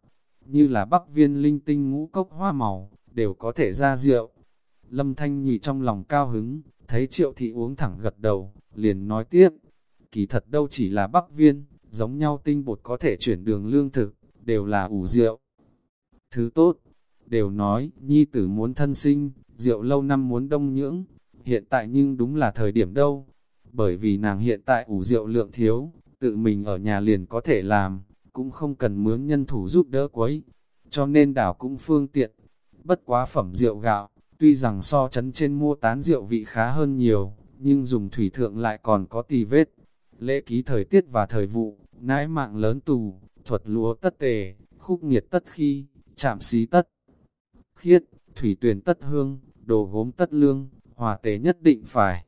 A: như là bắc viên linh tinh ngũ cốc hoa màu, đều có thể ra rượu. Lâm Thanh nhị trong lòng cao hứng, thấy triệu thị uống thẳng gật đầu, liền nói tiếp, kỳ thật đâu chỉ là bắc viên, giống nhau tinh bột có thể chuyển đường lương thực, đều là ủ rượu. Thứ tốt, đều nói, nhi tử muốn thân sinh, rượu lâu năm muốn đông nhưỡng, hiện tại nhưng đúng là thời điểm đâu, bởi vì nàng hiện tại ủ rượu lượng thiếu, tự mình ở nhà liền có thể làm, cũng không cần mướn nhân thủ giúp đỡ quấy, cho nên đảo cũng phương tiện. Bất quá phẩm rượu gạo, tuy rằng so chấn trên mua tán rượu vị khá hơn nhiều, nhưng dùng thủy thượng lại còn có tì vết. Lễ ký thời tiết và thời vụ, nãi mạng lớn tù, thuật lúa tất tề, khúc nghiệt tất khi, chạm xí tất khiết, thủy tuyển tất hương, đồ gốm tất lương, hòa tế nhất định phải.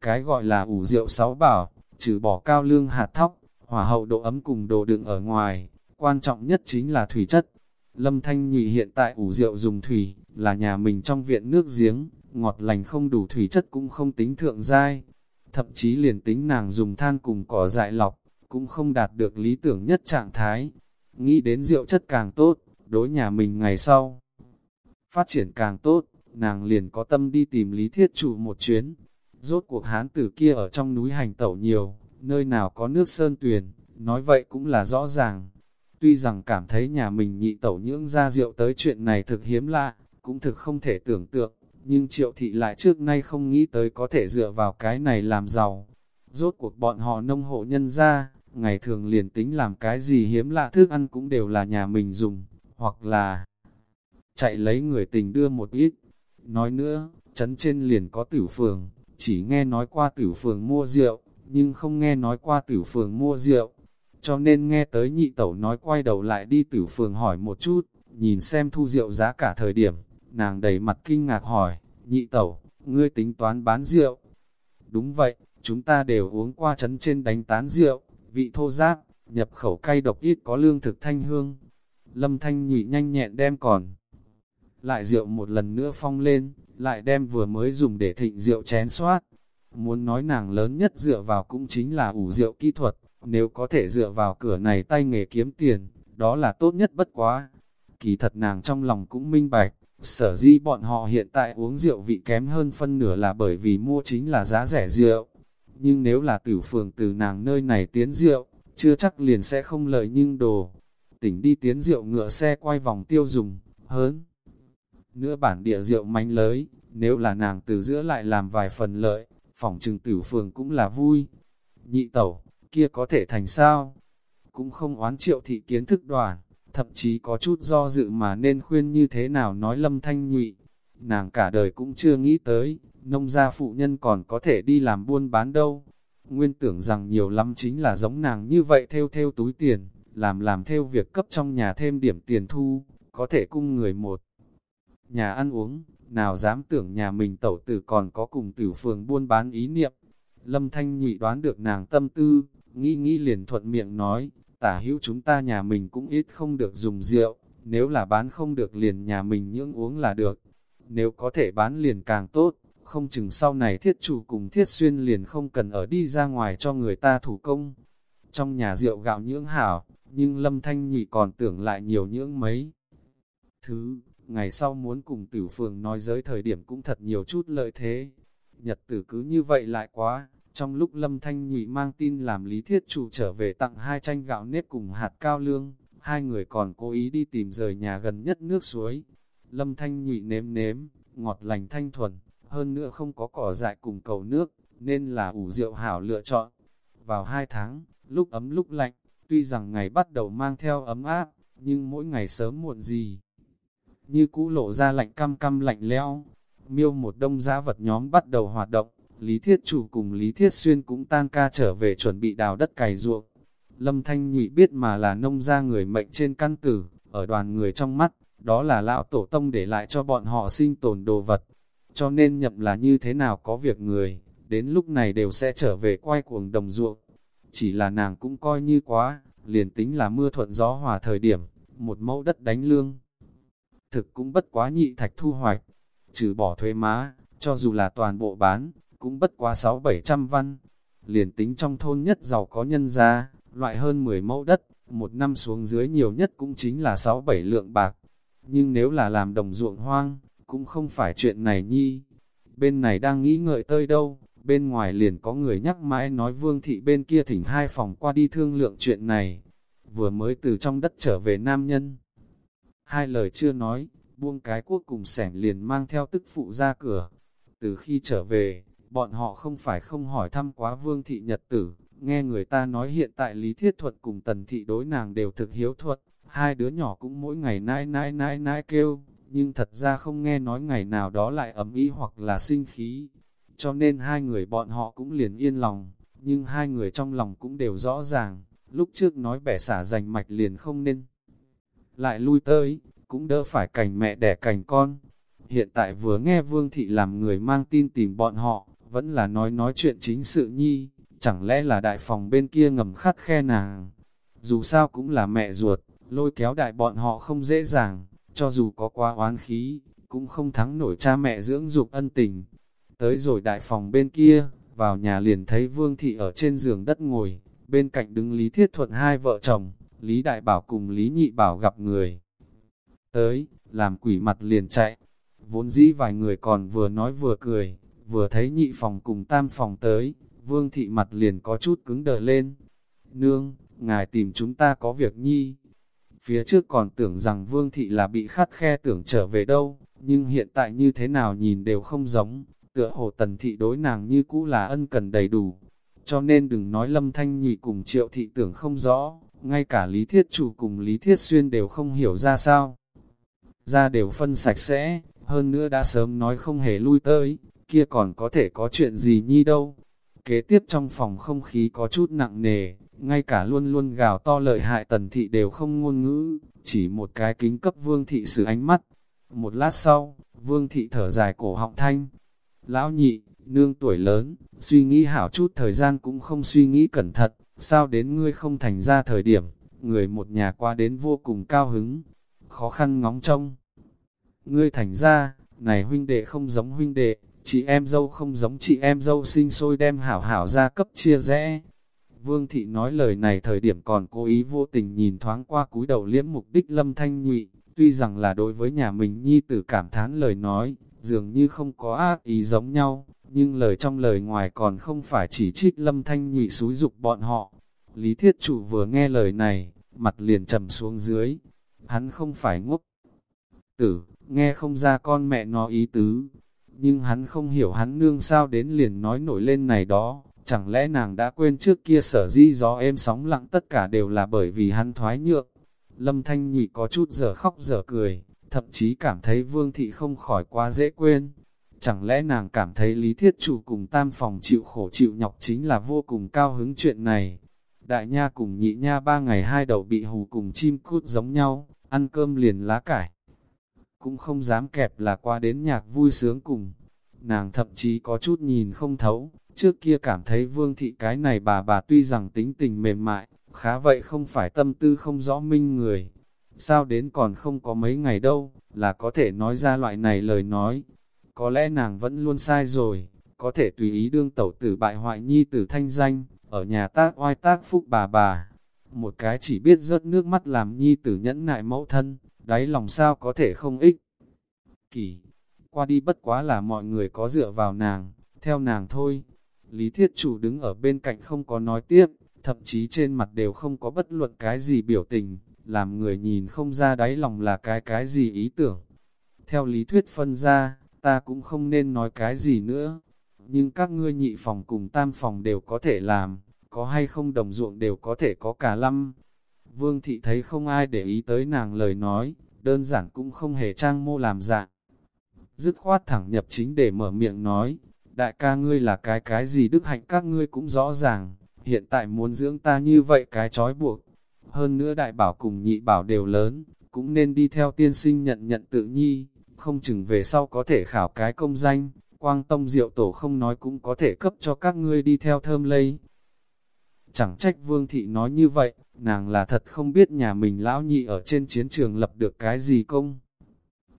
A: Cái gọi là ủ rượu sáu bảo, trừ bỏ cao lương hạt thóc, hỏa hậu độ ấm cùng đồ đựng ở ngoài, quan trọng nhất chính là thủy chất. Lâm Thanh Nhụy hiện tại ủ rượu dùng thủy, là nhà mình trong viện nước giếng, ngọt lành không đủ thủy chất cũng không tính thượng giai. Thậm chí liền tính nàng dùng than cùng cỏ dại lọc, cũng không đạt được lý tưởng nhất trạng thái. Nghĩ đến rượu chất càng tốt, đối nhà mình ngày sau. Phát triển càng tốt, nàng liền có tâm đi tìm lý thiết chủ một chuyến. Rốt cuộc hán tử kia ở trong núi hành tẩu nhiều, nơi nào có nước sơn tuyền, nói vậy cũng là rõ ràng. Tuy rằng cảm thấy nhà mình nhị tẩu nhưỡng ra rượu tới chuyện này thực hiếm lạ, cũng thực không thể tưởng tượng, nhưng triệu thị lại trước nay không nghĩ tới có thể dựa vào cái này làm giàu. Rốt cuộc bọn họ nông hộ nhân ra, ngày thường liền tính làm cái gì hiếm lạ thức ăn cũng đều là nhà mình dùng, hoặc là chạy lấy người tình đưa một ít. Nói nữa, trấn trên liền có tử phường, chỉ nghe nói qua tử phường mua rượu, nhưng không nghe nói qua tử phường mua rượu. Cho nên nghe tới nhị tẩu nói quay đầu lại đi tử phường hỏi một chút, nhìn xem thu rượu giá cả thời điểm, nàng đầy mặt kinh ngạc hỏi, nhị tẩu, ngươi tính toán bán rượu. Đúng vậy, chúng ta đều uống qua chấn trên đánh tán rượu, vị thô giáp, nhập khẩu cay độc ít có lương thực thanh hương. Lâm thanh nhụy nhanh nhẹn đem còn. Lại rượu một lần nữa phong lên, lại đem vừa mới dùng để thịnh rượu chén soát. Muốn nói nàng lớn nhất dựa vào cũng chính là ủ rượu kỹ thuật, nếu có thể dựa vào cửa này tay nghề kiếm tiền, đó là tốt nhất bất quá. Kỳ thật nàng trong lòng cũng minh bạch, sở di bọn họ hiện tại uống rượu vị kém hơn phân nửa là bởi vì mua chính là giá rẻ rượu. Nhưng nếu là tử phường từ nàng nơi này tiến rượu, chưa chắc liền sẽ không lợi nhưng đồ. Tỉnh đi tiến rượu ngựa xe quay vòng tiêu dùng, hớn. Nữa bản địa rượu manh lới, nếu là nàng từ giữa lại làm vài phần lợi, phòng trừng tử phường cũng là vui. Nhị tẩu, kia có thể thành sao? Cũng không oán triệu thị kiến thức đoàn, thậm chí có chút do dự mà nên khuyên như thế nào nói lâm thanh nhụy. Nàng cả đời cũng chưa nghĩ tới, nông gia phụ nhân còn có thể đi làm buôn bán đâu. Nguyên tưởng rằng nhiều lắm chính là giống nàng như vậy theo theo túi tiền, làm làm theo việc cấp trong nhà thêm điểm tiền thu, có thể cung người một. Nhà ăn uống, nào dám tưởng nhà mình tẩu tử còn có cùng tử phường buôn bán ý niệm. Lâm Thanh nhụy đoán được nàng tâm tư, nghĩ nghĩ liền thuận miệng nói, tả hữu chúng ta nhà mình cũng ít không được dùng rượu, nếu là bán không được liền nhà mình nhưỡng uống là được. Nếu có thể bán liền càng tốt, không chừng sau này thiết chủ cùng thiết xuyên liền không cần ở đi ra ngoài cho người ta thủ công. Trong nhà rượu gạo nhưỡng hảo, nhưng lâm thanh nhị còn tưởng lại nhiều nhưỡng mấy. Thứ, ngày sau muốn cùng tử phường nói giới thời điểm cũng thật nhiều chút lợi thế. Nhật tử cứ như vậy lại quá, trong lúc Lâm Thanh Nhụy mang tin làm Lý Thiết Chủ trở về tặng hai tranh gạo nếp cùng hạt cao lương, hai người còn cố ý đi tìm rời nhà gần nhất nước suối. Lâm Thanh Nhụy nếm nếm, ngọt lành thanh thuần, hơn nữa không có cỏ dại cùng cầu nước, nên là ủ rượu hảo lựa chọn. Vào hai tháng, lúc ấm lúc lạnh, tuy rằng ngày bắt đầu mang theo ấm áp, nhưng mỗi ngày sớm muộn gì. Như cũ lộ ra lạnh căm căm lạnh leo, miêu một đông giá vật nhóm bắt đầu hoạt động, Lý Thiết Chủ cùng Lý Thiết Xuyên cũng tan ca trở về chuẩn bị đào đất cày ruộng. Lâm Thanh Nhụy biết mà là nông ra người mệnh trên căn tử, ở đoàn người trong mắt, đó là lão tổ tông để lại cho bọn họ sinh tồn đồ vật. Cho nên nhậm là như thế nào có việc người, đến lúc này đều sẽ trở về quay cuồng đồng ruộng. Chỉ là nàng cũng coi như quá, liền tính là mưa thuận gió hòa thời điểm, một mẫu đất đánh lương. Thực cũng bất quá nhị thạch thu hoạch, trừ bỏ thuế má, cho dù là toàn bộ bán, cũng bất quá 6-700 văn. Liền tính trong thôn nhất giàu có nhân gia loại hơn 10 mẫu đất, một năm xuống dưới nhiều nhất cũng chính là 6-7 lượng bạc. Nhưng nếu là làm đồng ruộng hoang, cũng không phải chuyện này nhi. Bên này đang nghĩ ngợi tơi đâu, bên ngoài liền có người nhắc mãi nói vương thị bên kia thỉnh hai phòng qua đi thương lượng chuyện này. Vừa mới từ trong đất trở về nam nhân. Hai lời chưa nói, buông cái cuốc cùng sẻng liền mang theo tức phụ ra cửa. Từ khi trở về, bọn họ không phải không hỏi thăm quá vương thị nhật tử, nghe người ta nói hiện tại Lý Thiết Thuật cùng Tần Thị đối nàng đều thực hiếu thuật, hai đứa nhỏ cũng mỗi ngày nãi nãi nãi nãi kêu, nhưng thật ra không nghe nói ngày nào đó lại ấm ý hoặc là sinh khí, cho nên hai người bọn họ cũng liền yên lòng, nhưng hai người trong lòng cũng đều rõ ràng, lúc trước nói bẻ xả rành mạch liền không nên. Lại lui tới, cũng đỡ phải cành mẹ đẻ cành con. Hiện tại vừa nghe Vương Thị làm người mang tin tìm bọn họ, vẫn là nói nói chuyện chính sự nhi, chẳng lẽ là đại phòng bên kia ngầm khắt khe nàng. Dù sao cũng là mẹ ruột, lôi kéo đại bọn họ không dễ dàng, cho dù có quá oán khí, cũng không thắng nổi cha mẹ dưỡng dục ân tình. Tới rồi đại phòng bên kia, vào nhà liền thấy Vương Thị ở trên giường đất ngồi, bên cạnh đứng Lý Thiết Thuận hai vợ chồng, Lý Đại Bảo cùng Lý Nhị Bảo gặp người. Tới, làm quỷ mặt liền chạy, vốn dĩ vài người còn vừa nói vừa cười, vừa thấy nhị phòng cùng tam phòng tới, Vương thị mặt liền có chút cứng đờ lên. Nương, ngài tìm chúng ta có việc nhi. Phía trước còn tưởng rằng Vương thị là bị khát khe tưởng trở về đâu, nhưng hiện tại như thế nào nhìn đều không giống, tựa hồ tần thị đối nàng như cũ là ân cần đầy đủ. Cho nên đừng nói lâm thanh nhụy cùng triệu thị tưởng không rõ, ngay cả lý thiết chủ cùng lý thiết xuyên đều không hiểu ra sao. Ra đều phân sạch sẽ, hơn nữa đã sớm nói không hề lui tới, kia còn có thể có chuyện gì nhi đâu. Kế tiếp trong phòng không khí có chút nặng nề, ngay cả luôn luôn gào to lợi hại tần thị đều không ngôn ngữ, chỉ một cái kính cấp vương thị sự ánh mắt. Một lát sau, vương thị thở dài cổ họng thanh. Lão nhị, nương tuổi lớn, suy nghĩ hảo chút thời gian cũng không suy nghĩ cẩn thận, sao đến ngươi không thành ra thời điểm, người một nhà qua đến vô cùng cao hứng, khó khăn ngóng trông. Ngươi thành ra, này huynh đệ không giống huynh đệ, chị em dâu không giống chị em dâu sinh sôi đem hảo hảo ra cấp chia rẽ. Vương thị nói lời này thời điểm còn cố ý vô tình nhìn thoáng qua cúi đầu liễm mục đích lâm thanh nhụy, tuy rằng là đối với nhà mình nhi tử cảm thán lời nói, dường như không có ác ý giống nhau, nhưng lời trong lời ngoài còn không phải chỉ trích lâm thanh nhụy xúi dục bọn họ. Lý thiết chủ vừa nghe lời này, mặt liền trầm xuống dưới, hắn không phải ngốc. Tử, nghe không ra con mẹ nó ý tứ, nhưng hắn không hiểu hắn nương sao đến liền nói nổi lên này đó, chẳng lẽ nàng đã quên trước kia sở di gió êm sóng lặng tất cả đều là bởi vì hắn thoái nhượng. Lâm Thanh Nhụy có chút giờ khóc giờ cười, thậm chí cảm thấy vương thị không khỏi quá dễ quên. Chẳng lẽ nàng cảm thấy lý thiết chủ cùng tam phòng chịu khổ chịu nhọc chính là vô cùng cao hứng chuyện này. Đại nha cùng nhị nha ba ngày hai đầu bị hù cùng chim cút giống nhau, ăn cơm liền lá cải cũng không dám kẹp là qua đến nhạc vui sướng cùng. Nàng thậm chí có chút nhìn không thấu, trước kia cảm thấy vương thị cái này bà bà tuy rằng tính tình mềm mại, khá vậy không phải tâm tư không rõ minh người. Sao đến còn không có mấy ngày đâu, là có thể nói ra loại này lời nói. Có lẽ nàng vẫn luôn sai rồi, có thể tùy ý đương tẩu tử bại hoại nhi tử thanh danh, ở nhà tác oai tác phúc bà bà. Một cái chỉ biết rớt nước mắt làm nhi tử nhẫn nại mẫu thân, đáy lòng sao có thể không ích. Kỳ, qua đi bất quá là mọi người có dựa vào nàng, theo nàng thôi. Lý thiết chủ đứng ở bên cạnh không có nói tiếp, thậm chí trên mặt đều không có bất luận cái gì biểu tình, làm người nhìn không ra đáy lòng là cái cái gì ý tưởng. Theo lý thuyết phân ra, ta cũng không nên nói cái gì nữa, nhưng các ngươi nhị phòng cùng tam phòng đều có thể làm, có hay không đồng ruộng đều có thể có cả lâm. Vương thị thấy không ai để ý tới nàng lời nói, đơn giản cũng không hề trang mô làm dạng. Dứt khoát thẳng nhập chính để mở miệng nói, đại ca ngươi là cái cái gì đức hạnh các ngươi cũng rõ ràng, hiện tại muốn dưỡng ta như vậy cái trói buộc. Hơn nữa đại bảo cùng nhị bảo đều lớn, cũng nên đi theo tiên sinh nhận nhận tự nhi, không chừng về sau có thể khảo cái công danh, quang tông diệu tổ không nói cũng có thể cấp cho các ngươi đi theo thơm lây, Chẳng trách vương thị nói như vậy, nàng là thật không biết nhà mình lão nhị ở trên chiến trường lập được cái gì công.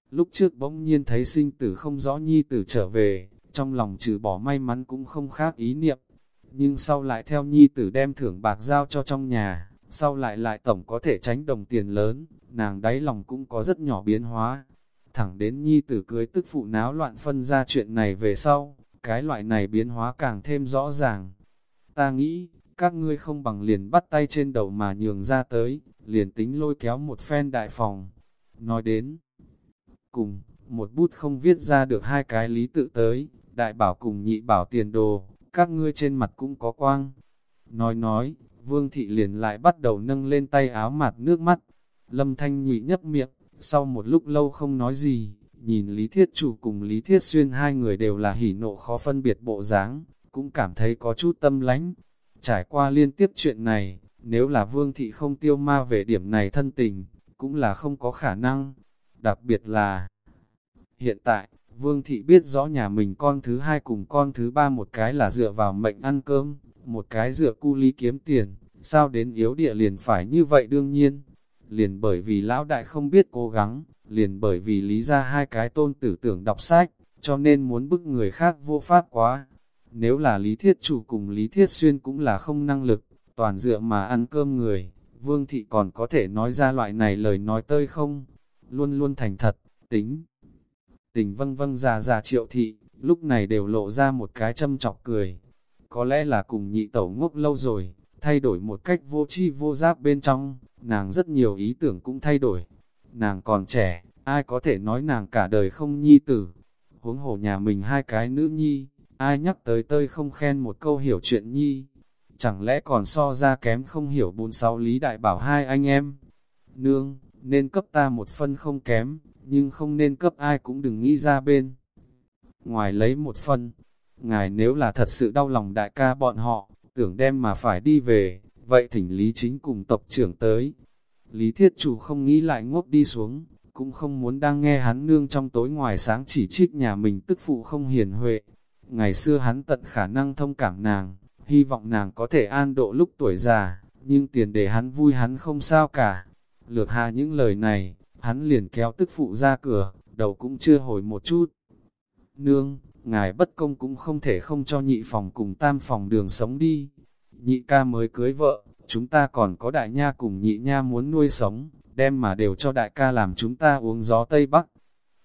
A: Lúc trước bỗng nhiên thấy sinh tử không rõ nhi tử trở về, trong lòng trừ bỏ may mắn cũng không khác ý niệm. Nhưng sau lại theo nhi tử đem thưởng bạc giao cho trong nhà, sau lại lại tổng có thể tránh đồng tiền lớn, nàng đáy lòng cũng có rất nhỏ biến hóa. Thẳng đến nhi tử cưới tức phụ náo loạn phân ra chuyện này về sau, cái loại này biến hóa càng thêm rõ ràng. Ta nghĩ, các ngươi không bằng liền bắt tay trên đầu mà nhường ra tới, liền tính lôi kéo một phen đại phòng. Nói đến, cùng, một bút không viết ra được hai cái lý tự tới, đại bảo cùng nhị bảo tiền đồ, các ngươi trên mặt cũng có quang. Nói nói, vương thị liền lại bắt đầu nâng lên tay áo mặt nước mắt, lâm thanh nhụy nhấp miệng, sau một lúc lâu không nói gì, nhìn Lý Thiết Chủ cùng Lý Thiết Xuyên hai người đều là hỉ nộ khó phân biệt bộ dáng, cũng cảm thấy có chút tâm lánh, Trải qua liên tiếp chuyện này, nếu là vương thị không tiêu ma về điểm này thân tình, cũng là không có khả năng. Đặc biệt là, hiện tại, vương thị biết rõ nhà mình con thứ hai cùng con thứ ba một cái là dựa vào mệnh ăn cơm, một cái dựa cu lý kiếm tiền, sao đến yếu địa liền phải như vậy đương nhiên. Liền bởi vì lão đại không biết cố gắng, liền bởi vì lý ra hai cái tôn tử tưởng đọc sách, cho nên muốn bức người khác vô pháp quá. Nếu là Lý Thiết Chủ cùng Lý Thiết Xuyên cũng là không năng lực, toàn dựa mà ăn cơm người, Vương Thị còn có thể nói ra loại này lời nói tơi không? Luôn luôn thành thật, tính. Tình vâng vâng già già triệu thị, lúc này đều lộ ra một cái châm chọc cười. có lẽ là cùng nhị tẩu ngốc lâu rồi, thay đổi một cách vô chi vô giác bên trong, nàng rất nhiều ý tưởng cũng thay đổi. Nàng còn trẻ, ai có thể nói nàng cả đời không nhi tử. Huống hồ nhà mình hai cái nữ nhi, ai nhắc tới tơi không khen một câu hiểu chuyện nhi. Chẳng lẽ còn so ra kém không hiểu bốn sáu lý đại bảo hai anh em. Nương, nên cấp ta một phân không kém, nhưng không nên cấp ai cũng đừng nghĩ ra bên. Ngoài lấy một phân, ngài nếu là thật sự đau lòng đại ca bọn họ, tưởng đem mà phải đi về, vậy thỉnh Lý Chính cùng tộc trưởng tới. Lý Thiết Chủ không nghĩ lại ngốc đi xuống, cũng không muốn đang nghe hắn nương trong tối ngoài sáng chỉ trích nhà mình tức phụ không hiền huệ. Ngày xưa hắn tận khả năng thông cảm nàng, hy vọng nàng có thể an độ lúc tuổi già, nhưng tiền để hắn vui hắn không sao cả. Lược hạ những lời này, hắn liền kéo tức phụ ra cửa, đầu cũng chưa hồi một chút. Nương, ngài bất công cũng không thể không cho nhị phòng cùng tam phòng đường sống đi. Nhị ca mới cưới vợ, chúng ta còn có đại nha cùng nhị nha muốn nuôi sống, đem mà đều cho đại ca làm chúng ta uống gió Tây Bắc.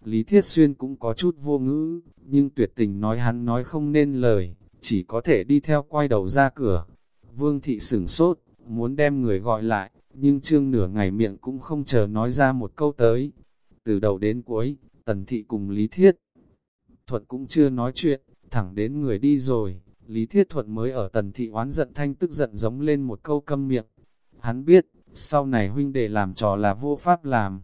A: Lý Thiết Xuyên cũng có chút vô ngữ, nhưng tuyệt tình nói hắn nói không nên lời, chỉ có thể đi theo quay đầu ra cửa. Vương thị sửng sốt, muốn đem người gọi lại, nhưng trương nửa ngày miệng cũng không chờ nói ra một câu tới. Từ đầu đến cuối, tần thị cùng Lý Thiết Thuận cũng chưa nói chuyện, thẳng đến người đi rồi, Lý Thiết Thuận mới ở tần thị oán giận thanh tức giận giống lên một câu câm miệng. Hắn biết, sau này huynh đệ làm trò là vô pháp làm.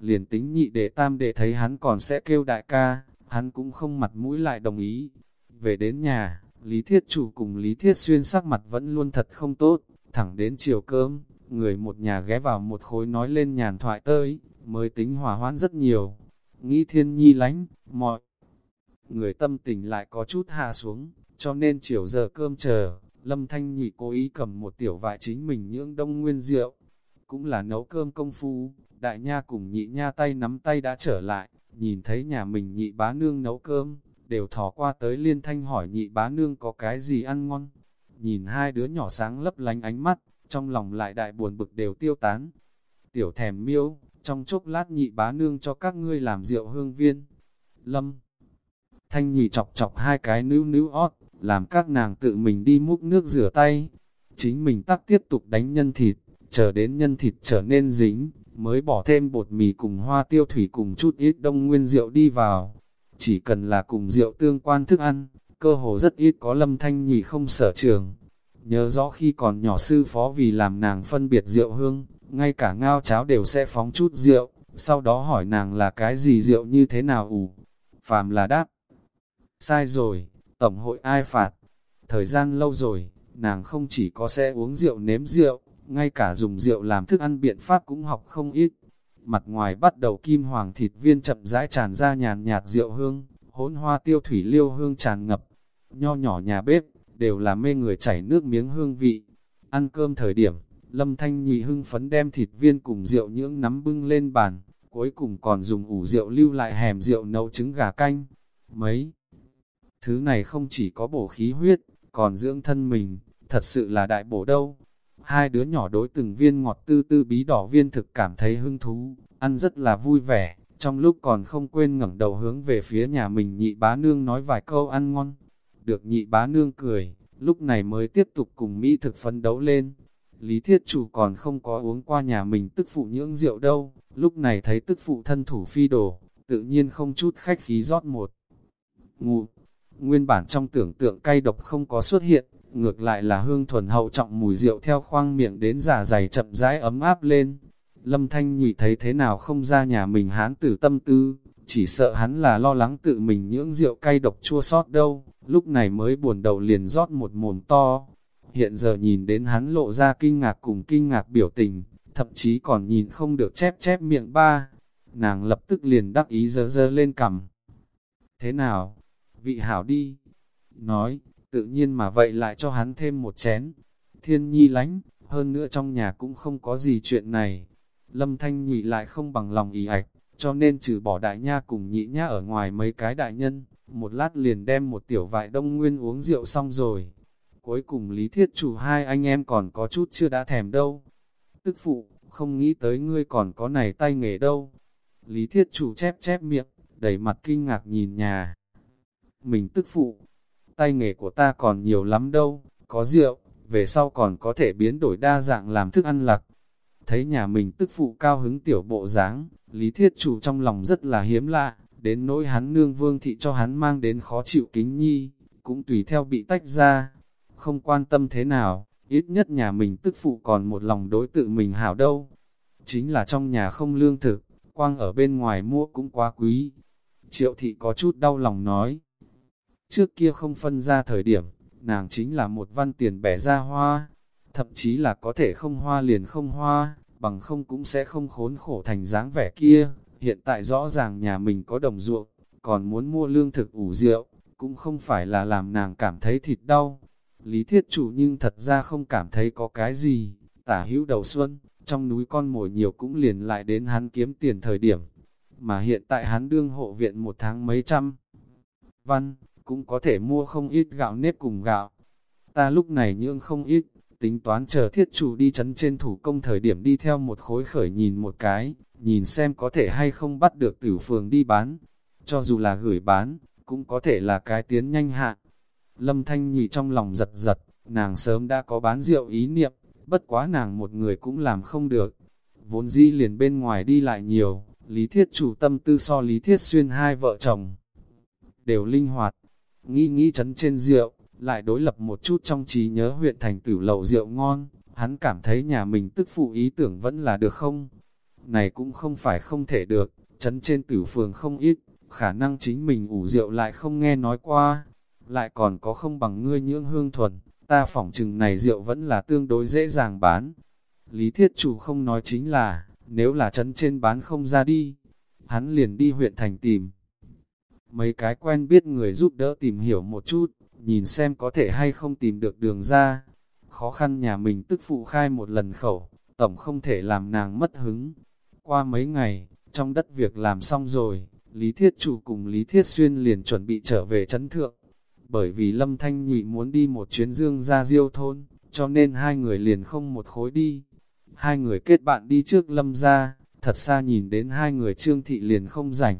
A: Liền tính nhị đệ tam đệ thấy hắn còn sẽ kêu đại ca, hắn cũng không mặt mũi lại đồng ý. Về đến nhà, Lý Thiết Chủ cùng Lý Thiết Xuyên sắc mặt vẫn luôn thật không tốt, thẳng đến chiều cơm, người một nhà ghé vào một khối nói lên nhàn thoại tới, mới tính hòa hoãn rất nhiều. Nghĩ thiên nhi lánh, mọi người tâm tình lại có chút hạ xuống, cho nên chiều giờ cơm chờ, Lâm Thanh Nhụy cố ý cầm một tiểu vại chính mình nhưỡng đông nguyên rượu, cũng là nấu cơm công phu, đại nha cùng nhị nha tay nắm tay đã trở lại, nhìn thấy nhà mình nhị bá nương nấu cơm, đều thò qua tới liên thanh hỏi nhị bá nương có cái gì ăn ngon. Nhìn hai đứa nhỏ sáng lấp lánh ánh mắt, trong lòng lại đại buồn bực đều tiêu tán. Tiểu thèm miêu, trong chốc lát nhị bá nương cho các ngươi làm rượu hương viên. Lâm Thanh nhị chọc chọc hai cái nữ nữ ót, làm các nàng tự mình đi múc nước rửa tay. Chính mình tắc tiếp tục đánh nhân thịt, chờ đến nhân thịt trở nên dính, mới bỏ thêm bột mì cùng hoa tiêu thủy cùng chút ít đông nguyên rượu đi vào. Chỉ cần là cùng rượu tương quan thức ăn, cơ hồ rất ít có lâm thanh nhị không sở trường. Nhớ rõ khi còn nhỏ sư phó vì làm nàng phân biệt rượu hương, ngay cả ngao cháo đều sẽ phóng chút rượu, sau đó hỏi nàng là cái gì rượu như thế nào ủ. Phàm là đáp, Sai rồi, tổng hội ai phạt. Thời gian lâu rồi, nàng không chỉ có sẽ uống rượu nếm rượu, ngay cả dùng rượu làm thức ăn biện pháp cũng học không ít. Mặt ngoài bắt đầu kim hoàng thịt viên chậm rãi tràn ra nhàn nhạt rượu hương, hỗn hoa tiêu thủy liêu hương tràn ngập. Nho nhỏ nhà bếp, đều là mê người chảy nước miếng hương vị. Ăn cơm thời điểm, lâm thanh nhụy hưng phấn đem thịt viên cùng rượu nhưỡng nắm bưng lên bàn, cuối cùng còn dùng ủ rượu lưu lại hẻm rượu nấu trứng gà canh. Mấy Thứ này không chỉ có bổ khí huyết, còn dưỡng thân mình, thật sự là đại bổ đâu. Hai đứa nhỏ đối từng viên ngọt tư tư bí đỏ viên thực cảm thấy hứng thú, ăn rất là vui vẻ, trong lúc còn không quên ngẩng đầu hướng về phía nhà mình nhị bá nương nói vài câu ăn ngon. Được nhị bá nương cười, lúc này mới tiếp tục cùng Mỹ thực phấn đấu lên. Lý thiết chủ còn không có uống qua nhà mình tức phụ nhưỡng rượu đâu, lúc này thấy tức phụ thân thủ phi đồ, tự nhiên không chút khách khí rót một. Ngụ, Nguyên bản trong tưởng tượng cay độc không có xuất hiện, ngược lại là hương thuần hậu trọng mùi rượu theo khoang miệng đến giả dày chậm rãi ấm áp lên. Lâm Thanh nhụy thấy thế nào không ra nhà mình hán tử tâm tư, chỉ sợ hắn là lo lắng tự mình nhưỡng rượu cay độc chua sót đâu, lúc này mới buồn đầu liền rót một mồm to. Hiện giờ nhìn đến hắn lộ ra kinh ngạc cùng kinh ngạc biểu tình, thậm chí còn nhìn không được chép chép miệng ba. Nàng lập tức liền đắc ý dơ dơ lên cầm. Thế nào, vị hảo đi. Nói, tự nhiên mà vậy lại cho hắn thêm một chén. Thiên nhi lánh, hơn nữa trong nhà cũng không có gì chuyện này. Lâm Thanh nhụy lại không bằng lòng ý ạch, cho nên trừ bỏ đại nha cùng nhị nha ở ngoài mấy cái đại nhân, một lát liền đem một tiểu vại đông nguyên uống rượu xong rồi. Cuối cùng lý thiết chủ hai anh em còn có chút chưa đã thèm đâu. Tức phụ, không nghĩ tới ngươi còn có này tay nghề đâu. Lý thiết chủ chép chép miệng, đầy mặt kinh ngạc nhìn nhà mình tức phụ. tay nghề của ta còn nhiều lắm đâu, có rượu, về sau còn có thể biến đổi đa dạng làm thức ăn lặc. Thấy nhà mình tức phụ cao hứng tiểu bộ dáng, Lý Thiết Chủ trong lòng rất là hiếm lạ, đến nỗi hắn nương vương thị cho hắn mang đến khó chịu kính nhi, cũng tùy theo bị tách ra, không quan tâm thế nào, ít nhất nhà mình tức phụ còn một lòng đối tự mình hảo đâu. Chính là trong nhà không lương thực, quang ở bên ngoài mua cũng quá quý. Triệu thị có chút đau lòng nói. Trước kia không phân ra thời điểm, nàng chính là một văn tiền bẻ ra hoa, thậm chí là có thể không hoa liền không hoa, bằng không cũng sẽ không khốn khổ thành dáng vẻ kia. Hiện tại rõ ràng nhà mình có đồng ruộng, còn muốn mua lương thực ủ rượu, cũng không phải là làm nàng cảm thấy thịt đau. Lý thiết chủ nhưng thật ra không cảm thấy có cái gì, tả hữu đầu xuân, trong núi con mồi nhiều cũng liền lại đến hắn kiếm tiền thời điểm. Mà hiện tại hắn đương hộ viện một tháng mấy trăm. Văn, cũng có thể mua không ít gạo nếp cùng gạo. Ta lúc này nhưỡng không ít, tính toán chờ thiết chủ đi chấn trên thủ công thời điểm đi theo một khối khởi nhìn một cái, nhìn xem có thể hay không bắt được tử phường đi bán. Cho dù là gửi bán, cũng có thể là cái tiến nhanh hạ. Lâm Thanh Nhị trong lòng giật giật, nàng sớm đã có bán rượu ý niệm, bất quá nàng một người cũng làm không được. Vốn dĩ liền bên ngoài đi lại nhiều, Lý Thiết chủ tâm tư so Lý Thiết xuyên hai vợ chồng. Đều linh hoạt, nghĩ nghĩ chấn trên rượu, lại đối lập một chút trong trí nhớ huyện thành tử lầu rượu ngon, hắn cảm thấy nhà mình tức phụ ý tưởng vẫn là được không? Này cũng không phải không thể được, chấn trên tử phường không ít, khả năng chính mình ủ rượu lại không nghe nói qua, lại còn có không bằng ngươi nhưỡng hương thuần, ta phỏng chừng này rượu vẫn là tương đối dễ dàng bán. Lý thiết chủ không nói chính là, nếu là chấn trên bán không ra đi, hắn liền đi huyện thành tìm. Mấy cái quen biết người giúp đỡ tìm hiểu một chút, nhìn xem có thể hay không tìm được đường ra. Khó khăn nhà mình tức phụ khai một lần khẩu, tổng không thể làm nàng mất hứng. Qua mấy ngày, trong đất việc làm xong rồi, Lý Thiết Chủ cùng Lý Thiết Xuyên liền chuẩn bị trở về chấn thượng. Bởi vì Lâm Thanh Nhụy muốn đi một chuyến dương ra diêu thôn, cho nên hai người liền không một khối đi. Hai người kết bạn đi trước Lâm ra, thật xa nhìn đến hai người trương thị liền không rảnh.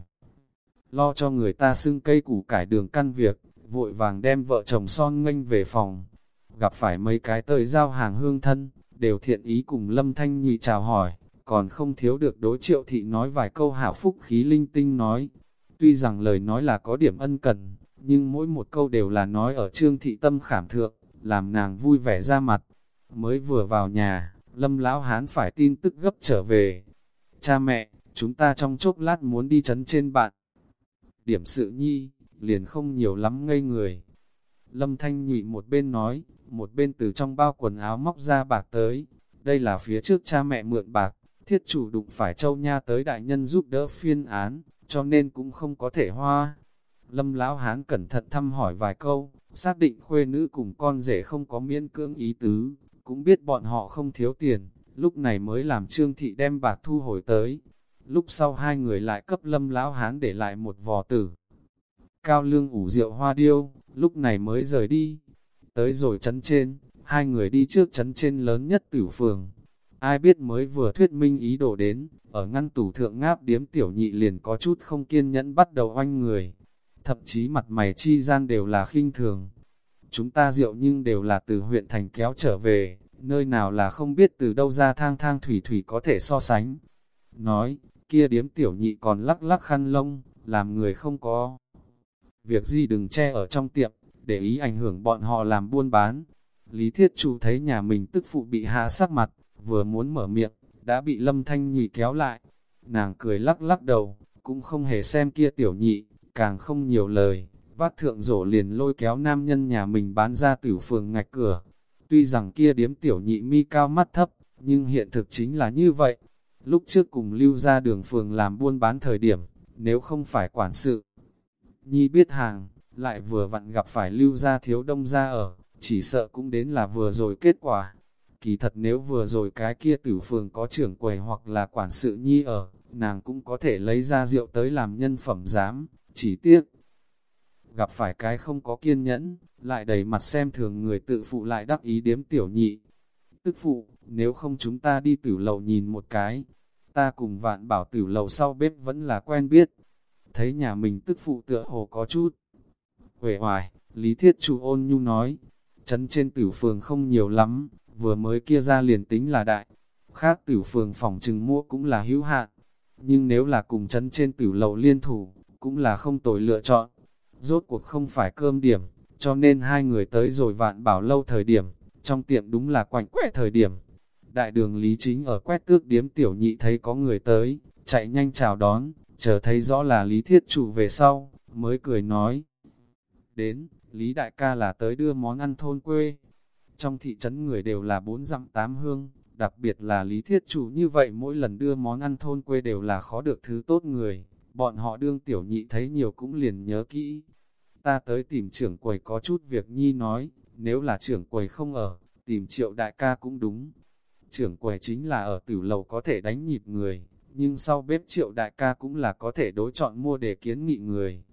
A: Lo cho người ta xưng cây củ cải đường căn việc, vội vàng đem vợ chồng son nghênh về phòng. Gặp phải mấy cái tơi giao hàng hương thân, đều thiện ý cùng Lâm Thanh Nhụy chào hỏi, còn không thiếu được đối triệu thị nói vài câu hảo phúc khí linh tinh nói. Tuy rằng lời nói là có điểm ân cần, nhưng mỗi một câu đều là nói ở trương thị tâm khảm thượng, làm nàng vui vẻ ra mặt. Mới vừa vào nhà, lâm lão hán phải tin tức gấp trở về. Cha mẹ, chúng ta trong chốc lát muốn đi chấn trên bạn. Điểm sự nhi, liền không nhiều lắm ngây người. Lâm Thanh nhụy một bên nói, một bên từ trong bao quần áo móc ra bạc tới. Đây là phía trước cha mẹ mượn bạc, thiết chủ đụng phải châu nha tới đại nhân giúp đỡ phiên án, cho nên cũng không có thể hoa. Lâm Lão Hán cẩn thận thăm hỏi vài câu, xác định khuê nữ cùng con rể không có miễn cưỡng ý tứ, cũng biết bọn họ không thiếu tiền, lúc này mới làm Trương Thị đem bạc thu hồi tới. Lúc sau hai người lại cấp Lâm Lão Hán để lại một vò tử. Cao lương ủ rượu hoa điêu, lúc này mới rời đi. Tới rồi chấn trên, hai người đi trước chấn trên lớn nhất tử phường, Ai biết mới vừa thuyết minh ý đồ đến, ở ngăn tủ thượng ngáp điếm tiểu nhị liền có chút không kiên nhẫn bắt đầu oanh người. Thậm chí mặt mày chi gian đều là khinh thường. Chúng ta rượu nhưng đều là từ huyện thành kéo trở về, nơi nào là không biết từ đâu ra thang thang thủy thủy có thể so sánh. Nói, kia điếm tiểu nhị còn lắc lắc khăn lông, làm người không có. Việc gì đừng che ở trong tiệm, để ý ảnh hưởng bọn họ làm buôn bán. Lý Thiết Chủ thấy nhà mình tức phụ bị hạ sắc mặt, vừa muốn mở miệng, đã bị lâm thanh nhị kéo lại. Nàng cười lắc lắc đầu, cũng không hề xem kia tiểu nhị, càng không nhiều lời, vác thượng rổ liền lôi kéo nam nhân nhà mình bán ra tử phường ngạch cửa. Tuy rằng kia điếm tiểu nhị mi cao mắt thấp, nhưng hiện thực chính là như vậy. Lúc trước cùng lưu ra đường phường làm buôn bán thời điểm, nếu không phải quản sự, nhi biết hàng, lại vừa vặn gặp phải lưu ra thiếu đông ra ở, chỉ sợ cũng đến là vừa rồi kết quả. Kỳ thật nếu vừa rồi cái kia tử phường có trưởng quầy hoặc là quản sự nhi ở, nàng cũng có thể lấy ra rượu tới làm nhân phẩm giám, chỉ tiếc. Gặp phải cái không có kiên nhẫn, lại đầy mặt xem thường người tự phụ lại đắc ý điếm tiểu nhị. Tức phụ, nếu không chúng ta đi tử lầu nhìn một cái, ta cùng vạn bảo tử lầu sau bếp vẫn là quen biết. Thấy nhà mình tức phụ tựa hồ có chút. Huệ hoài, Lý Thiết Chủ ôn nhu nói, chấn trên tử phường không nhiều lắm, vừa mới kia ra liền tính là đại. Khác tử phường phòng trừng mua cũng là hữu hạn, nhưng nếu là cùng chấn trên tử lầu liên thủ, cũng là không tồi lựa chọn. Rốt cuộc không phải cơm điểm, cho nên hai người tới rồi vạn bảo lâu thời điểm, trong tiệm đúng là quảnh quẹ thời điểm. Đại đường Lý Chính ở quét tước điếm tiểu nhị thấy có người tới, chạy nhanh chào đón, chờ thấy rõ là Lý Thiết Chủ về sau, mới cười nói. Đến, Lý Đại ca là tới đưa món ăn thôn quê. Trong thị trấn người đều là bốn dặm tám hương, đặc biệt là Lý Thiết Chủ như vậy mỗi lần đưa món ăn thôn quê đều là khó được thứ tốt người. Bọn họ đương tiểu nhị thấy nhiều cũng liền nhớ kỹ. Ta tới tìm trưởng quầy có chút việc nhi nói, nếu là trưởng quầy không ở, tìm triệu đại ca cũng đúng. Trưởng quầy chính là ở tử lầu có thể đánh nhịp người, nhưng sau bếp triệu đại ca cũng là có thể đối chọn mua để kiến nghị người.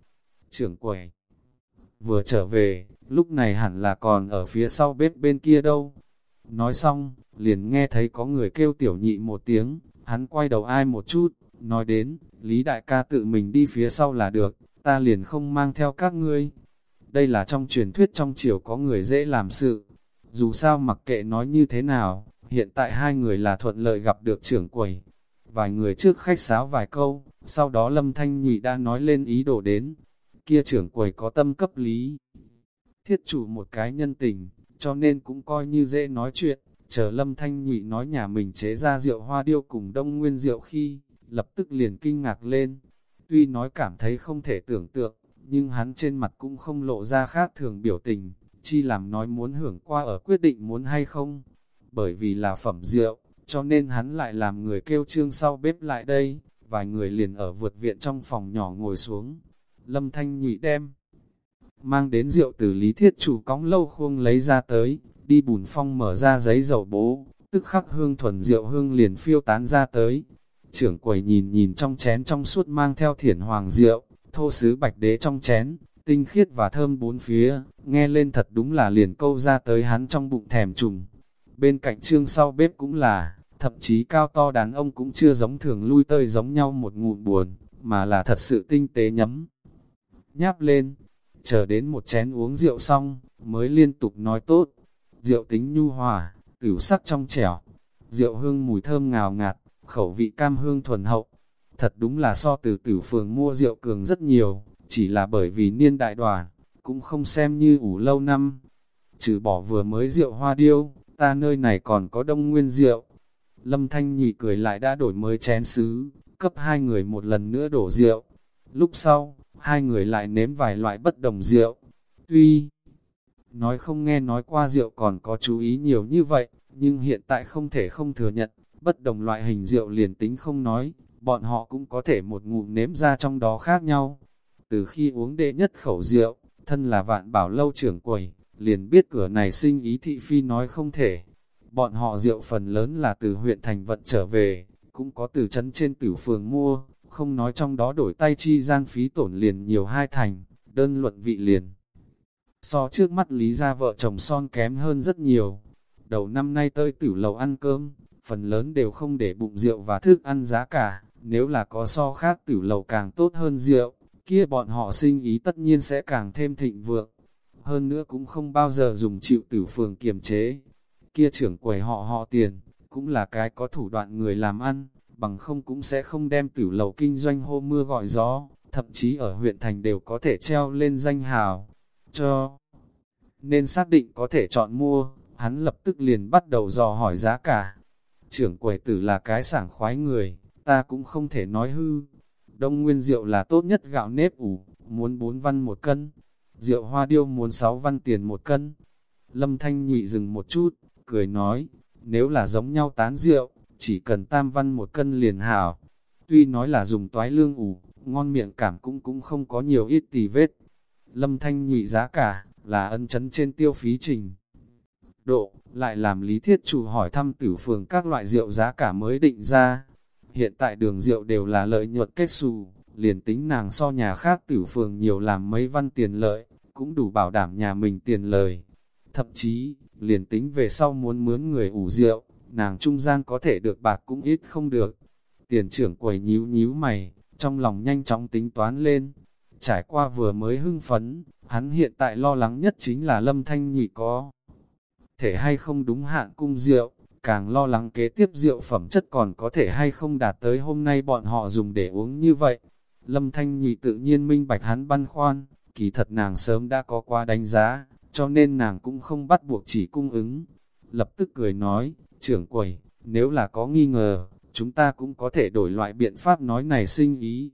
A: Trưởng quầy vừa trở về, lúc này hẳn là còn ở phía sau bếp bên kia đâu. Nói xong, liền nghe thấy có người kêu tiểu nhị một tiếng, hắn quay đầu ai một chút, nói đến, Lý đại ca tự mình đi phía sau là được, ta liền không mang theo các ngươi. Đây là trong truyền thuyết trong chiều có người dễ làm sự. Dù sao mặc kệ nói như thế nào, hiện tại hai người là thuận lợi gặp được trưởng quầy. Vài người trước khách sáo vài câu, sau đó Lâm Thanh Nhụy đã nói lên ý đồ đến. Kia trưởng quầy có tâm cấp lý. Thiết chủ một cái nhân tình, cho nên cũng coi như dễ nói chuyện. Chờ Lâm Thanh Nhụy nói nhà mình chế ra rượu hoa điêu cùng đông nguyên rượu khi, lập tức liền kinh ngạc lên. Tuy nói cảm thấy không thể tưởng tượng, nhưng hắn trên mặt cũng không lộ ra khác thường biểu tình, chi làm nói muốn hưởng qua ở quyết định muốn hay không. Bởi vì là phẩm rượu, cho nên hắn lại làm người kêu trương sau bếp lại đây, vài người liền ở vượt viện trong phòng nhỏ ngồi xuống. Lâm Thanh nhụy đem, mang đến rượu từ lý thiết chủ cóng lâu khuông lấy ra tới, đi bùn phong mở ra giấy dầu bố, tức khắc hương thuần rượu hương liền phiêu tán ra tới. Trưởng quầy nhìn nhìn trong chén trong suốt mang theo thiển hoàng rượu, thô sứ bạch đế trong chén, tinh khiết và thơm bốn phía, nghe lên thật đúng là liền câu ra tới hắn trong bụng thèm trùng. Bên cạnh trương sau bếp cũng là, thậm chí cao to đàn ông cũng chưa giống thường lui tơi giống nhau một ngụm buồn, mà là thật sự tinh tế nhấm. Nháp lên, chờ đến một chén uống rượu xong, mới liên tục nói tốt. Rượu tính nhu hòa, tửu sắc trong trẻo, rượu hương mùi thơm ngào ngạt, khẩu vị cam hương thuần hậu. Thật đúng là so từ tử phường mua rượu cường rất nhiều, chỉ là bởi vì niên đại đoàn, cũng không xem như ủ lâu năm. Trừ bỏ vừa mới rượu hoa điêu, ta nơi này còn có đông nguyên rượu. Lâm Thanh Nhụy cười lại đã đổi mới chén sứ, cấp hai người một lần nữa đổ rượu. Lúc sau, hai người lại nếm vài loại bất đồng rượu. Tuy nói không nghe nói qua rượu còn có chú ý nhiều như vậy, nhưng hiện tại không thể không thừa nhận, bất đồng loại hình rượu liền tính không nói, bọn họ cũng có thể một ngụm nếm ra trong đó khác nhau. Từ khi uống đệ nhất khẩu rượu, thân là vạn bảo lâu trưởng quầy, liền biết cửa này sinh ý thị phi nói không thể. Bọn họ rượu phần lớn là từ huyện thành vận trở về, cũng có từ trấn trên tử phường mua, không nói trong đó đổi tay chi gian phí tổn liền nhiều hai thành, đơn luận vị liền. So trước mắt lý ra vợ chồng son kém hơn rất nhiều. Đầu năm nay tới tử lầu ăn cơm, phần lớn đều không để bụng rượu và thức ăn giá cả, nếu là có so khác tử lầu càng tốt hơn rượu, kia bọn họ sinh ý tất nhiên sẽ càng thêm thịnh vượng. Hơn nữa cũng không bao giờ dùng chịu tử phường kiềm chế. Kia trưởng quầy họ họ tiền, cũng là cái có thủ đoạn người làm ăn, bằng không cũng sẽ không đem tử lầu kinh doanh hô mưa gọi gió, thậm chí ở huyện thành đều có thể treo lên danh hào, cho. Nên xác định có thể chọn mua, hắn lập tức liền bắt đầu dò hỏi giá cả. Trưởng quầy tử là cái sảng khoái người, ta cũng không thể nói hư. Đông nguyên rượu là tốt nhất gạo nếp ủ, muốn bốn văn một cân. Rượu hoa điêu muốn 6 văn tiền một cân. Lâm Thanh nhụy dừng một chút, cười nói, nếu là giống nhau tán rượu, chỉ cần tam văn một cân liền hảo. Tuy nói là dùng toái lương ủ, ngon miệng cảm cũng cũng không có nhiều ít tì vết. Lâm Thanh nhụy giá cả, là ân chấn trên tiêu phí trình. Độ, lại làm lý thiết chủ hỏi thăm tử phường các loại rượu giá cả mới định ra. Hiện tại đường rượu đều là lợi nhuận kết xù, liền tính nàng so nhà khác tử phường nhiều làm mấy văn tiền lợi, cũng đủ bảo đảm nhà mình tiền lời. Thậm chí, liền tính về sau muốn mướn người ủ rượu, nàng trung gian có thể được bạc cũng ít không được. Tiền trưởng quầy nhíu nhíu mày, trong lòng nhanh chóng tính toán lên. Trải qua vừa mới hưng phấn, hắn hiện tại lo lắng nhất chính là lâm thanh nhị có. Thể hay không đúng hạn cung rượu, càng lo lắng kế tiếp rượu phẩm chất còn có thể hay không đạt tới hôm nay bọn họ dùng để uống như vậy. Lâm Thanh Nhị tự nhiên minh bạch hắn băn khoăn, kỳ thật nàng sớm đã có qua đánh giá, cho nên nàng cũng không bắt buộc chỉ cung ứng. Lập tức cười nói, trưởng quầy, nếu là có nghi ngờ, chúng ta cũng có thể đổi loại biện pháp nói này sinh ý.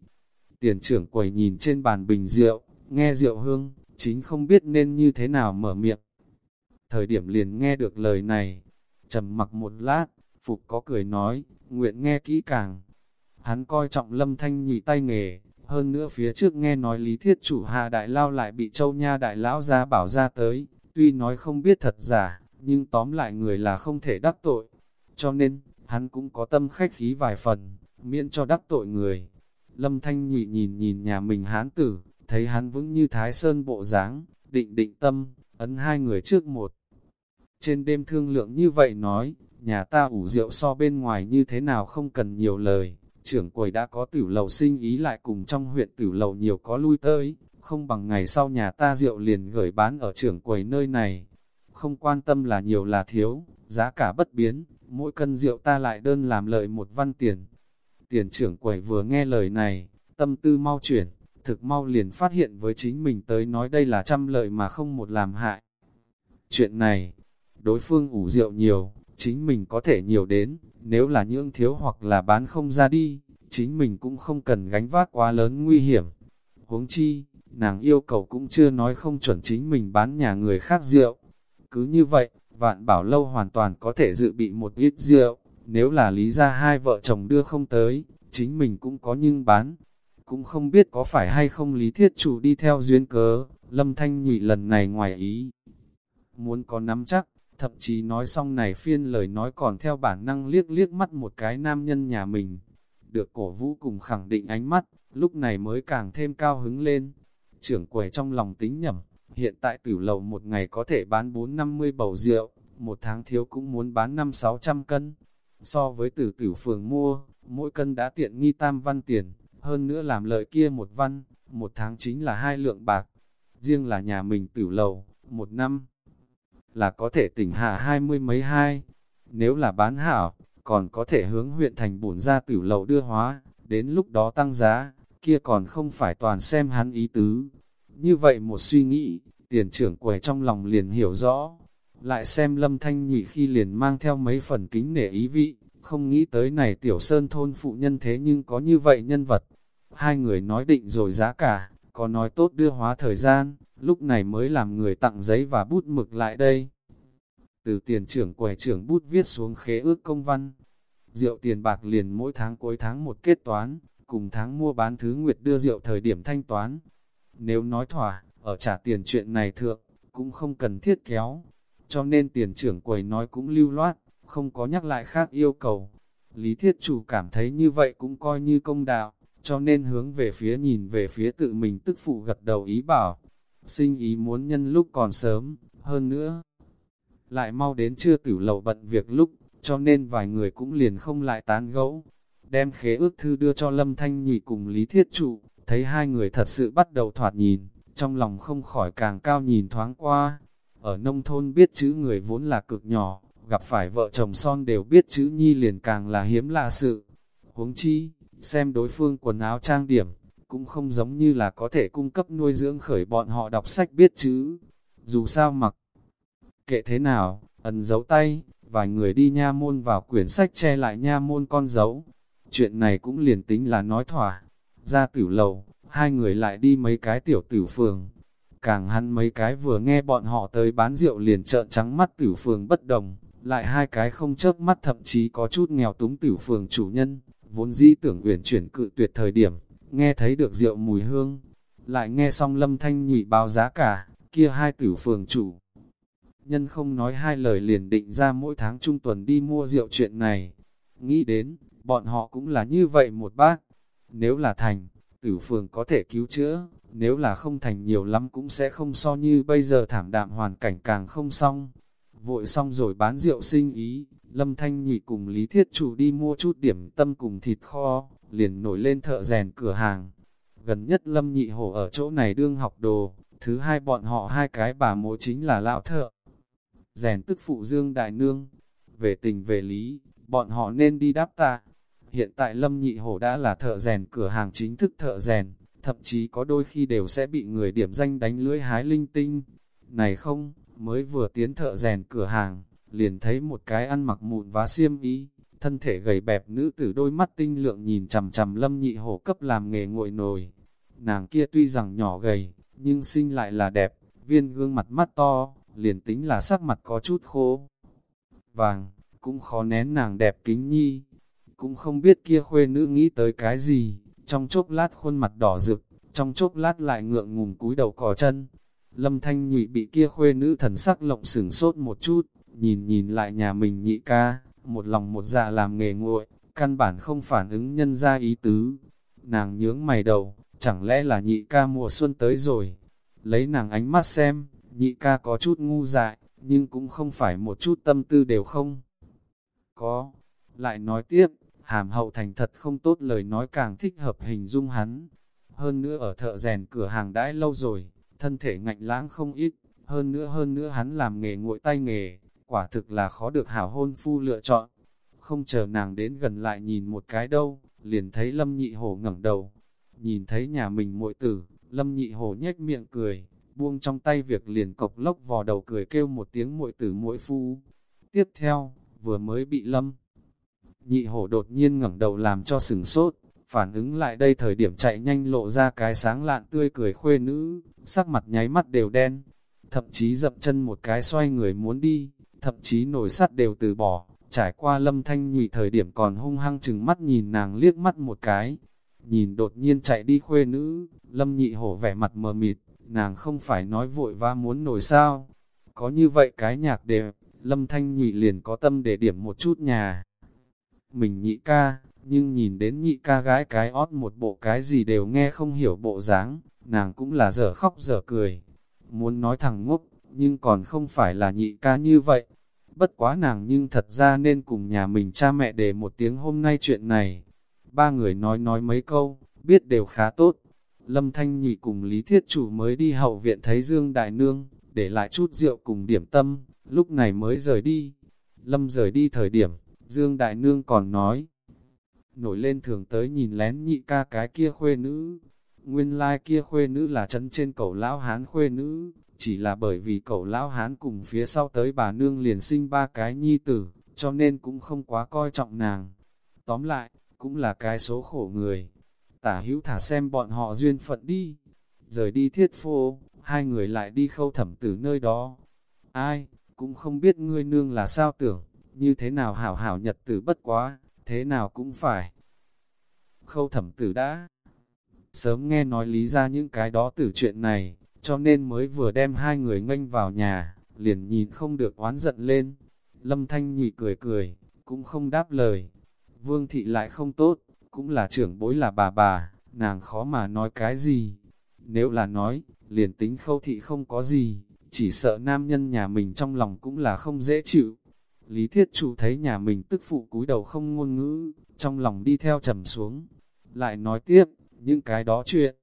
A: Tiền trưởng quầy nhìn trên bàn bình rượu, nghe rượu hương, chính không biết nên như thế nào mở miệng. Thời điểm liền nghe được lời này, trầm mặc một lát, Phục có cười nói, nguyện nghe kỹ càng. Hắn coi trọng lâm thanh nhị tay nghề, hơn nữa phía trước nghe nói lý thiết chủ hà đại lao lại bị châu nha đại lão ra bảo ra tới, tuy nói không biết thật giả, nhưng tóm lại người là không thể đắc tội. Cho nên, hắn cũng có tâm khách khí vài phần, miễn cho đắc tội người. Lâm Thanh Nhụy nhìn nhìn nhà mình hán tử, thấy hắn vững như thái sơn bộ dáng, định định tâm, ấn hai người trước một. Trên đêm thương lượng như vậy nói, nhà ta ủ rượu so bên ngoài như thế nào không cần nhiều lời, trưởng quầy đã có tử lầu sinh ý lại cùng trong huyện tử lầu nhiều có lui tới, không bằng ngày sau nhà ta rượu liền gửi bán ở trưởng quầy nơi này. Không quan tâm là nhiều là thiếu, giá cả bất biến, mỗi cân rượu ta lại đơn làm lợi một văn tiền. Tiền trưởng quầy vừa nghe lời này, tâm tư mau chuyển, thực mau liền phát hiện với chính mình tới nói đây là trăm lợi mà không một làm hại. Chuyện này, đối phương ủ rượu nhiều, chính mình có thể nhiều đến, nếu là những thiếu hoặc là bán không ra đi, chính mình cũng không cần gánh vác quá lớn nguy hiểm. Huống chi, nàng yêu cầu cũng chưa nói không chuẩn chính mình bán nhà người khác rượu. Cứ như vậy, vạn bảo lâu hoàn toàn có thể dự bị một ít rượu, nếu là lý ra hai vợ chồng đưa không tới, chính mình cũng có nhưng bán. Cũng không biết có phải hay không lý thiết chủ đi theo duyên cớ, lâm thanh nhụy lần này ngoài ý. Muốn có nắm chắc, thậm chí nói xong này phiên lời nói còn theo bản năng liếc liếc mắt một cái nam nhân nhà mình. Được cổ vũ cùng khẳng định ánh mắt, lúc này mới càng thêm cao hứng lên. Trưởng quầy trong lòng tính nhầm, hiện tại tử lầu một ngày có thể bán 4-50 bầu rượu, một tháng thiếu cũng muốn bán 5-600 cân. So với tử tử phường mua, mỗi cân đã tiện nghi tam văn tiền, hơn nữa làm lợi kia một văn, một tháng chính là hai lượng bạc. Riêng là nhà mình tử lầu, một năm là có thể tỉnh hạ hai mươi mấy hai. Nếu là bán hảo, còn có thể hướng huyện thành bổn ra tử lầu đưa hóa, đến lúc đó tăng giá, kia còn không phải toàn xem hắn ý tứ. Như vậy một suy nghĩ, tiền trưởng quầy trong lòng liền hiểu rõ, lại xem lâm thanh nhụy khi liền mang theo mấy phần kính nể ý vị, không nghĩ tới này tiểu sơn thôn phụ nhân thế nhưng có như vậy nhân vật. Hai người nói định rồi giá cả, có nói tốt đưa hóa thời gian, lúc này mới làm người tặng giấy và bút mực lại đây. Từ tiền trưởng quầy trưởng bút viết xuống khế ước công văn. Rượu tiền bạc liền mỗi tháng cuối tháng một kết toán, cùng tháng mua bán thứ nguyệt đưa rượu thời điểm thanh toán. Nếu nói thỏa, ở trả tiền chuyện này thượng, cũng không cần thiết kéo. Cho nên tiền trưởng quầy nói cũng lưu loát, không có nhắc lại khác yêu cầu. Lý thiết chủ cảm thấy như vậy cũng coi như công đạo, cho nên hướng về phía nhìn về phía tự mình tức phụ gật đầu ý bảo, sinh ý muốn nhân lúc còn sớm, hơn nữa. Lại mau đến chưa tử lầu bận việc lúc, cho nên vài người cũng liền không lại tán gẫu. Đem khế ước thư đưa cho Lâm Thanh Nhụy cùng Lý Thiết Trụ, thấy hai người thật sự bắt đầu thoạt nhìn, trong lòng không khỏi càng cao nhìn thoáng qua. Ở nông thôn biết chữ người vốn là cực nhỏ, gặp phải vợ chồng son đều biết chữ nhi liền càng là hiếm lạ sự. Huống chi, xem đối phương quần áo trang điểm, cũng không giống như là có thể cung cấp nuôi dưỡng khởi bọn họ đọc sách biết chữ. Dù sao mặc, kệ thế nào, ẩn giấu tay, vài người đi nha môn vào quyển sách che lại nha môn con dấu. Chuyện này cũng liền tính là nói thỏa. Ra tử lầu, hai người lại đi mấy cái tiểu tử phường. Càng hắn mấy cái vừa nghe bọn họ tới bán rượu liền trợn trắng mắt tử phường bất đồng, lại hai cái không chớp mắt thậm chí có chút nghèo túng tử phường chủ nhân, vốn dĩ tưởng uyển chuyển cự tuyệt thời điểm, nghe thấy được rượu mùi hương, lại nghe xong lâm thanh nhụy báo giá cả, kia hai tử phường chủ. Nhân không nói hai lời liền định ra mỗi tháng trung tuần đi mua rượu chuyện này. Nghĩ đến, bọn họ cũng là như vậy một bác. Nếu là thành, tử phường có thể cứu chữa, nếu là không thành nhiều lắm cũng sẽ không so như bây giờ thảm đạm hoàn cảnh càng không xong. Vội xong rồi bán rượu sinh ý, Lâm Thanh Nhụy cùng Lý Thiết Chủ đi mua chút điểm tâm cùng thịt kho, liền nổi lên thợ rèn cửa hàng. Gần nhất Lâm Nhị Hổ ở chỗ này đương học đồ, thứ hai bọn họ hai cái bà mối chính là lão thợ. Rèn tức phụ Dương Đại Nương, về tình về lý, bọn họ nên đi đáp tạ. Hiện tại Lâm Nhị Hổ đã là thợ rèn cửa hàng chính thức thợ rèn, thậm chí có đôi khi đều sẽ bị người điểm danh đánh lưỡi hái linh tinh. Này không, mới vừa tiến thợ rèn cửa hàng, liền thấy một cái ăn mặc mụn vá xiêm y, thân thể gầy bẹp nữ tử đôi mắt tinh lượng nhìn chằm chằm lâm nhị hổ cấp làm nghề nguội nồi. Nàng kia tuy rằng nhỏ gầy, nhưng sinh lại là đẹp, viên gương mặt mắt to, liền tính là sắc mặt có chút khô. Vàng, cũng khó nén nàng đẹp kính nhi, cũng không biết kia khuê nữ nghĩ tới cái gì, trong chốc lát khuôn mặt đỏ rực, trong chốc lát lại ngượng ngùng cúi đầu cò chân. Lâm Thanh Nhụy bị kia khuê nữ thần sắc lộng sửng sốt một chút, nhìn nhìn lại nhà mình nhị ca, một lòng một dạ làm nghề nguội, căn bản không phản ứng nhân ra ý tứ. Nàng nhướng mày đầu, chẳng lẽ là nhị ca mùa xuân tới rồi. Lấy nàng ánh mắt xem, nhị ca có chút ngu dại, nhưng cũng không phải một chút tâm tư đều không. Có, lại nói tiếp, hàm hậu thành thật không tốt lời nói càng thích hợp hình dung hắn. Hơn nữa ở thợ rèn cửa hàng đãi lâu rồi, thân thể ngạnh lãng không ít, hơn nữa hơn nữa hắn làm nghề nguội tay nghề, quả thực là khó được hảo hôn phu lựa chọn. Không chờ nàng đến gần lại nhìn một cái đâu, liền thấy Lâm Nhị Hổ ngẩng đầu. Nhìn thấy nhà mình muội tử, Lâm Nhị Hổ nhếch miệng cười, buông trong tay việc liền cộc lốc vò đầu cười kêu một tiếng muội tử muội phu. Tiếp theo, vừa mới bị Lâm Nhị Hổ đột nhiên ngẩng đầu làm cho sừng sốt, phản ứng lại đây thời điểm chạy nhanh lộ ra cái sáng lạn tươi cười khuê nữ, sắc mặt nháy mắt đều đen, thậm chí dậm chân một cái xoay người muốn đi, thậm chí nổi sắt đều từ bỏ, trải qua lâm thanh nhụy thời điểm còn hung hăng chừng mắt nhìn nàng liếc mắt một cái. Nhìn đột nhiên chạy đi khuê nữ, lâm nhị hổ vẻ mặt mờ mịt, nàng không phải nói vội và muốn nổi sao. Có như vậy cái nhạc đẹp, lâm thanh nhụy liền có tâm để điểm một chút nhà. Mình nhị ca, nhưng nhìn đến nhị ca gái cái ót một bộ cái gì đều nghe không hiểu bộ dáng, nàng cũng là dở khóc dở cười. Muốn nói thằng ngốc, nhưng còn không phải là nhị ca như vậy. Bất quá nàng nhưng thật ra nên cùng nhà mình cha mẹ để một tiếng hôm nay chuyện này. Ba người nói nói mấy câu, biết đều khá tốt. Lâm Thanh Nhị cùng Lý Thiết Chủ mới đi hậu viện thấy Dương Đại Nương, để lại chút rượu cùng điểm tâm, lúc này mới rời đi. Lâm rời đi thời điểm, Dương Đại Nương còn nói, nổi lên thường tới nhìn lén nhị ca cái kia khuê nữ. Nguyên lai like kia khuê nữ là chân trên cầu lão hán khuê nữ, chỉ là bởi vì cậu lão hán cùng phía sau tới bà nương liền sinh ba cái nhi tử, cho nên cũng không quá coi trọng nàng. Tóm lại, cũng là cái số khổ người. Tả hữu thả xem bọn họ duyên phận đi. Rời đi thiết phô, hai người lại đi khâu thẩm tử nơi đó. Ai, cũng không biết ngươi nương là sao tưởng, như thế nào hảo hảo nhật tử bất quá, thế nào cũng phải. Khâu thẩm tử đã sớm nghe nói lý ra những cái đó tử chuyện này, cho nên mới vừa đem hai người nghênh vào nhà, liền nhìn không được oán giận lên. Lâm Thanh nhị cười cười, cũng không đáp lời. Vương thị lại không tốt, cũng là trưởng bối là bà bà, nàng khó mà nói cái gì. Nếu là nói, liền tính khâu thị không có gì, chỉ sợ nam nhân nhà mình trong lòng cũng là không dễ chịu. Lý thiết chủ thấy nhà mình tức phụ cúi đầu không ngôn ngữ, trong lòng đi theo trầm xuống. Lại nói tiếp, những cái đó chuyện,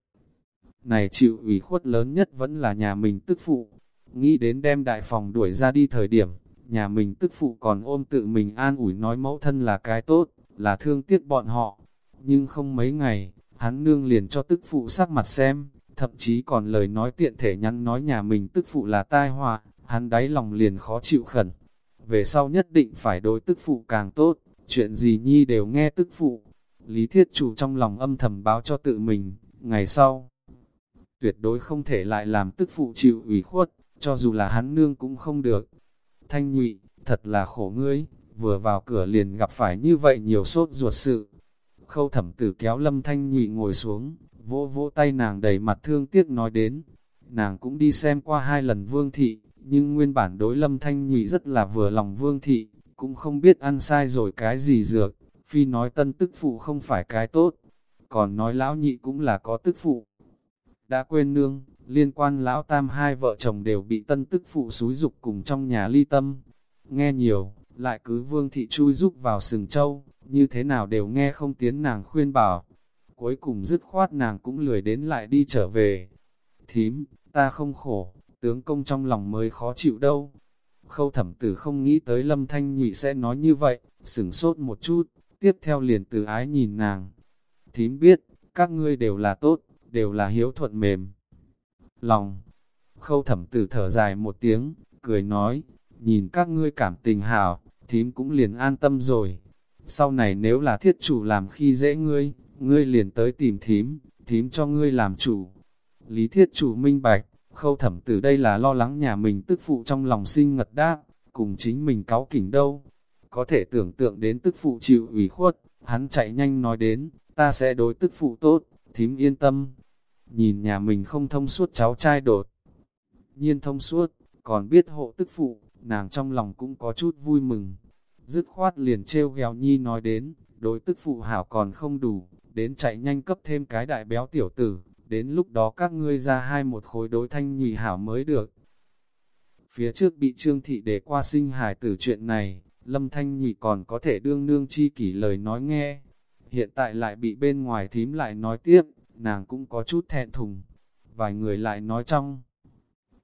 A: này chịu ủy khuất lớn nhất vẫn là nhà mình tức phụ. Nghĩ đến đem đại phòng đuổi ra đi thời điểm, nhà mình tức phụ còn ôm tự mình an ủi nói mẫu thân là cái tốt, là thương tiếc bọn họ. Nhưng không mấy ngày, hắn nương liền cho tức phụ sắc mặt xem, thậm chí còn lời nói tiện thể nhắn nói nhà mình tức phụ là tai họa, hắn đáy lòng liền khó chịu khẩn. Về sau nhất định phải đối tức phụ càng tốt, chuyện gì nhi đều nghe tức phụ. Lý thiết chủ trong lòng âm thầm báo cho tự mình, ngày sau, tuyệt đối không thể lại làm tức phụ chịu ủy khuất, cho dù là hắn nương cũng không được. Thanh nhụy, thật là khổ ngươi, vừa vào cửa liền gặp phải như vậy nhiều sốt ruột sự. Khâu thẩm tử kéo lâm thanh nhụy ngồi xuống, vỗ vỗ tay nàng đầy mặt thương tiếc nói đến. Nàng cũng đi xem qua hai lần vương thị, nhưng nguyên bản đối lâm thanh nhụy rất là vừa lòng vương thị, cũng không biết ăn sai rồi cái gì dược, phi nói tân tức phụ không phải cái tốt, còn nói lão nhị cũng là có tức phụ đã quên nương, liên quan lão tam hai vợ chồng đều bị tân tức phụ xúi dục cùng trong nhà ly tâm. Nghe nhiều, lại cứ vương thị chui giúp vào sừng châu, như thế nào đều nghe không tiến nàng khuyên bảo. cuối cùng dứt khoát nàng cũng lười đến lại đi trở về. Thím, ta không khổ, tướng công trong lòng mới khó chịu đâu. Khâu thẩm tử không nghĩ tới lâm thanh nhụy sẽ nói như vậy, sửng sốt một chút, tiếp theo liền từ ái nhìn nàng. Thím biết, các ngươi đều là tốt, đều là hiếu thuận mềm. Lòng, khâu thẩm tử thở dài một tiếng, cười nói, nhìn các ngươi cảm tình hảo, thím cũng liền an tâm rồi. Sau này nếu là thiết chủ làm khi dễ ngươi, ngươi liền tới tìm thím, thím cho ngươi làm chủ. Lý thiết chủ minh bạch, khâu thẩm từ đây là lo lắng nhà mình tức phụ trong lòng sinh ngật đáp, cùng chính mình cáo kỉnh đâu. Có thể tưởng tượng đến tức phụ chịu ủy khuất, hắn chạy nhanh nói đến, ta sẽ đối tức phụ tốt, thím yên tâm. Nhìn nhà mình không thông suốt cháu trai đột. Nhiên thông suốt, còn biết hộ tức phụ, nàng trong lòng cũng có chút vui mừng. Dứt khoát liền treo gheo nhi nói đến, đối tức phụ hảo còn không đủ, đến chạy nhanh cấp thêm cái đại béo tiểu tử, đến lúc đó các ngươi ra hai một khối đối thanh nhụy hảo mới được. Phía trước bị trương thị để qua sinh hải tử chuyện này, lâm thanh nhụy còn có thể đương nương chi kỷ lời nói nghe. Hiện tại lại bị bên ngoài thím lại nói tiếp, nàng cũng có chút thẹn thùng. Vài người lại nói trong.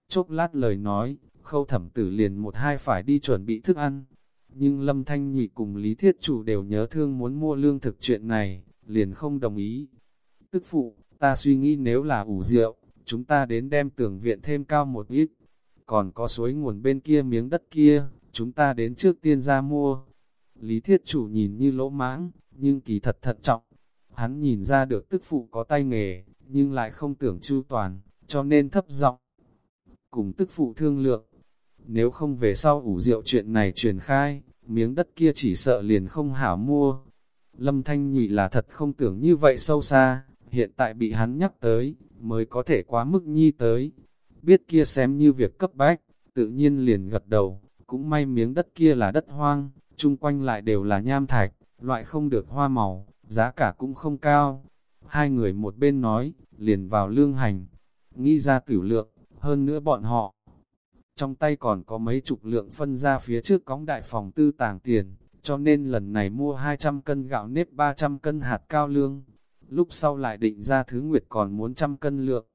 A: Chốc lát lời nói, khâu thẩm tử liền một hai phải đi chuẩn bị thức ăn. Nhưng lâm thanh nhụy cùng lý thiết chủ đều nhớ thương muốn mua lương thực chuyện này, liền không đồng ý. Tức phụ, ta suy nghĩ nếu là ủ rượu, chúng ta đến đem tường viện thêm cao một ít. Còn có suối nguồn bên kia miếng đất kia, chúng ta đến trước tiên ra mua. Lý thiết chủ nhìn như lỗ mãng, nhưng kỳ thật thật trọng. Hắn nhìn ra được tức phụ có tay nghề, nhưng lại không tưởng chu toàn, cho nên thấp giọng Cùng tức phụ thương lượng, nếu không về sau ủ rượu chuyện này truyền khai, miếng đất kia chỉ sợ liền không hảo mua. Lâm Thanh Nhụy là thật không tưởng như vậy sâu xa, hiện tại bị hắn nhắc tới, mới có thể quá mức nhi tới. Biết kia xem như việc cấp bách, tự nhiên liền gật đầu, cũng may miếng đất kia là đất hoang, chung quanh lại đều là nham thạch, loại không được hoa màu, giá cả cũng không cao. Hai người một bên nói, liền vào lương hành, nghĩ ra tử lượng, hơn nữa bọn họ. Trong tay còn có mấy chục lượng phân ra phía trước cóng đại phòng tư tàng tiền, cho nên lần này mua 200 cân gạo nếp 300 cân hạt cao lương. Lúc sau lại định ra thứ nguyệt còn muốn trăm cân lượng.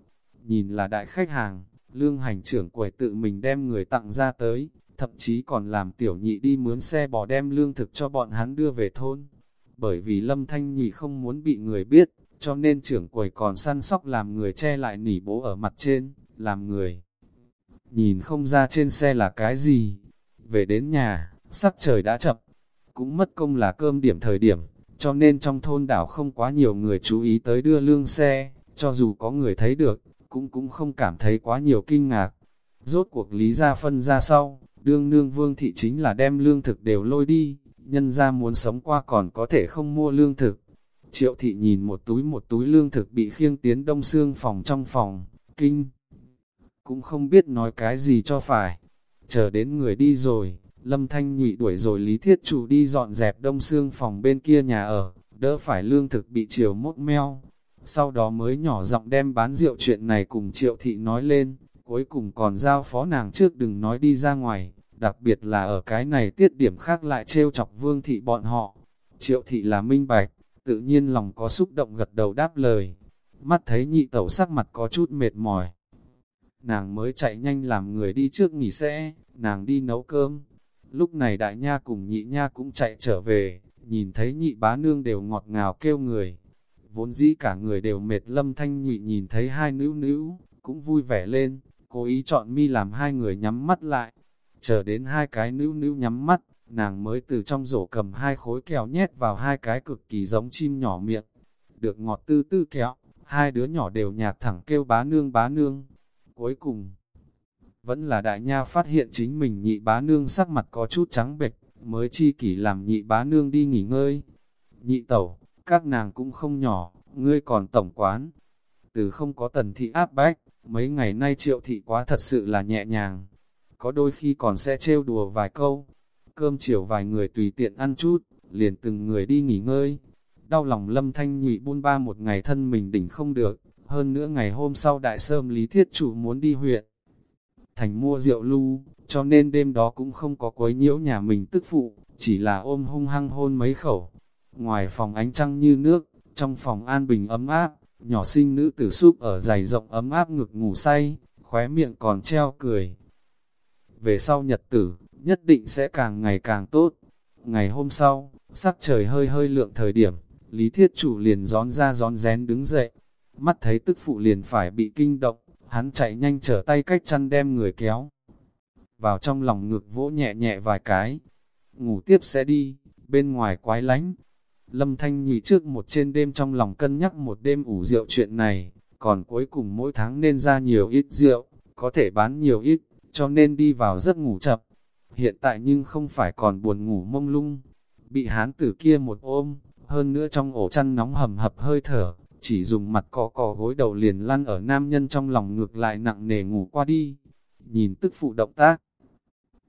A: Nhìn là đại khách hàng, lương hành trưởng quầy tự mình đem người tặng ra tới, thậm chí còn làm tiểu nhị đi mướn xe bò đem lương thực cho bọn hắn đưa về thôn. Bởi vì lâm thanh nhị không muốn bị người biết, cho nên trưởng quầy còn săn sóc làm người che lại nỉ bố ở mặt trên, làm người. Nhìn không ra trên xe là cái gì. Về đến nhà, sắc trời đã chập, cũng mất công là cơm điểm thời điểm, cho nên trong thôn đảo không quá nhiều người chú ý tới đưa lương xe, cho dù có người thấy được, cũng cũng không cảm thấy quá nhiều kinh ngạc. Rốt cuộc lý ra phân ra sau, đương nương vương thị chính là đem lương thực đều lôi đi, nhân ra muốn sống qua còn có thể không mua lương thực. Triệu thị nhìn một túi một túi lương thực bị khiêng tiến đông xương phòng trong phòng, kinh. Cũng không biết nói cái gì cho phải. Chờ đến người đi rồi, Lâm Thanh Nhụy đuổi rồi Lý Thiết Chủ đi dọn dẹp đông xương phòng bên kia nhà ở, đỡ phải lương thực bị chiều mốt meo. Sau đó mới nhỏ giọng đem bán rượu chuyện này cùng Triệu Thị nói lên, cuối cùng còn giao phó nàng trước đừng nói đi ra ngoài, đặc biệt là ở cái này tiết điểm khác lại trêu chọc Vương Thị bọn họ. Triệu Thị là minh bạch, tự nhiên lòng có xúc động gật đầu đáp lời. Mắt thấy nhị tẩu sắc mặt có chút mệt mỏi. Nàng mới chạy nhanh làm người đi trước nghỉ xe, nàng đi nấu cơm, Lúc này đại nha cùng nhị nha cũng chạy trở về, nhìn thấy nhị bá nương đều ngọt ngào kêu người. Vốn dĩ cả người đều mệt lâm thanh nhụy nhìn thấy hai nữ nữ, cũng vui vẻ lên, cố ý chọn mi làm hai người nhắm mắt lại. Chờ đến hai cái nữ nữ nhắm mắt, nàng mới từ trong rổ cầm hai khối kẹo nhét vào hai cái cực kỳ giống chim nhỏ miệng. Được ngọt tư tư kẹo, hai đứa nhỏ đều nhạc thẳng kêu bá nương bá nương. Cuối cùng, vẫn là đại nha phát hiện chính mình nhị bá nương sắc mặt có chút trắng bệch, mới chi kỷ làm nhị bá nương đi nghỉ ngơi. Nhị tẩu, các nàng cũng không nhỏ, ngươi còn tổng quán. Từ không có tần thị áp bách, mấy ngày nay triệu thị quá thật sự là nhẹ nhàng. Có đôi khi còn sẽ trêu đùa vài câu. Cơm chiều vài người tùy tiện ăn chút, liền từng người đi nghỉ ngơi. Đau lòng lâm thanh nhụy buôn ba một ngày thân mình đỉnh không được, hơn nữa ngày hôm sau đại sơm lý thiết chủ muốn đi huyện thành mua rượu lưu, cho nên đêm đó cũng không có quấy nhiễu nhà mình tức phụ, chỉ là ôm hung hăng hôn mấy khẩu. Ngoài phòng ánh trăng như nước, Trong phòng an bình ấm áp, nhỏ sinh nữ tử súp ở giày rộng ấm áp ngực ngủ say, khóe miệng còn treo cười. Về sau nhật tử, nhất định sẽ càng ngày càng tốt. Ngày hôm sau, sắc trời hơi hơi lượng thời điểm, Lý Thiết Chủ liền gión ra gión rén đứng dậy, mắt thấy tức phụ liền phải bị kinh động, hắn chạy nhanh trở tay cách chăn đem người kéo. Vào trong lòng ngực vỗ nhẹ nhẹ vài cái, ngủ tiếp sẽ đi, bên ngoài quái lánh. Lâm Thanh nhị trước một trên đêm trong lòng cân nhắc một đêm ủ rượu chuyện này, còn cuối cùng mỗi tháng nên ra nhiều ít rượu, có thể bán nhiều ít, cho nên đi vào giấc ngủ chập Hiện tại nhưng không phải còn buồn ngủ mông lung, bị hán tử kia một ôm, hơn nữa trong ổ chăn nóng hầm hập hơi thở, chỉ dùng mặt cọ cọ gối đầu liền lăn ở nam nhân trong lòng ngược lại nặng nề ngủ qua đi. Nhìn tức phụ động tác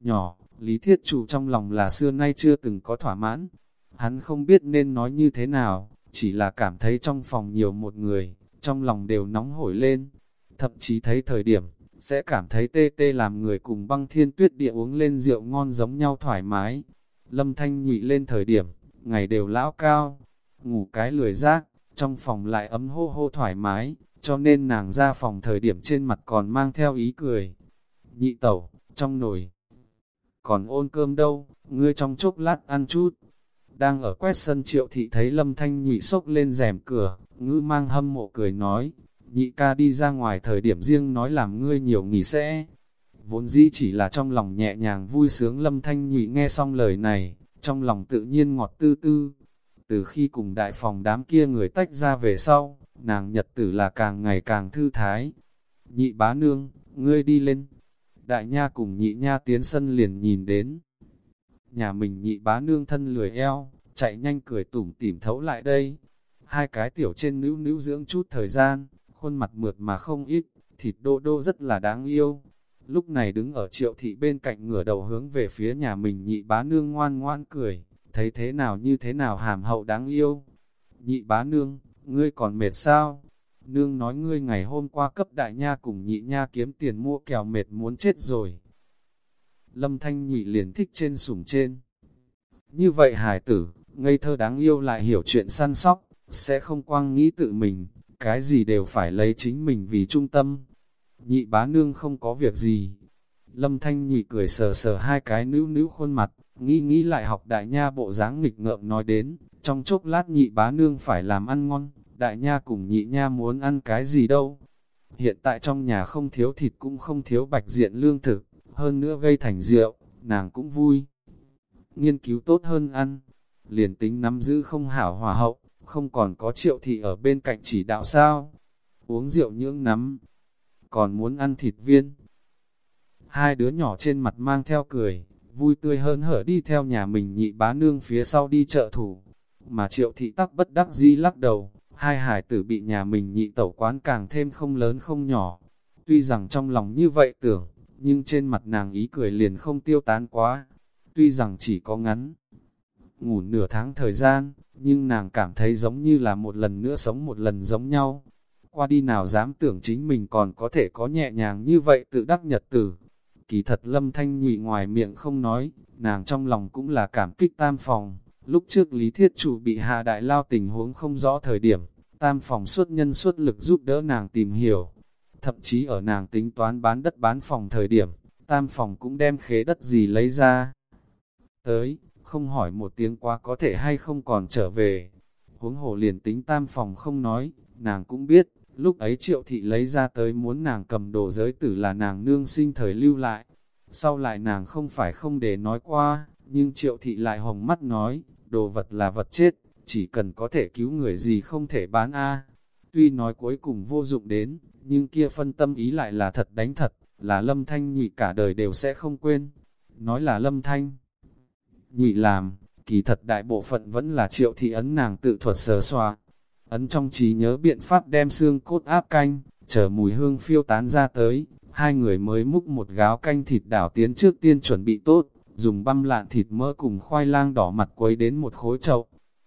A: nhỏ, Lý Thiết Chủ trong lòng là xưa nay chưa từng có thỏa mãn. Hắn không biết nên nói như thế nào, chỉ là cảm thấy trong phòng nhiều một người, trong lòng đều nóng hổi lên. Thậm chí thấy thời điểm, sẽ cảm thấy tê tê làm người cùng băng thiên tuyết địa uống lên rượu ngon giống nhau thoải mái. Lâm Thanh nhụy lên thời điểm, ngày đều lão cao, ngủ cái lười rác, trong phòng lại ấm hô hô thoải mái, cho nên nàng ra phòng thời điểm trên mặt còn mang theo ý cười. Nhị tẩu, trong nồi, còn ôn cơm đâu, ngươi trong chốc lát ăn chút. Đang ở quét sân triệu thị thấy lâm thanh nhụy sốc lên rèm cửa, ngữ mang hâm mộ cười nói, nhị ca đi ra ngoài thời điểm riêng nói làm ngươi nhiều nghỉ sẽ. Vốn dĩ chỉ là trong lòng nhẹ nhàng vui sướng lâm thanh nhụy nghe xong lời này, trong lòng tự nhiên ngọt tư tư. Từ khi cùng đại phòng đám kia người tách ra về sau, nàng nhật tử là càng ngày càng thư thái. Nhị bá nương, ngươi đi lên. Đại nha cùng nhị nha tiến sân liền nhìn đến. Nhà mình nhị bá nương thân lười eo, chạy nhanh cười tủm tỉm thấu lại đây. Hai cái tiểu trên nữ nữ dưỡng chút thời gian, khuôn mặt mượt mà không ít, thịt đô đô rất là đáng yêu. Lúc này đứng ở triệu thị bên cạnh ngửa đầu hướng về phía nhà mình nhị bá nương ngoan ngoan cười, thấy thế nào như thế nào hàm hậu đáng yêu. Nhị bá nương, ngươi còn mệt sao? Nương nói ngươi ngày hôm qua cấp đại nha cùng nhị nha kiếm tiền mua kèo mệt muốn chết rồi. Lâm Thanh nhị liền thích trên sủng trên. Như vậy hải tử, ngây thơ đáng yêu lại hiểu chuyện săn sóc, sẽ không quang nghĩ tự mình, cái gì đều phải lấy chính mình vì trung tâm. Nhị bá nương không có việc gì. Lâm Thanh nhị cười sờ sờ hai cái nữ nữ khuôn mặt, nghĩ nghĩ lại học đại nha bộ dáng nghịch ngợm nói đến, trong chốc lát nhị bá nương phải làm ăn ngon, đại nha cùng nhị nha muốn ăn cái gì đâu. Hiện tại trong nhà không thiếu thịt cũng không thiếu bạch diện lương thực, hơn nữa gây thành rượu, nàng cũng vui. Nghiên cứu tốt hơn ăn, liền tính nắm giữ không hảo hòa hậu, không còn có triệu thị ở bên cạnh chỉ đạo sao. Uống rượu nhưỡng nắm, còn muốn ăn thịt viên. Hai đứa nhỏ trên mặt mang theo cười, vui tươi hơn hở đi theo nhà mình nhị bá nương phía sau đi chợ thủ. Mà triệu thị tắc bất đắc dĩ lắc đầu, hai hải tử bị nhà mình nhị tẩu quán càng thêm không lớn không nhỏ. Tuy rằng trong lòng như vậy tưởng, nhưng trên mặt nàng ý cười liền không tiêu tán quá. Tuy rằng chỉ có ngắn, ngủ nửa tháng thời gian, nhưng nàng cảm thấy giống như là một lần nữa sống một lần giống nhau. Qua đi nào dám tưởng chính mình còn có thể có nhẹ nhàng như vậy tự đắc nhật tử. Kỳ thật lâm thanh nhụy ngoài miệng không nói, nàng trong lòng cũng là cảm kích tam phòng. Lúc trước Lý Thiết Chủ bị hạ đại lao tình huống không rõ thời điểm, tam phòng suốt nhân suốt lực giúp đỡ nàng tìm hiểu. Thậm chí ở nàng tính toán bán đất bán phòng thời điểm, tam phòng cũng đem khế đất gì lấy ra. Tới, không hỏi một tiếng quá có thể hay không còn trở về. Huống hồ liền tính tam phòng không nói, nàng cũng biết, lúc ấy triệu thị lấy ra tới muốn nàng cầm đồ giới tử là nàng nương sinh thời lưu lại. Sau lại nàng không phải không để nói qua, nhưng triệu thị lại hồng mắt nói, đồ vật là vật chết, chỉ cần có thể cứu người gì không thể bán a. Tuy nói cuối cùng vô dụng đến, nhưng kia phân tâm ý lại là thật đánh thật, là lâm thanh nhụy cả đời đều sẽ không quên. Nói là lâm thanh nhụy làm, kỳ thật đại bộ phận vẫn là triệu thị ấn nàng tự thuật sờ xoa. Ấn trong trí nhớ biện pháp đem xương cốt áp canh, chờ mùi hương phiêu tán ra tới, hai người mới múc một gáo canh thịt đảo tiến trước tiên chuẩn bị tốt, dùng băm lạn thịt mỡ cùng khoai lang đỏ mặt quấy đến một khối chậu.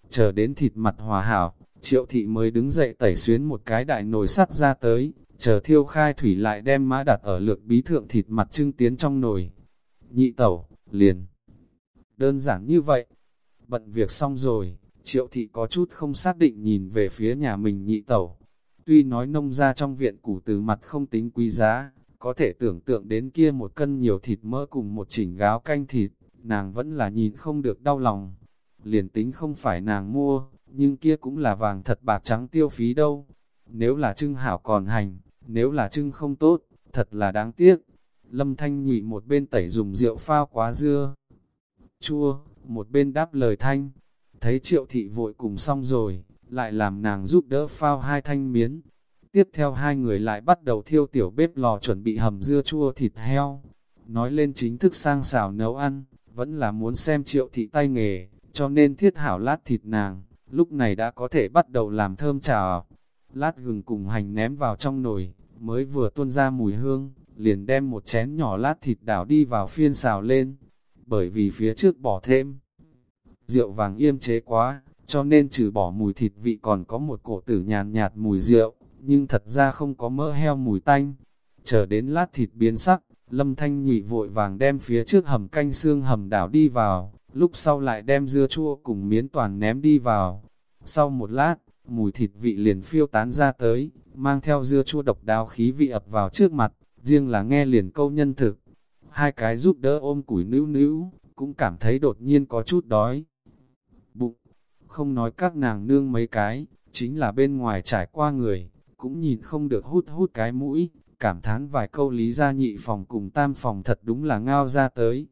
A: Chờ đến thịt mặt hòa hảo, triệu thị mới đứng dậy tẩy xuyến một cái đại nồi sắt ra tới, chờ thiêu khai thủy lại đem mã đặt ở lược bí thượng thịt mặt trưng tiến trong nồi. Nhị tẩu, liền. Đơn giản như vậy. Bận việc xong rồi, Triệu thị có chút không xác định nhìn về phía nhà mình nhị tẩu. Tuy nói nông ra trong viện củ từ mặt không tính quý giá, có thể tưởng tượng đến kia một cân nhiều thịt mỡ cùng một chỉnh gáo canh thịt, nàng vẫn là nhìn không được đau lòng. Liền tính không phải nàng mua, nhưng kia cũng là vàng thật bạc trắng tiêu phí đâu. Nếu là trưng hảo còn hành, nếu là trưng không tốt, thật là đáng tiếc. Lâm Thanh nhụy một bên tẩy dùng rượu phao quá dưa, chua, một bên đáp lời Thanh. Thấy triệu thị vội cùng xong rồi, lại làm nàng giúp đỡ phao hai thanh miến. Tiếp theo hai người lại bắt đầu thiêu tiểu bếp lò chuẩn bị hầm dưa chua thịt heo. Nói lên chính thức sang xào nấu ăn, vẫn là muốn xem triệu thị tay nghề, cho nên thiết hảo lát thịt nàng, lúc này đã có thể bắt đầu làm thơm trào. Lát gừng cùng hành ném vào trong nồi, mới vừa tuôn ra mùi hương, liền đem một chén nhỏ lát thịt đảo đi vào phiên xào lên, bởi vì phía trước bỏ thêm. Rượu vàng yêm chế quá, cho nên trừ bỏ mùi thịt vị còn có một cổ tử nhàn nhạt, mùi rượu, nhưng thật ra không có mỡ heo mùi tanh. Chờ đến lát thịt biến sắc, lâm thanh nhụy vội vàng đem phía trước hầm canh xương hầm đảo đi vào, lúc sau lại đem dưa chua cùng miến toàn ném đi vào. Sau một lát, mùi thịt vị liền phiêu tán ra tới, mang theo dưa chua độc đáo khí vị ập vào trước mặt, riêng là nghe liền câu nhân thực. Hai cái giúp đỡ ôm củi nữ nữ, cũng cảm thấy đột nhiên có chút đói. Bụng, không nói các nàng nương mấy cái, chính là bên ngoài trải qua người, cũng nhìn không được hút hút cái mũi, cảm thán vài câu lý gia nhị phòng cùng tam phòng thật đúng là ngao ra tới.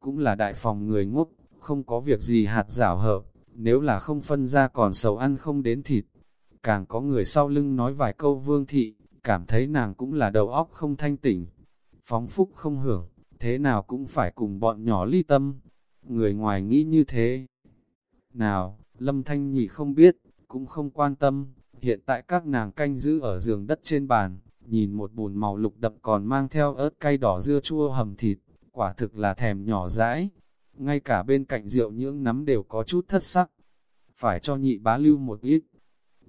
A: Cũng là đại phòng người ngốc, không có việc gì hạt rảo hợp, nếu là không phân ra còn sầu ăn không đến thịt. Càng có người sau lưng nói vài câu vương thị, cảm thấy nàng cũng là đầu óc không thanh tỉnh. Phóng phúc không hưởng, thế nào cũng phải cùng bọn nhỏ ly tâm. Người ngoài nghĩ như thế. Nào, Lâm Thanh Nhị không biết, cũng không quan tâm, hiện tại các nàng canh giữ ở giường đất trên bàn, nhìn một bùn màu lục đậm còn mang theo ớt cay đỏ dưa chua hầm thịt, quả thực là thèm nhỏ dãi. Ngay cả bên cạnh rượu nhưỡng nắm đều có chút thất sắc. Phải cho nhị bá lưu một ít,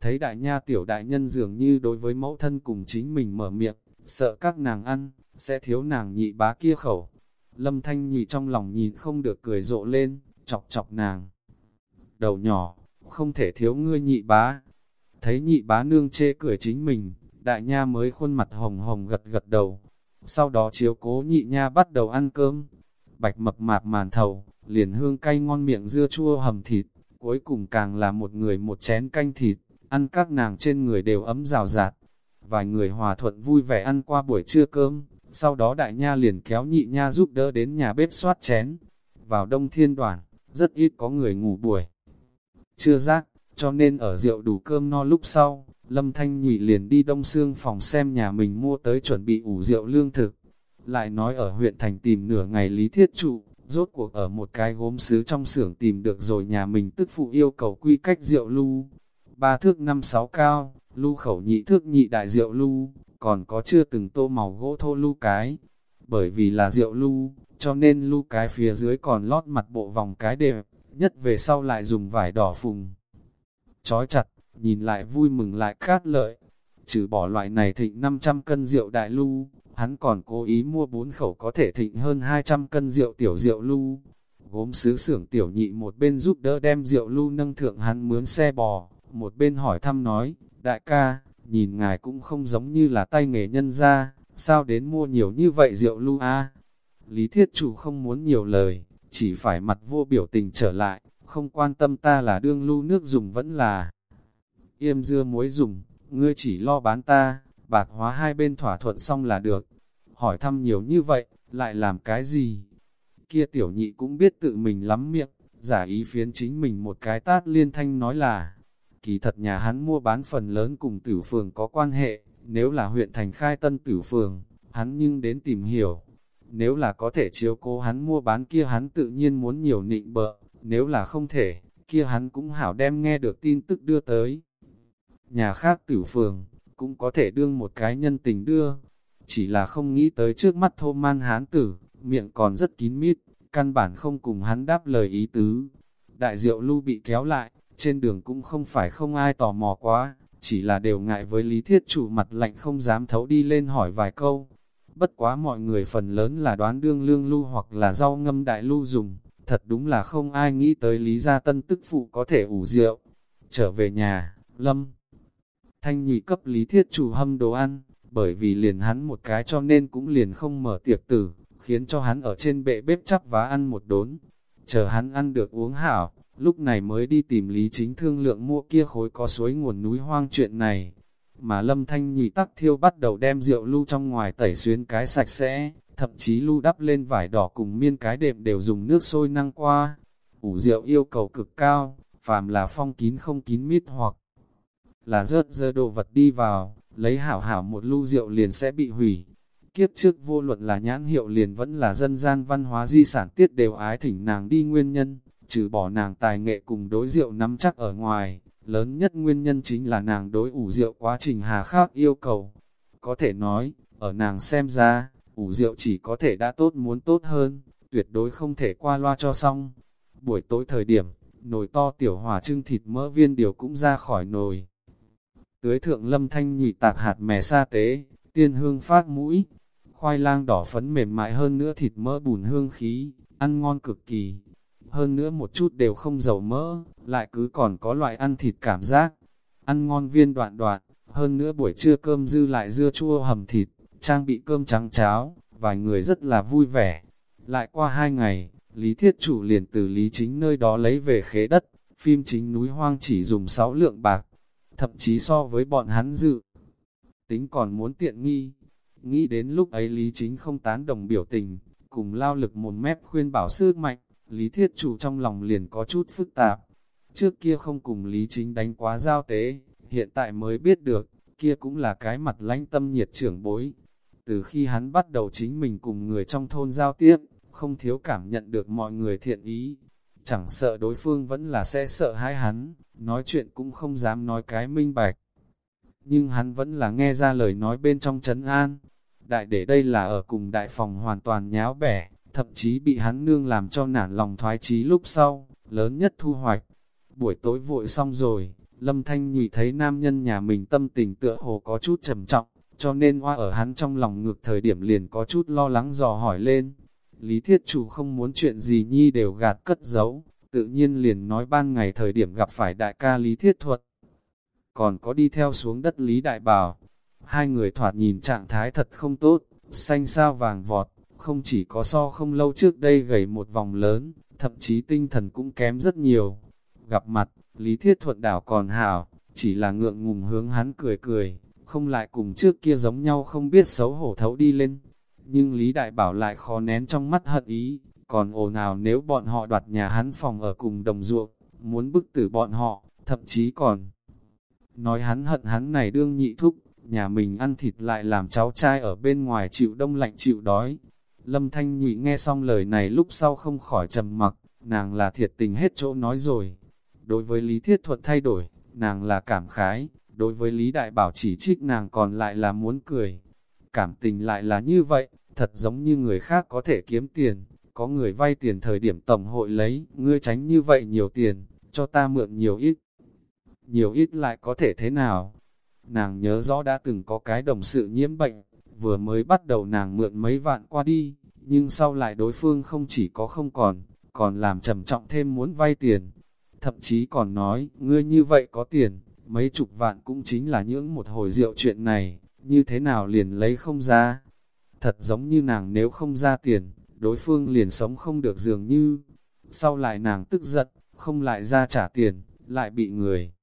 A: thấy đại nha tiểu đại nhân dường như đối với mẫu thân cùng chính mình mở miệng, sợ các nàng ăn, sẽ thiếu nàng nhị bá kia khẩu. Lâm thanh nhị trong lòng nhìn không được cười rộ lên, chọc chọc nàng. Đầu nhỏ, không thể thiếu ngươi nhị bá. Thấy nhị bá nương chê cười chính mình, đại nha mới khuôn mặt hồng hồng gật gật đầu. Sau đó chiếu cố nhị nha bắt đầu ăn cơm. Bạch mập mạp màn thầu, liền hương cay ngon miệng dưa chua hầm thịt, cuối cùng càng là một người một chén canh thịt ăn các nàng trên người đều ấm rào rạt. Vài người hòa thuận vui vẻ ăn qua buổi trưa cơm, sau đó đại nha liền kéo nhị nha giúp đỡ đến nhà bếp soát chén. Vào đông thiên đoàn, rất ít có người ngủ buổi. Chưa rác, cho nên ở rượu đủ cơm no lúc sau, Lâm Thanh Nhụy liền đi đông xương phòng xem nhà mình mua tới chuẩn bị ủ rượu lương thực. Lại nói ở huyện thành tìm nửa ngày lý thiết trụ, rốt cuộc ở một cái gốm xứ trong xưởng tìm được rồi nhà mình tức phụ yêu cầu quy cách rượu lưu, ba thước năm sáu cao, lưu khẩu nhị thước nhị đại rượu lưu, còn có chưa từng tô màu gỗ thô lưu cái. Bởi vì là rượu lưu, cho nên lưu cái phía dưới còn lót mặt bộ vòng cái đẹp, nhất về sau lại dùng vải đỏ phùng. Chói chặt, nhìn lại vui mừng lại cát lợi. Trừ bỏ loại này thịnh 500 cân rượu đại lưu, hắn còn cố ý mua bốn khẩu có thể thịnh hơn 200 cân rượu tiểu rượu lưu. Gốm sứ xưởng tiểu nhị một bên giúp đỡ đem rượu lưu nâng thượng hắn mướn xe bò, một bên hỏi thăm nói, đại ca, nhìn ngài cũng không giống như là tay nghề nhân ra, sao đến mua nhiều như vậy rượu lu a Lý thiết chủ không muốn nhiều lời, chỉ phải mặt vô biểu tình trở lại, không quan tâm ta là đương lưu nước dùng vẫn là yêm dưa muối dùng, ngươi chỉ lo bán ta, bạc hóa hai bên thỏa thuận xong là được. Hỏi thăm nhiều như vậy, lại làm cái gì? Kia tiểu nhị cũng biết tự mình lắm miệng, giả ý phiến chính mình một cái tát liên thanh nói là, Kỳ thật nhà hắn mua bán phần lớn cùng tử phường có quan hệ, nếu là huyện thành khai tân tử phường, hắn nhưng đến tìm hiểu. Nếu là có thể chiếu cố hắn mua bán kia hắn tự nhiên muốn nhiều nịnh bợ, nếu là không thể, kia hắn cũng hảo đem nghe được tin tức đưa tới. Nhà khác tử phường, cũng có thể đương một cái nhân tình đưa, chỉ là không nghĩ tới trước mắt thô man hán tử, miệng còn rất kín mít, căn bản không cùng hắn đáp lời ý tứ. Đại diệu lưu bị kéo lại, trên đường cũng không phải không ai tò mò quá, chỉ là đều ngại với lý thiết chủ mặt lạnh không dám thấu đi lên hỏi vài câu. Bất quá mọi người phần lớn là đoán đương lương lưu hoặc là rau ngâm đại lưu dùng, Thật đúng là không ai nghĩ tới Lý Gia Tân tức phụ có thể ủ rượu. Trở về nhà, Lâm Thanh nhụy cấp Lý Thiết chủ hâm đồ ăn, bởi vì liền hắn một cái cho nên cũng liền không mở tiệc tử, khiến cho hắn ở trên bệ bếp chắp vá ăn một đốn. Chờ hắn ăn được uống hảo, lúc này mới đi tìm Lý Chính thương lượng mua kia khối có suối nguồn núi hoang chuyện này. Mà Lâm Thanh nhụy tắc thiêu bắt đầu đem rượu lưu trong ngoài tẩy xuyến cái sạch sẽ, thậm chí lưu đắp lên vải đỏ cùng miên cái đệm đều dùng nước sôi năng qua. Ủ rượu yêu cầu cực cao, phàm là phong kín không kín mít hoặc là rớt dơ đồ vật đi vào, lấy hảo hảo một lưu rượu liền sẽ bị hủy. Kiếp trước vô luận là nhãn hiệu liền vẫn là dân gian văn hóa di sản tiết đều ái thỉnh nàng đi nguyên nhân, trừ bỏ nàng tài nghệ cùng đối rượu nắm chắc ở ngoài, lớn nhất nguyên nhân chính là nàng đối ủ rượu quá trình hà khắc yêu cầu. Có thể nói, ở nàng xem ra, ủ rượu chỉ có thể đã tốt muốn tốt hơn, tuyệt đối không thể qua loa cho xong. Buổi tối thời điểm, nồi to tiểu hòa trưng thịt mỡ viên điều cũng ra khỏi nồi. Tưới thượng lâm thanh nhụy tạc hạt mè sa tế, tiên hương phát mũi, khoai lang đỏ phấn mềm mại hơn nữa thịt mỡ bùn hương khí, ăn ngon cực kỳ. Hơn nữa một chút đều không dầu mỡ, lại cứ còn có loại ăn thịt cảm giác. Ăn ngon viên đoạn đoạn, hơn nữa buổi trưa cơm dư lại dưa chua hầm thịt, trang bị cơm trắng cháo, vài người rất là vui vẻ. Lại qua hai ngày, Lý Thiết Chủ liền từ Lý Chính nơi đó lấy về khế đất, phim chính núi hoang chỉ dùng 6 lượng bạc, thậm chí so với bọn hắn dự. Tính còn muốn tiện nghi, nghĩ đến lúc ấy Lý Chính không tán đồng biểu tình, cùng lao lực một mép khuyên bảo sư mạnh, Lý Thiết Chủ trong lòng liền có chút phức tạp. Trước kia không cùng Lý Chính đánh quá giao tế, hiện tại mới biết được, kia cũng là cái mặt lãnh tâm nhiệt trưởng bối. Từ khi hắn bắt đầu chính mình cùng người trong thôn giao tiếp, không thiếu cảm nhận được mọi người thiện ý, chẳng sợ đối phương vẫn là sẽ sợ hãi hắn, nói chuyện cũng không dám nói cái minh bạch. Nhưng hắn vẫn là nghe ra lời nói bên trong chấn an. Đại để đây là ở cùng đại phòng hoàn toàn nháo bẻ, thậm chí bị hắn nương làm cho nản lòng thoái chí lúc sau, lớn nhất thu hoạch. Buổi tối vội xong rồi, Lâm Thanh nhụy thấy nam nhân nhà mình tâm tình tựa hồ có chút trầm trọng, cho nên hoa ở hắn trong lòng ngược thời điểm liền có chút lo lắng dò hỏi lên. Lý Thiết Chủ không muốn chuyện gì nhi đều gạt cất giấu, tự nhiên liền nói ban ngày thời điểm gặp phải đại ca Lý Thiết Thuật. Còn có đi theo xuống đất Lý Đại Bảo, hai người thoạt nhìn trạng thái thật không tốt, xanh sao vàng vọt, không chỉ có so không lâu trước đây gầy một vòng lớn, thậm chí tinh thần cũng kém rất nhiều. Gặp mặt, Lý Thiết Thuận đảo còn hảo, chỉ là ngượng ngùng hướng hắn cười cười, không lại cùng trước kia giống nhau không biết xấu hổ thấu đi lên. Nhưng Lý Đại Bảo lại khó nén trong mắt hận ý, còn ồn nào nếu bọn họ đoạt nhà hắn phòng ở cùng đồng ruộng, muốn bức tử bọn họ, thậm chí còn nói hắn hận hắn này đương nhị thúc, nhà mình ăn thịt lại làm cháu trai ở bên ngoài chịu đông lạnh chịu đói. Lâm Thanh Nhụy nghe xong lời này lúc sau không khỏi trầm mặc, nàng là thiệt tình hết chỗ nói rồi. Đối với Lý Thiết Thuật thay đổi, nàng là cảm khái, đối với Lý Đại Bảo chỉ trích nàng còn lại là muốn cười. Cảm tình lại là như vậy, thật giống như người khác có thể kiếm tiền, có người vay tiền thời điểm tổng hội lấy, ngươi tránh như vậy nhiều tiền, cho ta mượn nhiều ít. Nhiều ít lại có thể thế nào? Nàng nhớ rõ đã từng có cái đồng sự nhiễm bệnh, vừa mới bắt đầu nàng mượn mấy vạn qua đi, nhưng sau lại đối phương không chỉ có không còn, còn làm trầm trọng thêm muốn vay tiền. Thậm chí còn nói, ngươi như vậy có tiền, mấy chục vạn cũng chính là những một hồi rượu chuyện này, như thế nào liền lấy không ra. Thật giống như nàng nếu không ra tiền, đối phương liền sống không được dường như. Sau lại nàng tức giận, không lại ra trả tiền, lại bị người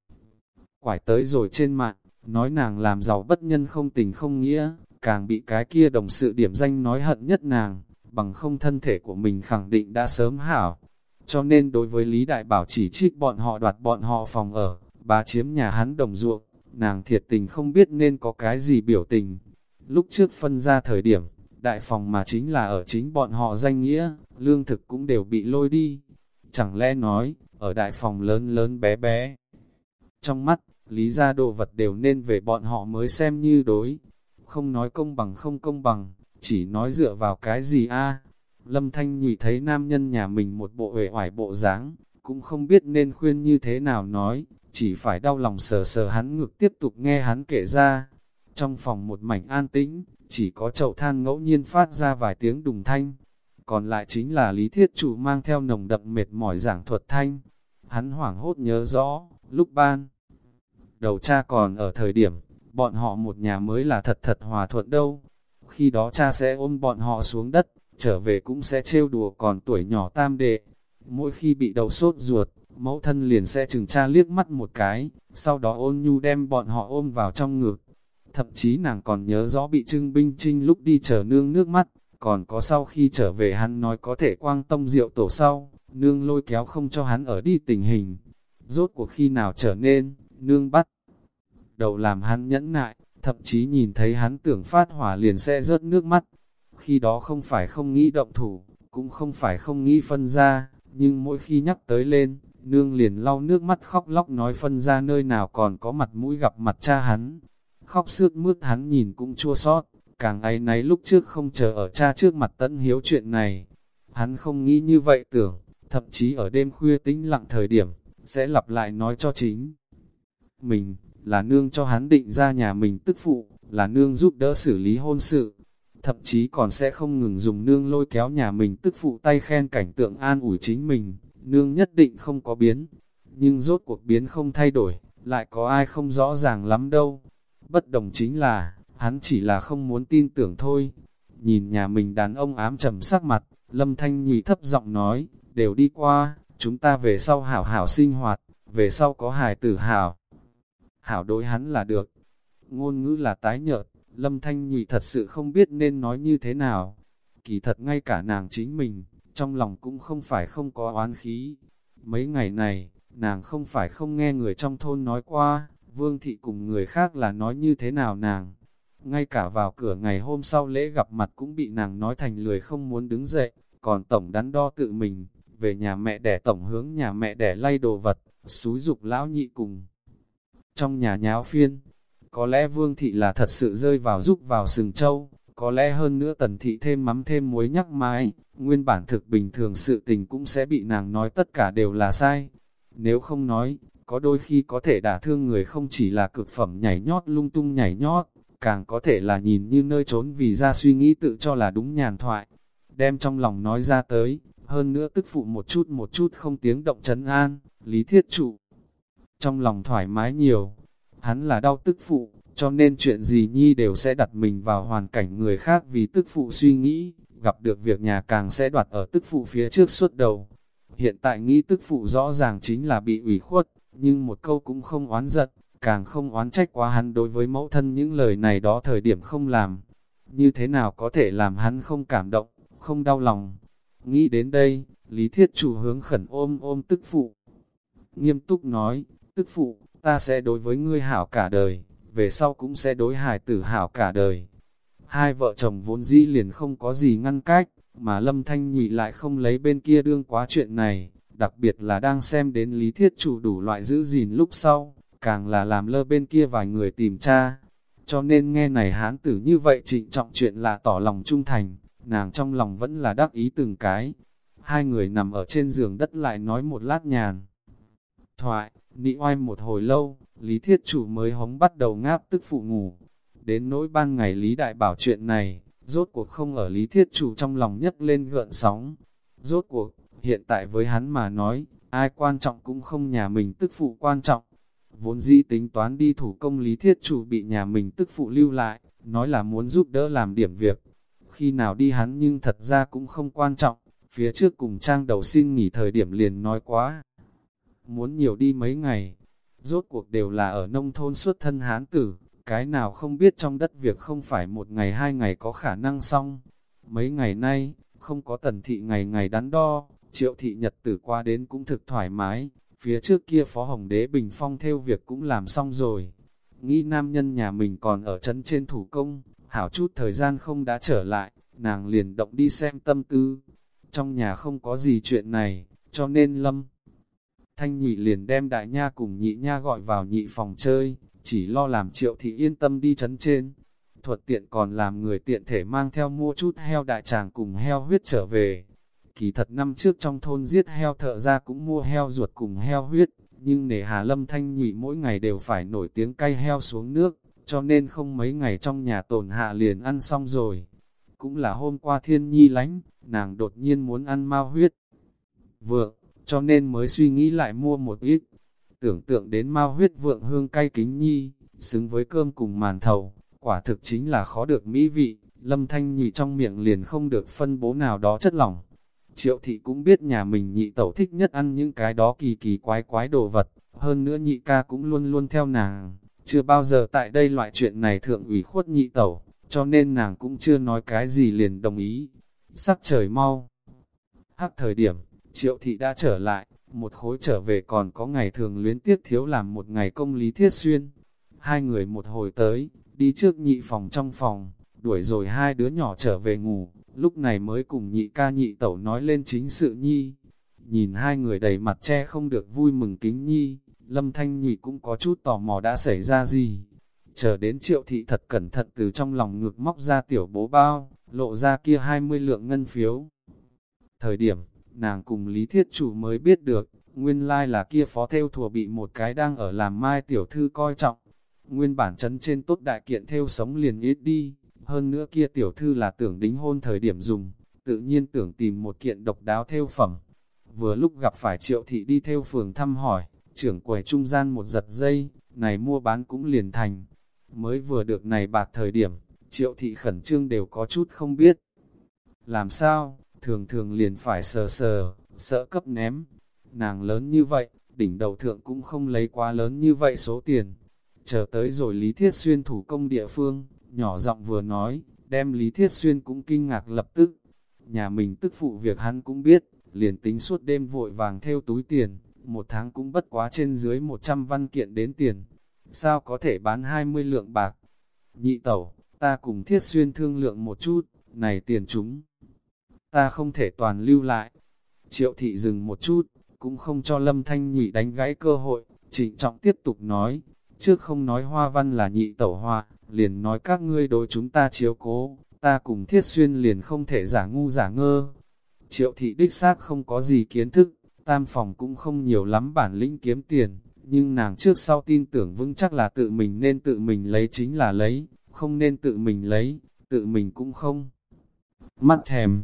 A: quải tới rồi trên mạng, nói nàng làm giàu bất nhân không tình không nghĩa, càng bị cái kia đồng sự điểm danh nói hận nhất nàng, bằng không thân thể của mình khẳng định đã sớm hảo. Cho nên đối với Lý Đại Bảo chỉ trích bọn họ đoạt bọn họ phòng ở, bà chiếm nhà hắn đồng ruộng, nàng thiệt tình không biết nên có cái gì biểu tình. Lúc trước phân ra thời điểm, đại phòng mà chính là ở chính bọn họ danh nghĩa, lương thực cũng đều bị lôi đi. Chẳng lẽ nói, ở đại phòng lớn lớn bé bé. Trong mắt, lý ra đồ vật đều nên về bọn họ mới xem như đối. Không nói công bằng không công bằng, chỉ nói dựa vào cái gì a Lâm Thanh nhụy thấy nam nhân nhà mình một bộ uể oải bộ dáng cũng không biết nên khuyên như thế nào nói, chỉ phải đau lòng sờ sờ hắn ngực tiếp tục nghe hắn kể ra. Trong phòng một mảnh an tĩnh, chỉ có chậu than ngẫu nhiên phát ra vài tiếng đùng thanh. còn lại chính là lý thiết chủ mang theo nồng đậm mệt mỏi giảng thuật thanh. Hắn hoảng hốt nhớ rõ, lúc ban đầu cha còn ở thời điểm, bọn họ một nhà mới là thật thật hòa thuận đâu. Khi đó cha sẽ ôm bọn họ xuống đất, trở về cũng sẽ trêu đùa còn tuổi nhỏ tam đệ. Mỗi khi bị đầu sốt ruột, mẫu thân liền sẽ chừng cha liếc mắt một cái, sau đó ôn nhu đem bọn họ ôm vào trong ngực. Thậm chí nàng còn nhớ rõ bị trưng binh trinh lúc đi chờ nương nước mắt, còn có sau khi trở về hắn nói có thể quang tông rượu tổ sau, nương lôi kéo không cho hắn ở đi tình hình. Rốt cuộc khi nào trở nên, nương bắt. Đầu làm hắn nhẫn nại, thậm chí nhìn thấy hắn tưởng phát hỏa liền sẽ rớt nước mắt. Khi đó không phải không nghĩ động thủ, cũng không phải không nghĩ phân ra, nhưng mỗi khi nhắc tới lên, nương liền lau nước mắt khóc lóc nói phân ra nơi nào còn có mặt mũi gặp mặt cha hắn. Khóc sướt mướt hắn nhìn cũng chua sót, càng ấy náy lúc trước không chờ ở cha trước mặt tận hiếu chuyện này. Hắn không nghĩ như vậy tưởng, thậm chí ở đêm khuya tĩnh lặng thời điểm, sẽ lặp lại nói cho chính. Mình, là nương cho hắn định ra nhà mình tức phụ, là nương giúp đỡ xử lý hôn sự. Thậm chí còn sẽ không ngừng dùng nương lôi kéo nhà mình tức phụ tay khen cảnh tượng an ủi chính mình, nương nhất định không có biến. Nhưng rốt cuộc biến không thay đổi, lại có ai không rõ ràng lắm đâu. Bất đồng chính là, hắn chỉ là không muốn tin tưởng thôi. Nhìn nhà mình đàn ông ám trầm sắc mặt, lâm thanh nhụy thấp giọng nói, đều đi qua, chúng ta về sau hảo hảo sinh hoạt, về sau có hài tử hảo. Hảo đối hắn là được. Ngôn ngữ là tái nhợt, lâm thanh nhụy thật sự không biết nên nói như thế nào. Kỳ thật ngay cả nàng chính mình, trong lòng cũng không phải không có oán khí. Mấy ngày này, nàng không phải không nghe người trong thôn nói qua, vương thị cùng người khác là nói như thế nào nàng. Ngay cả vào cửa ngày hôm sau lễ gặp mặt cũng bị nàng nói thành lười không muốn đứng dậy, còn tổng đắn đo tự mình, về nhà mẹ đẻ tổng hướng nhà mẹ đẻ lay đồ vật, xúi dục lão nhị cùng. Trong nhà nháo phiên, có lẽ vương thị là thật sự rơi vào giúp vào sừng châu, có lẽ hơn nữa tần thị thêm mắm thêm muối nhắc mãi, nguyên bản thực bình thường sự tình cũng sẽ bị nàng nói tất cả đều là sai. Nếu không nói, có đôi khi có thể đả thương người không chỉ là cực phẩm nhảy nhót lung tung nhảy nhót, càng có thể là nhìn như nơi trốn vì ra suy nghĩ tự cho là đúng nhàn thoại. Đem trong lòng nói ra tới, hơn nữa tức phụ một chút một chút không tiếng động chấn an, lý thiết trụ. Trong lòng thoải mái nhiều, hắn là đau tức phụ, cho nên chuyện gì nhi đều sẽ đặt mình vào hoàn cảnh người khác vì tức phụ suy nghĩ, gặp được việc nhà càng sẽ đoạt ở tức phụ phía trước suốt đầu. Hiện tại nghĩ tức phụ rõ ràng chính là bị ủy khuất, nhưng một câu cũng không oán giận, càng không oán trách quá hắn đối với mẫu thân những lời này đó thời điểm không làm. Như thế nào có thể làm hắn không cảm động, không đau lòng. Nghĩ đến đây, Lý Thiết chủ hướng khẩn ôm ôm tức phụ. Nghiêm túc nói, tức phụ, ta sẽ đối với ngươi hảo cả đời về sau cũng sẽ đối hài tử hảo cả đời. Hai vợ chồng vốn dĩ liền không có gì ngăn cách, mà Lâm Thanh Nhụy lại không lấy bên kia đương quá chuyện này, đặc biệt là đang xem đến lý thiết chủ đủ loại giữ gìn lúc sau, càng là làm lơ bên kia vài người tìm cha. Cho nên nghe này hán tử như vậy trịnh trọng chuyện là tỏ lòng trung thành, nàng trong lòng vẫn là đắc ý từng cái. Hai người nằm ở trên giường đất lại nói một lát nhàn. Thoại, nị oai một hồi lâu, Lý Thiết Chủ mới hống bắt đầu ngáp tức phụ ngủ. Đến nỗi ban ngày Lý Đại bảo chuyện này, rốt cuộc không ở Lý Thiết Chủ trong lòng nhất lên gợn sóng. Rốt cuộc, hiện tại với hắn mà nói, ai quan trọng cũng không nhà mình tức phụ quan trọng. Vốn dĩ tính toán đi thủ công Lý Thiết Chủ bị nhà mình tức phụ lưu lại, nói là muốn giúp đỡ làm điểm việc. Khi nào đi hắn nhưng thật ra cũng không quan trọng, phía trước cùng trang đầu xin nghỉ thời điểm liền nói quá. Muốn nhiều đi mấy ngày, Rốt cuộc đều là ở nông thôn xuất thân hán tử, cái nào không biết trong đất việc không phải một ngày hai ngày có khả năng xong. Mấy ngày nay, không có tần thị ngày ngày đắn đo, triệu thị nhật tử qua đến cũng thực thoải mái, phía trước kia phó hồng đế bình phong theo việc cũng làm xong rồi. Nghĩ nam nhân nhà mình còn ở chân trên thủ công, hảo chút thời gian không đã trở lại, nàng liền động đi xem tâm tư. Trong nhà không có gì chuyện này, cho nên lâm. Thanh nhị liền đem đại nha cùng nhị nha gọi vào nhị phòng chơi, chỉ lo làm triệu thị yên tâm đi chấn trên. Thuật tiện còn làm người tiện thể mang theo mua chút heo đại tràng cùng heo huyết trở về. Kỳ thật năm trước trong thôn giết heo thợ ra cũng mua heo ruột cùng heo huyết, nhưng nể Hà Lâm Thanh nhị mỗi ngày đều phải nổi tiếng cay heo xuống nước, cho nên không mấy ngày trong nhà tổn hạ liền ăn xong rồi. cũng là hôm qua thiên nhi lánh, nàng đột nhiên muốn ăn mau huyết. Vượng, cho nên mới suy nghĩ lại mua một ít. Tưởng tượng đến mao huyết vượng hương cay kính nhi, xứng với cơm cùng màn thầu, quả thực chính là khó được mỹ vị, lâm thanh nhị trong miệng liền không được phân bố nào đó chất lỏng. Triệu thị cũng biết nhà mình nhị tẩu thích nhất ăn những cái đó kỳ kỳ quái quái đồ vật, hơn nữa nhị ca cũng luôn luôn theo nàng, chưa bao giờ tại đây loại chuyện này thượng ủy khuất nhị tẩu, cho nên nàng cũng chưa nói cái gì liền đồng ý. Sắc trời mau. Hắc thời điểm, triệu thị đã trở lại, một khối trở về còn có ngày thường luyến tiếc thiếu làm một ngày công lý thiết xuyên. Hai người một hồi tới, đi trước nhị phòng trong phòng, đuổi rồi hai đứa nhỏ trở về ngủ, lúc này mới cùng nhị ca nhị tẩu nói lên chính sự nhi. Nhìn hai người đầy mặt che không được vui mừng kính nhi, lâm thanh nhị cũng có chút tò mò đã xảy ra gì. Chờ đến triệu thị thật cẩn thận từ trong lòng ngược móc ra tiểu bố bao, lộ ra kia 20 lượng ngân phiếu. Thời điểm, nàng cùng Lý Thiết Chủ mới biết được, nguyên lai là kia phó theo thùa bị một cái đang ở làm mai tiểu thư coi trọng. Nguyên bản chấn trên tốt đại kiện theo sống liền ít đi, hơn nữa kia tiểu thư là tưởng đính hôn thời điểm dùng, tự nhiên tưởng tìm một kiện độc đáo theo phẩm. Vừa lúc gặp phải triệu thị đi theo phường thăm hỏi, trưởng quầy trung gian một giật dây, này mua bán cũng liền thành. Mới vừa được này bạc thời điểm, triệu thị khẩn trương đều có chút không biết. Làm sao, thường thường liền phải sờ sờ, sợ cấp ném. Nàng lớn như vậy, đỉnh đầu thượng cũng không lấy quá lớn như vậy số tiền. Chờ tới rồi Lý Thiết Xuyên thủ công địa phương, nhỏ giọng vừa nói, đem Lý Thiết Xuyên cũng kinh ngạc lập tức. Nhà mình tức phụ việc hắn cũng biết, liền tính suốt đêm vội vàng theo túi tiền, một tháng cũng bất quá trên dưới 100 văn kiện đến tiền. Sao có thể bán 20 lượng bạc? Nhị tẩu, ta cùng Thiết Xuyên thương lượng một chút, này tiền chúng. Ta không thể toàn lưu lại. Triệu thị dừng một chút, cũng không cho Lâm Thanh Nhụy đánh gãy cơ hội, trịnh trọng tiếp tục nói, trước không nói hoa văn là nhị tẩu hoa, liền nói các ngươi đối chúng ta chiếu cố, ta cùng thiết xuyên liền không thể giả ngu giả ngơ. Triệu thị đích xác không có gì kiến thức, tam phòng cũng không nhiều lắm bản lĩnh kiếm tiền, nhưng nàng trước sau tin tưởng vững chắc là tự mình nên tự mình lấy chính là lấy, không nên tự mình lấy, tự mình cũng không. Mắt thèm,